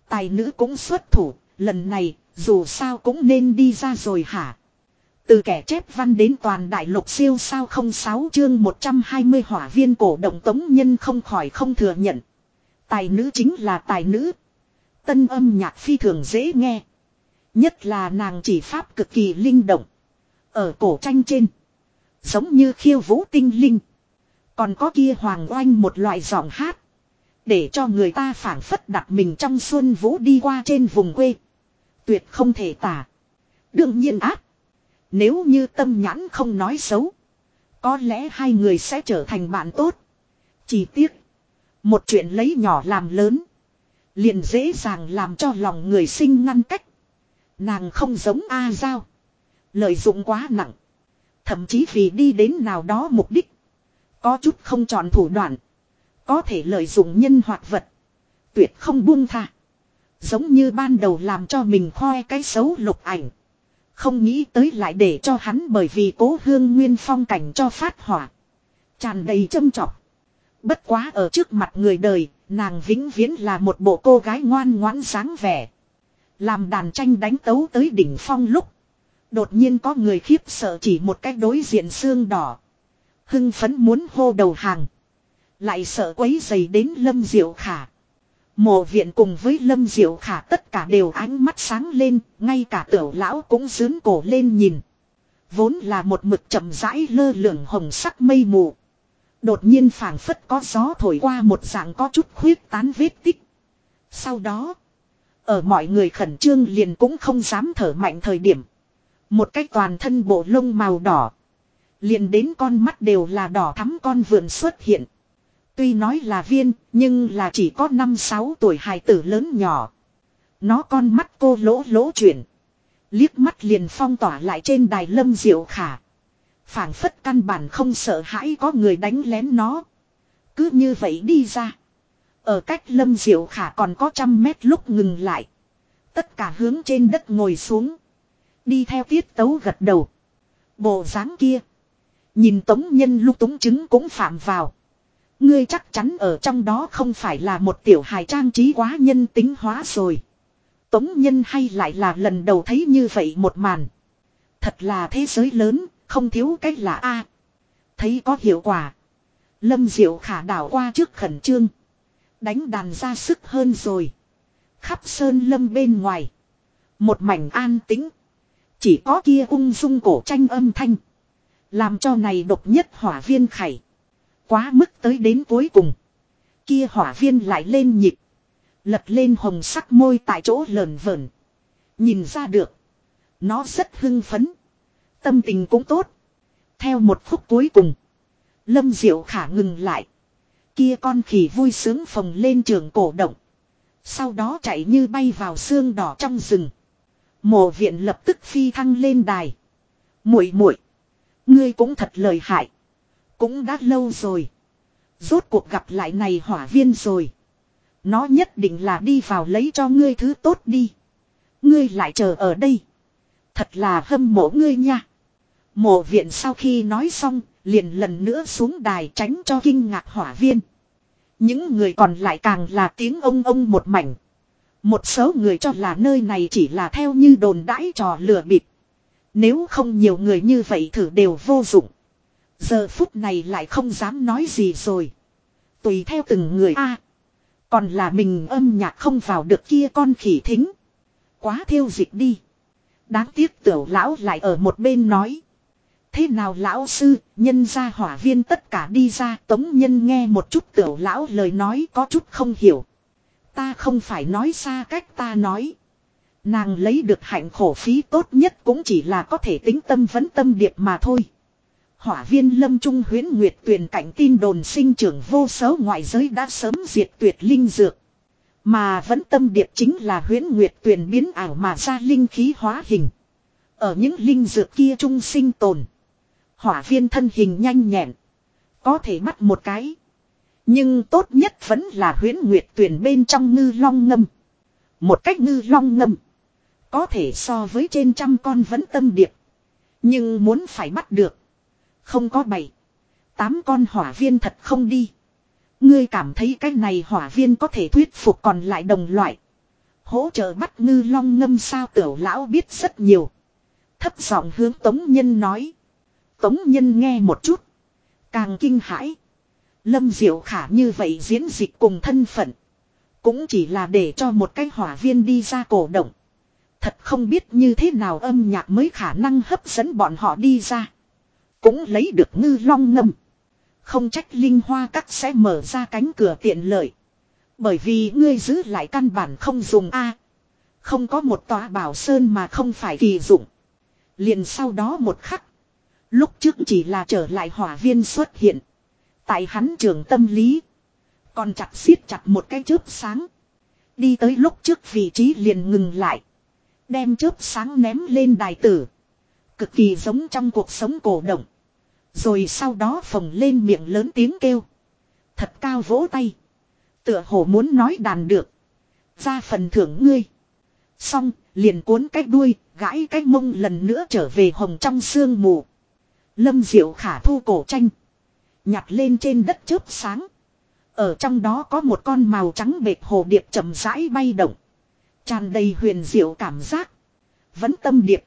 Tài nữ cũng xuất thủ, lần này, dù sao cũng nên đi ra rồi hả? Từ kẻ chép văn đến toàn đại lục siêu sao không sáu chương 120 hỏa viên cổ động tống nhân không khỏi không thừa nhận. Tài nữ chính là tài nữ. Tân âm nhạc phi thường dễ nghe. Nhất là nàng chỉ pháp cực kỳ linh động. Ở cổ tranh trên. Giống như khiêu vũ tinh linh. Còn có kia hoàng oanh một loại giọng hát. Để cho người ta phản phất đặt mình trong xuân vũ đi qua trên vùng quê. Tuyệt không thể tả. Đương nhiên ác. Nếu như tâm nhãn không nói xấu. Có lẽ hai người sẽ trở thành bạn tốt. Chỉ tiếc. Một chuyện lấy nhỏ làm lớn. Liền dễ dàng làm cho lòng người sinh ngăn cách. Nàng không giống A Giao. Lợi dụng quá nặng. Thậm chí vì đi đến nào đó mục đích. Có chút không chọn thủ đoạn. Có thể lợi dụng nhân hoặc vật. Tuyệt không buông tha. Giống như ban đầu làm cho mình khoe cái xấu lục ảnh. Không nghĩ tới lại để cho hắn bởi vì cố hương nguyên phong cảnh cho phát hỏa. Tràn đầy châm trọc. Bất quá ở trước mặt người đời, nàng vĩnh viễn là một bộ cô gái ngoan ngoãn sáng vẻ. Làm đàn tranh đánh tấu tới đỉnh phong lúc. Đột nhiên có người khiếp sợ chỉ một cách đối diện xương đỏ. Hưng phấn muốn hô đầu hàng. Lại sợ quấy dày đến Lâm Diệu Khả. Mộ viện cùng với Lâm Diệu Khả tất cả đều ánh mắt sáng lên, ngay cả tiểu lão cũng dướn cổ lên nhìn. Vốn là một mực chậm rãi lơ lửng hồng sắc mây mù. Đột nhiên phảng phất có gió thổi qua một dạng có chút khuyết tán vết tích. Sau đó, ở mọi người khẩn trương liền cũng không dám thở mạnh thời điểm. Một cách toàn thân bộ lông màu đỏ. Liền đến con mắt đều là đỏ thắm con vườn xuất hiện. Tuy nói là viên, nhưng là chỉ có 5-6 tuổi hài tử lớn nhỏ. Nó con mắt cô lỗ lỗ chuyển. Liếc mắt liền phong tỏa lại trên đài lâm diệu khả. phảng phất căn bản không sợ hãi có người đánh lén nó. Cứ như vậy đi ra. Ở cách lâm diệu khả còn có trăm mét lúc ngừng lại. Tất cả hướng trên đất ngồi xuống. Đi theo tiết tấu gật đầu. Bộ dáng kia. Nhìn tống nhân lúc túng chứng cũng phạm vào. Ngươi chắc chắn ở trong đó không phải là một tiểu hài trang trí quá nhân tính hóa rồi. Tống nhân hay lại là lần đầu thấy như vậy một màn. Thật là thế giới lớn, không thiếu cách là A. thấy có hiệu quả. Lâm diệu khả đảo qua trước khẩn trương. Đánh đàn ra sức hơn rồi. Khắp sơn lâm bên ngoài. Một mảnh an tĩnh. Chỉ có kia ung dung cổ tranh âm thanh. Làm cho này độc nhất hỏa viên khải. Quá mức tới đến cuối cùng. Kia hỏa viên lại lên nhịp. Lật lên hồng sắc môi tại chỗ lờn vờn. Nhìn ra được. Nó rất hưng phấn. Tâm tình cũng tốt. Theo một phút cuối cùng. Lâm diệu khả ngừng lại. Kia con khỉ vui sướng phồng lên trường cổ động. Sau đó chạy như bay vào xương đỏ trong rừng. Mộ viện lập tức phi thăng lên đài. Muội muội, ngươi cũng thật lời hại. Cũng đã lâu rồi. Rốt cuộc gặp lại này hỏa viên rồi. Nó nhất định là đi vào lấy cho ngươi thứ tốt đi. Ngươi lại chờ ở đây. Thật là hâm mộ ngươi nha. Mộ viện sau khi nói xong, liền lần nữa xuống đài tránh cho kinh ngạc hỏa viên. Những người còn lại càng là tiếng ông ông một mảnh. Một số người cho là nơi này chỉ là theo như đồn đãi trò lừa bịp. Nếu không nhiều người như vậy thử đều vô dụng. Giờ phút này lại không dám nói gì rồi. Tùy theo từng người a Còn là mình âm nhạc không vào được kia con khỉ thính. Quá thiêu dịch đi. Đáng tiếc tiểu lão lại ở một bên nói. Thế nào lão sư, nhân gia hỏa viên tất cả đi ra tống nhân nghe một chút tiểu lão lời nói có chút không hiểu. Ta không phải nói xa cách ta nói. Nàng lấy được hạnh khổ phí tốt nhất cũng chỉ là có thể tính tâm vấn tâm điệp mà thôi. Hỏa viên lâm trung huyến nguyệt tuyển cảnh tin đồn sinh trưởng vô số ngoại giới đã sớm diệt tuyệt linh dược. Mà vẫn tâm điệp chính là huyến nguyệt tuyển biến ảo mà ra linh khí hóa hình. Ở những linh dược kia trung sinh tồn. Hỏa viên thân hình nhanh nhẹn. Có thể bắt một cái. Nhưng tốt nhất vẫn là huyến nguyệt tuyển bên trong ngư long ngâm. Một cách ngư long ngâm. Có thể so với trên trăm con vẫn tâm điệp. Nhưng muốn phải bắt được. Không có bảy. Tám con hỏa viên thật không đi. Ngươi cảm thấy cái này hỏa viên có thể thuyết phục còn lại đồng loại. Hỗ trợ bắt ngư long ngâm sao tiểu lão biết rất nhiều. Thấp giọng hướng Tống Nhân nói. Tống Nhân nghe một chút. Càng kinh hãi. Lâm Diệu Khả như vậy diễn dịch cùng thân phận. Cũng chỉ là để cho một cái hỏa viên đi ra cổ động. Thật không biết như thế nào âm nhạc mới khả năng hấp dẫn bọn họ đi ra. Cũng lấy được ngư long ngâm. Không trách linh hoa các sẽ mở ra cánh cửa tiện lợi. Bởi vì ngươi giữ lại căn bản không dùng A. không có một tòa bảo sơn mà không phải kỳ dụng. Liền sau đó một khắc. Lúc trước chỉ là trở lại hỏa viên xuất hiện. Tại hắn trường tâm lý. Còn chặt xiết chặt một cái chớp sáng. Đi tới lúc trước vị trí liền ngừng lại. Đem chớp sáng ném lên đài tử. Cực kỳ giống trong cuộc sống cổ động. Rồi sau đó phồng lên miệng lớn tiếng kêu. Thật cao vỗ tay. Tựa hồ muốn nói đàn được. Ra phần thưởng ngươi. Xong, liền cuốn cái đuôi, gãi cái mông lần nữa trở về hồng trong sương mù. Lâm diệu khả thu cổ tranh. Nhặt lên trên đất chớp sáng. Ở trong đó có một con màu trắng bệt hồ điệp chậm rãi bay động. Tràn đầy huyền diệu cảm giác. Vẫn tâm điệp.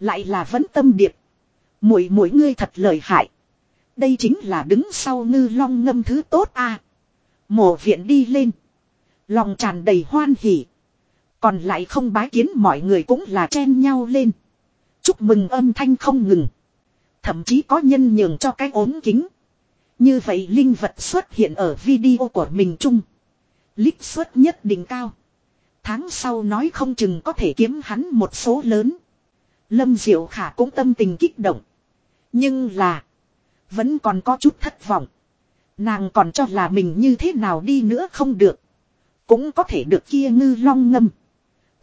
Lại là vẫn tâm điệp. Mỗi mỗi ngươi thật lợi hại. Đây chính là đứng sau ngư long ngâm thứ tốt a. À. Mộ viện đi lên. Lòng tràn đầy hoan hỉ. Còn lại không bái kiến mọi người cũng là chen nhau lên. Chúc mừng âm thanh không ngừng. Thậm chí có nhân nhường cho cái ốm kính. Như vậy linh vật xuất hiện ở video của mình chung. Lích suất nhất định cao. Tháng sau nói không chừng có thể kiếm hắn một số lớn. Lâm Diệu Khả cũng tâm tình kích động. Nhưng là. Vẫn còn có chút thất vọng. Nàng còn cho là mình như thế nào đi nữa không được. Cũng có thể được kia ngư long ngâm.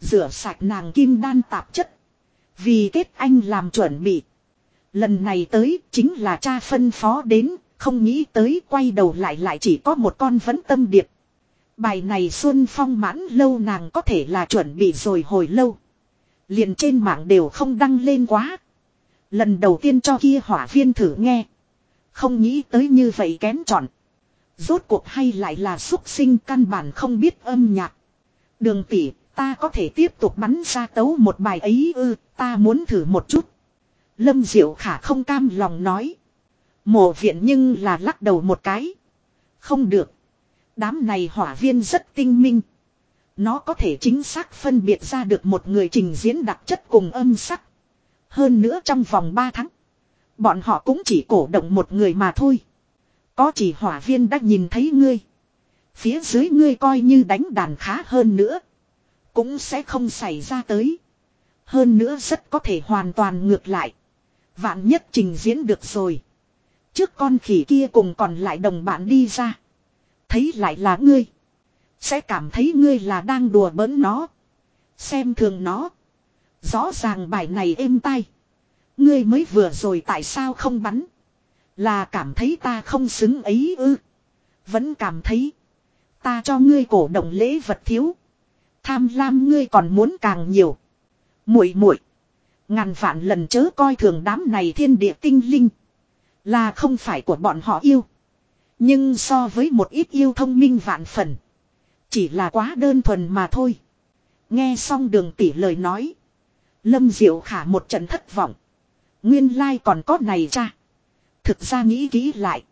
Rửa sạch nàng kim đan tạp chất. Vì kết anh làm chuẩn bị. Lần này tới chính là cha phân phó đến. Không nghĩ tới quay đầu lại lại chỉ có một con vẫn tâm điệp. Bài này Xuân Phong mãn lâu nàng có thể là chuẩn bị rồi hồi lâu. Liền trên mạng đều không đăng lên quá. Lần đầu tiên cho kia hỏa viên thử nghe. Không nghĩ tới như vậy kén chọn. Rốt cuộc hay lại là xúc sinh căn bản không biết âm nhạc. Đường tỷ, ta có thể tiếp tục bắn ra tấu một bài ấy ư, ta muốn thử một chút. Lâm Diệu Khả không cam lòng nói. Mộ viện nhưng là lắc đầu một cái. Không được. Đám này hỏa viên rất tinh minh. Nó có thể chính xác phân biệt ra được một người trình diễn đặc chất cùng âm sắc. Hơn nữa trong vòng 3 tháng. Bọn họ cũng chỉ cổ động một người mà thôi. Có chỉ hỏa viên đã nhìn thấy ngươi. Phía dưới ngươi coi như đánh đàn khá hơn nữa. Cũng sẽ không xảy ra tới. Hơn nữa rất có thể hoàn toàn ngược lại. Vạn nhất trình diễn được rồi. Trước con khỉ kia cùng còn lại đồng bạn đi ra. Thấy lại là ngươi. Sẽ cảm thấy ngươi là đang đùa bỡn nó. Xem thường nó. Rõ ràng bài này êm tay Ngươi mới vừa rồi tại sao không bắn. Là cảm thấy ta không xứng ấy ư. Vẫn cảm thấy. Ta cho ngươi cổ động lễ vật thiếu. Tham lam ngươi còn muốn càng nhiều. muội muội Ngàn vạn lần chớ coi thường đám này thiên địa tinh linh. Là không phải của bọn họ yêu. Nhưng so với một ít yêu thông minh vạn phần. Chỉ là quá đơn thuần mà thôi. Nghe xong đường tỷ lời nói. Lâm Diệu Khả một trận thất vọng. Nguyên lai like còn có này cha. Thực ra nghĩ kỹ lại.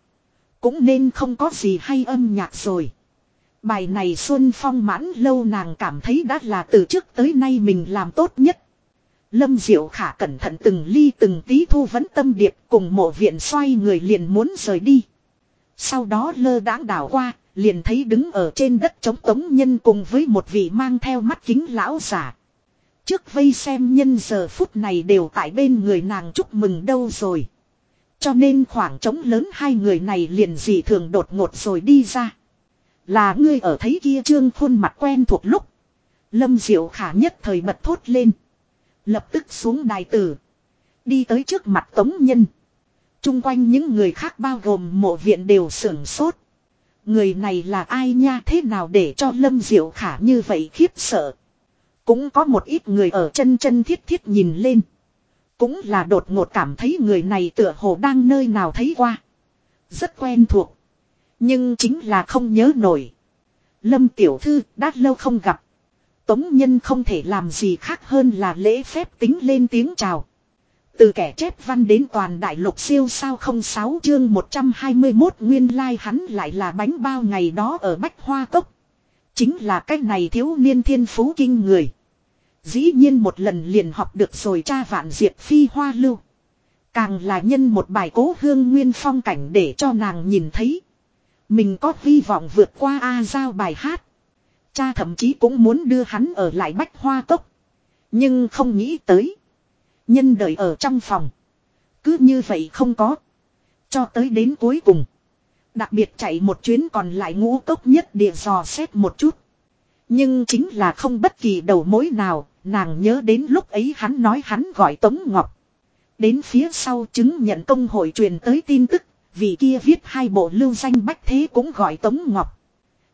Cũng nên không có gì hay âm nhạc rồi. Bài này Xuân Phong mãn lâu nàng cảm thấy đã là từ trước tới nay mình làm tốt nhất. Lâm Diệu Khả cẩn thận từng ly từng tí thu vấn tâm điệp cùng mộ viện xoay người liền muốn rời đi. Sau đó lơ đãng đảo qua, liền thấy đứng ở trên đất chống tống nhân cùng với một vị mang theo mắt kính lão giả. Trước vây xem nhân giờ phút này đều tại bên người nàng chúc mừng đâu rồi. Cho nên khoảng trống lớn hai người này liền dị thường đột ngột rồi đi ra. Là ngươi ở thấy kia trương khuôn mặt quen thuộc lúc. Lâm Diệu Khả nhất thời bật thốt lên. Lập tức xuống đài tử. Đi tới trước mặt tống nhân. Trung quanh những người khác bao gồm mộ viện đều sửng sốt. Người này là ai nha, thế nào để cho Lâm Diệu Khả như vậy khiếp sợ. Cũng có một ít người ở chân chân thiết thiết nhìn lên. Cũng là đột ngột cảm thấy người này tựa hồ đang nơi nào thấy qua. Rất quen thuộc. Nhưng chính là không nhớ nổi. Lâm tiểu thư, đã lâu không gặp. Tống nhân không thể làm gì khác hơn là lễ phép tính lên tiếng chào. Từ kẻ chép văn đến toàn đại lục siêu sao không sáu chương 121 nguyên lai like hắn lại là bánh bao ngày đó ở Bách Hoa Cốc. Chính là cách này thiếu niên thiên phú kinh người. Dĩ nhiên một lần liền học được rồi cha vạn diệp phi hoa lưu. Càng là nhân một bài cố hương nguyên phong cảnh để cho nàng nhìn thấy. Mình có hy vọng vượt qua A giao bài hát. Cha thậm chí cũng muốn đưa hắn ở lại bách hoa cốc. Nhưng không nghĩ tới. Nhân đời ở trong phòng. Cứ như vậy không có. Cho tới đến cuối cùng. Đặc biệt chạy một chuyến còn lại ngũ cốc nhất địa dò xét một chút. Nhưng chính là không bất kỳ đầu mối nào, nàng nhớ đến lúc ấy hắn nói hắn gọi Tống Ngọc. Đến phía sau chứng nhận công hội truyền tới tin tức, vì kia viết hai bộ lưu danh bách thế cũng gọi Tống Ngọc.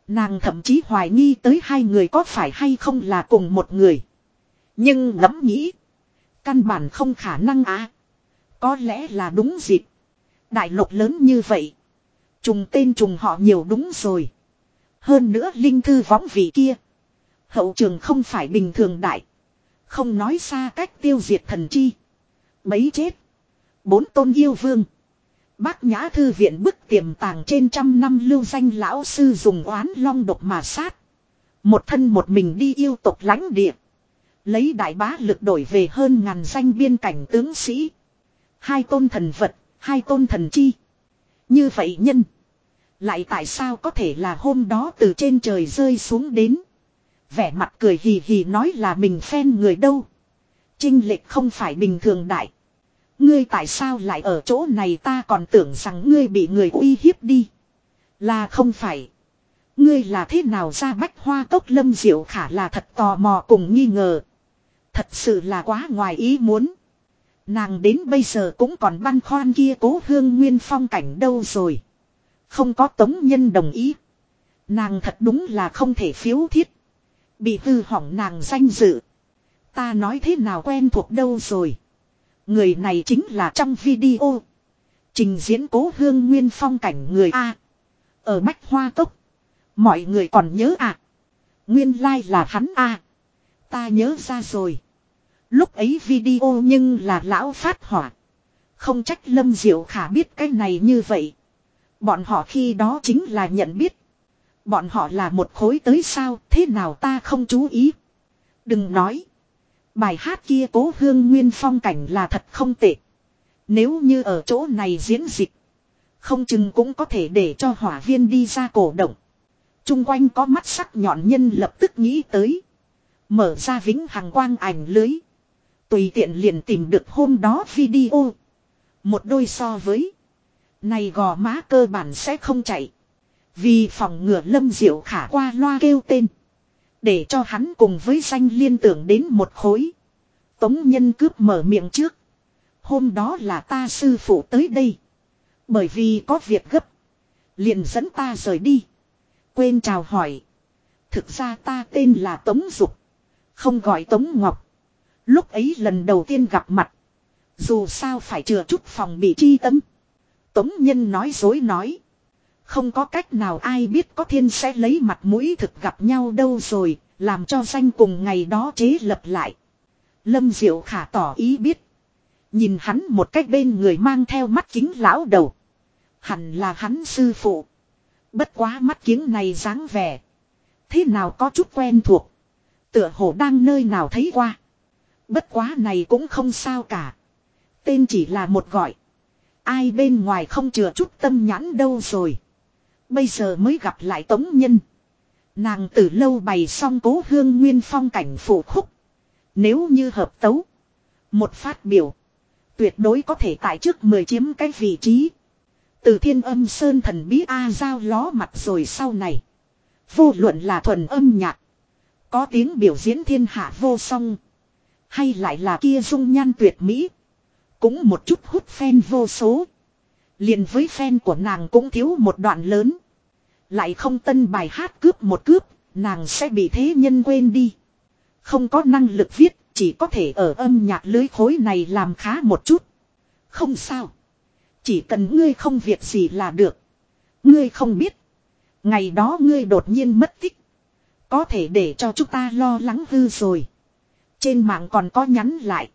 Nàng thậm chí hoài nghi tới hai người có phải hay không là cùng một người. Nhưng ngẫm nghĩ. Căn bản không khả năng á. Có lẽ là đúng dịp. Đại lục lớn như vậy. Trùng tên trùng họ nhiều đúng rồi. Hơn nữa linh thư võng vị kia. Hậu trường không phải bình thường đại. Không nói xa cách tiêu diệt thần chi. Mấy chết. Bốn tôn yêu vương. Bác Nhã Thư viện bức tiềm tàng trên trăm năm lưu danh lão sư dùng oán long độc mà sát. Một thân một mình đi yêu tộc lãnh địa. Lấy đại bá lực đổi về hơn ngàn danh biên cảnh tướng sĩ. Hai tôn thần vật, hai tôn thần chi. Như vậy nhân. Lại tại sao có thể là hôm đó từ trên trời rơi xuống đến. Vẻ mặt cười hì hì nói là mình phen người đâu. Trinh lệch không phải bình thường đại. Ngươi tại sao lại ở chỗ này ta còn tưởng rằng ngươi bị người uy hiếp đi. Là không phải. Ngươi là thế nào ra bách hoa cốc lâm diệu khả là thật tò mò cùng nghi ngờ. Thật sự là quá ngoài ý muốn. Nàng đến bây giờ cũng còn băn khoăn kia cố hương nguyên phong cảnh đâu rồi. Không có tống nhân đồng ý. Nàng thật đúng là không thể phiếu thiết. Bị hư hỏng nàng danh dự. Ta nói thế nào quen thuộc đâu rồi. Người này chính là trong video. Trình diễn cố hương nguyên phong cảnh người A. Ở Bách Hoa Cốc. Mọi người còn nhớ à. Nguyên lai like là hắn A. Ta nhớ ra rồi. Lúc ấy video nhưng là lão phát hỏa. Không trách Lâm Diệu Khả biết cái này như vậy. Bọn họ khi đó chính là nhận biết. Bọn họ là một khối tới sao, thế nào ta không chú ý. Đừng nói. Bài hát kia cố hương nguyên phong cảnh là thật không tệ. Nếu như ở chỗ này diễn dịch. Không chừng cũng có thể để cho hỏa viên đi ra cổ động. Trung quanh có mắt sắc nhọn nhân lập tức nghĩ tới. Mở ra vĩnh hằng quang ảnh lưới. Tùy tiện liền tìm được hôm đó video. Một đôi so với. Này gò má cơ bản sẽ không chạy. Vì phòng ngừa lâm diệu khả qua loa kêu tên. Để cho hắn cùng với danh liên tưởng đến một khối. Tống nhân cướp mở miệng trước. Hôm đó là ta sư phụ tới đây. Bởi vì có việc gấp. Liền dẫn ta rời đi. Quên chào hỏi. Thực ra ta tên là Tống Dục. Không gọi Tống Ngọc. Lúc ấy lần đầu tiên gặp mặt. Dù sao phải chừa chút phòng bị chi tâm. Tống Nhân nói dối nói. Không có cách nào ai biết có thiên sẽ lấy mặt mũi thực gặp nhau đâu rồi, làm cho danh cùng ngày đó chế lập lại. Lâm Diệu Khả tỏ ý biết. Nhìn hắn một cách bên người mang theo mắt kính lão đầu. Hẳn là hắn sư phụ. Bất quá mắt kính này dáng vẻ. Thế nào có chút quen thuộc. Tựa hồ đang nơi nào thấy qua. Bất quá này cũng không sao cả. Tên chỉ là một gọi. Ai bên ngoài không chừa chút tâm nhãn đâu rồi. Bây giờ mới gặp lại tống nhân. Nàng từ lâu bày xong cố hương nguyên phong cảnh phụ khúc. Nếu như hợp tấu. Một phát biểu. Tuyệt đối có thể tại trước mười chiếm cái vị trí. Từ thiên âm sơn thần bí A giao ló mặt rồi sau này. Vô luận là thuần âm nhạc. Có tiếng biểu diễn thiên hạ vô song. Hay lại là kia dung nhan tuyệt mỹ. Cũng một chút hút fan vô số. liền với fan của nàng cũng thiếu một đoạn lớn. Lại không tân bài hát cướp một cướp, nàng sẽ bị thế nhân quên đi. Không có năng lực viết, chỉ có thể ở âm nhạc lưới khối này làm khá một chút. Không sao. Chỉ cần ngươi không việc gì là được. Ngươi không biết. Ngày đó ngươi đột nhiên mất tích. Có thể để cho chúng ta lo lắng hư rồi. Trên mạng còn có nhắn lại.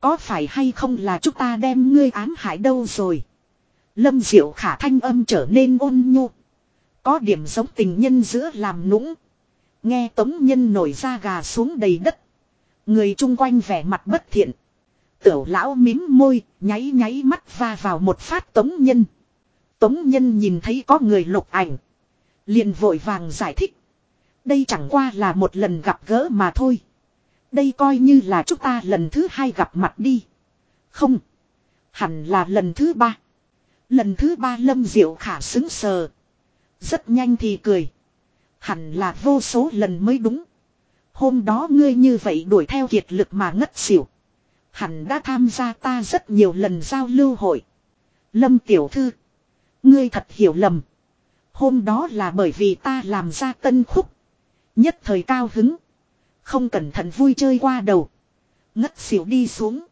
Có phải hay không là chúng ta đem ngươi ám hại đâu rồi. Lâm diệu khả thanh âm trở nên ôn nhu. Có điểm giống tình nhân giữa làm nũng. Nghe tống nhân nổi ra gà xuống đầy đất. Người chung quanh vẻ mặt bất thiện. Tiểu lão mím môi, nháy nháy mắt va vào một phát tống nhân. Tống nhân nhìn thấy có người lục ảnh. Liền vội vàng giải thích. Đây chẳng qua là một lần gặp gỡ mà thôi. Đây coi như là chúng ta lần thứ hai gặp mặt đi. Không. Hẳn là lần thứ ba. Lần thứ ba lâm diệu khả xứng sờ. Rất nhanh thì cười. Hẳn là vô số lần mới đúng. Hôm đó ngươi như vậy đuổi theo kiệt lực mà ngất xỉu. Hẳn đã tham gia ta rất nhiều lần giao lưu hội. Lâm tiểu thư. Ngươi thật hiểu lầm. Hôm đó là bởi vì ta làm ra tân khúc. Nhất thời cao hứng. Không cẩn thận vui chơi qua đầu. Ngất xỉu đi xuống.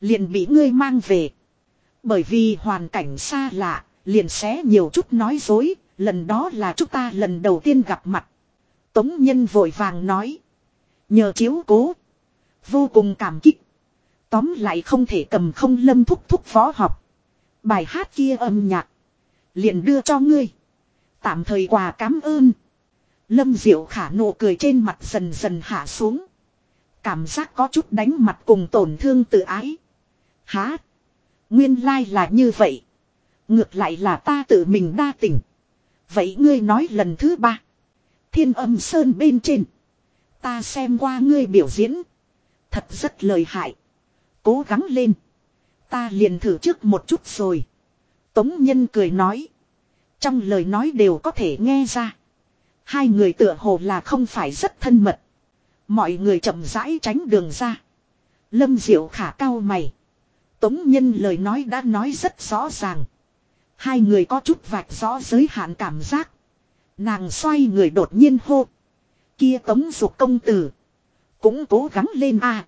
Liền bị ngươi mang về. Bởi vì hoàn cảnh xa lạ, liền xé nhiều chút nói dối, lần đó là chúng ta lần đầu tiên gặp mặt. Tống nhân vội vàng nói. Nhờ chiếu cố. Vô cùng cảm kích. Tóm lại không thể cầm không lâm thúc thúc võ học. Bài hát kia âm nhạc. Liền đưa cho ngươi. Tạm thời quà cảm ơn. Lâm Diệu khả nụ cười trên mặt dần dần hạ xuống. Cảm giác có chút đánh mặt cùng tổn thương tự ái. Há. Nguyên lai là như vậy. Ngược lại là ta tự mình đa tỉnh. Vậy ngươi nói lần thứ ba. Thiên âm sơn bên trên. Ta xem qua ngươi biểu diễn. Thật rất lời hại. Cố gắng lên. Ta liền thử trước một chút rồi. Tống nhân cười nói. Trong lời nói đều có thể nghe ra. Hai người tựa hồ là không phải rất thân mật. Mọi người chậm rãi tránh đường ra. Lâm Diệu khả cao mày. Tống nhân lời nói đã nói rất rõ ràng. Hai người có chút vạch rõ giới hạn cảm giác. Nàng xoay người đột nhiên hô. Kia tống dục công tử. Cũng cố gắng lên a.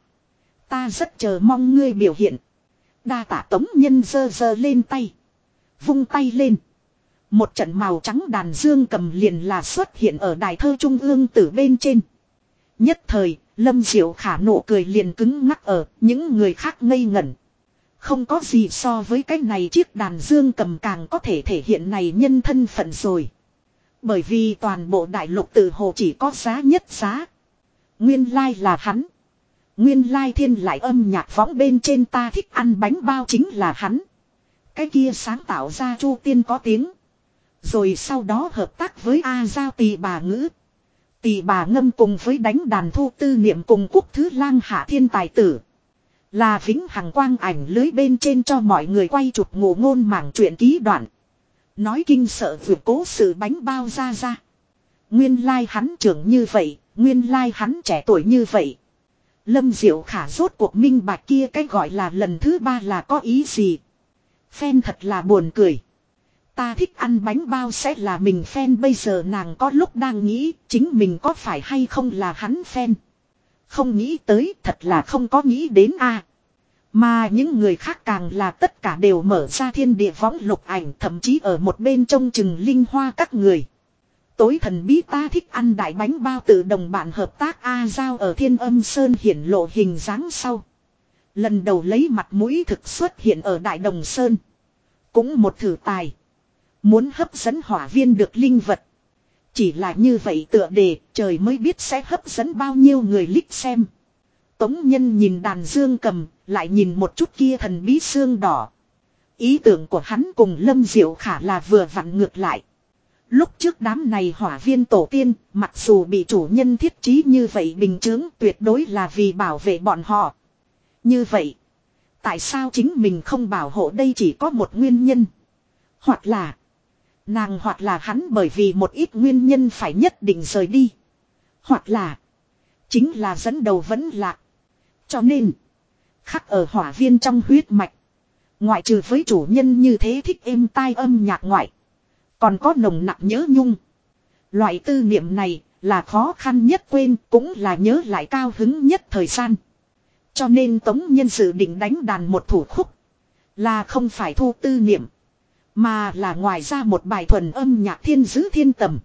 Ta rất chờ mong ngươi biểu hiện. Đa tả tống nhân dơ dơ lên tay. Vung tay lên. Một trận màu trắng đàn dương cầm liền là xuất hiện ở đài thơ trung ương từ bên trên. Nhất thời, Lâm Diệu khả nụ cười liền cứng ngắc ở, những người khác ngây ngẩn. Không có gì so với cái này chiếc đàn dương cầm càng có thể thể hiện này nhân thân phận rồi. Bởi vì toàn bộ đại lục từ hồ chỉ có giá nhất giá. Nguyên lai là hắn. Nguyên lai thiên lại âm nhạc võng bên trên ta thích ăn bánh bao chính là hắn. Cái kia sáng tạo ra chu tiên có tiếng. Rồi sau đó hợp tác với A Giao tỳ bà ngữ. Tỳ bà ngâm cùng với đánh đàn thu tư niệm cùng quốc thứ lang hạ thiên tài tử. Là vĩnh hằng quang ảnh lưới bên trên cho mọi người quay chụp ngụ ngôn mảng chuyện ký đoạn. Nói kinh sợ vượt cố sự bánh bao ra ra. Nguyên lai hắn trưởng như vậy, nguyên lai hắn trẻ tuổi như vậy. Lâm Diệu Khả rốt cuộc minh bạch kia cái gọi là lần thứ ba là có ý gì. Phen thật là buồn cười. Ta thích ăn bánh bao sẽ là mình phen bây giờ nàng có lúc đang nghĩ chính mình có phải hay không là hắn phen. Không nghĩ tới, thật là không có nghĩ đến a Mà những người khác càng là tất cả đều mở ra thiên địa võng lục ảnh, thậm chí ở một bên trông chừng linh hoa các người. Tối thần bí ta thích ăn đại bánh bao tự đồng bạn hợp tác A Giao ở thiên âm sơn hiển lộ hình dáng sau. Lần đầu lấy mặt mũi thực xuất hiện ở Đại Đồng Sơn. Cũng một thử tài. Muốn hấp dẫn hỏa viên được linh vật. Chỉ là như vậy tựa đề trời mới biết sẽ hấp dẫn bao nhiêu người lít xem. Tống nhân nhìn đàn dương cầm, lại nhìn một chút kia thần bí xương đỏ. Ý tưởng của hắn cùng Lâm Diệu Khả là vừa vặn ngược lại. Lúc trước đám này hỏa viên tổ tiên, mặc dù bị chủ nhân thiết trí như vậy bình chứng tuyệt đối là vì bảo vệ bọn họ. Như vậy, tại sao chính mình không bảo hộ đây chỉ có một nguyên nhân? Hoặc là, nàng hoặc là hắn bởi vì một ít nguyên nhân phải nhất định rời đi. Hoặc là, chính là dẫn đầu vẫn lạc. Cho nên, khắc ở hỏa viên trong huyết mạch. Ngoại trừ với chủ nhân như thế thích êm tai âm nhạc ngoại. Còn có nồng nặng nhớ nhung. Loại tư niệm này là khó khăn nhất quên cũng là nhớ lại cao hứng nhất thời gian. Cho nên Tống Nhân dự định đánh đàn một thủ khúc. Là không phải thu tư niệm. Mà là ngoài ra một bài thuần âm nhạc thiên giữ thiên tầm.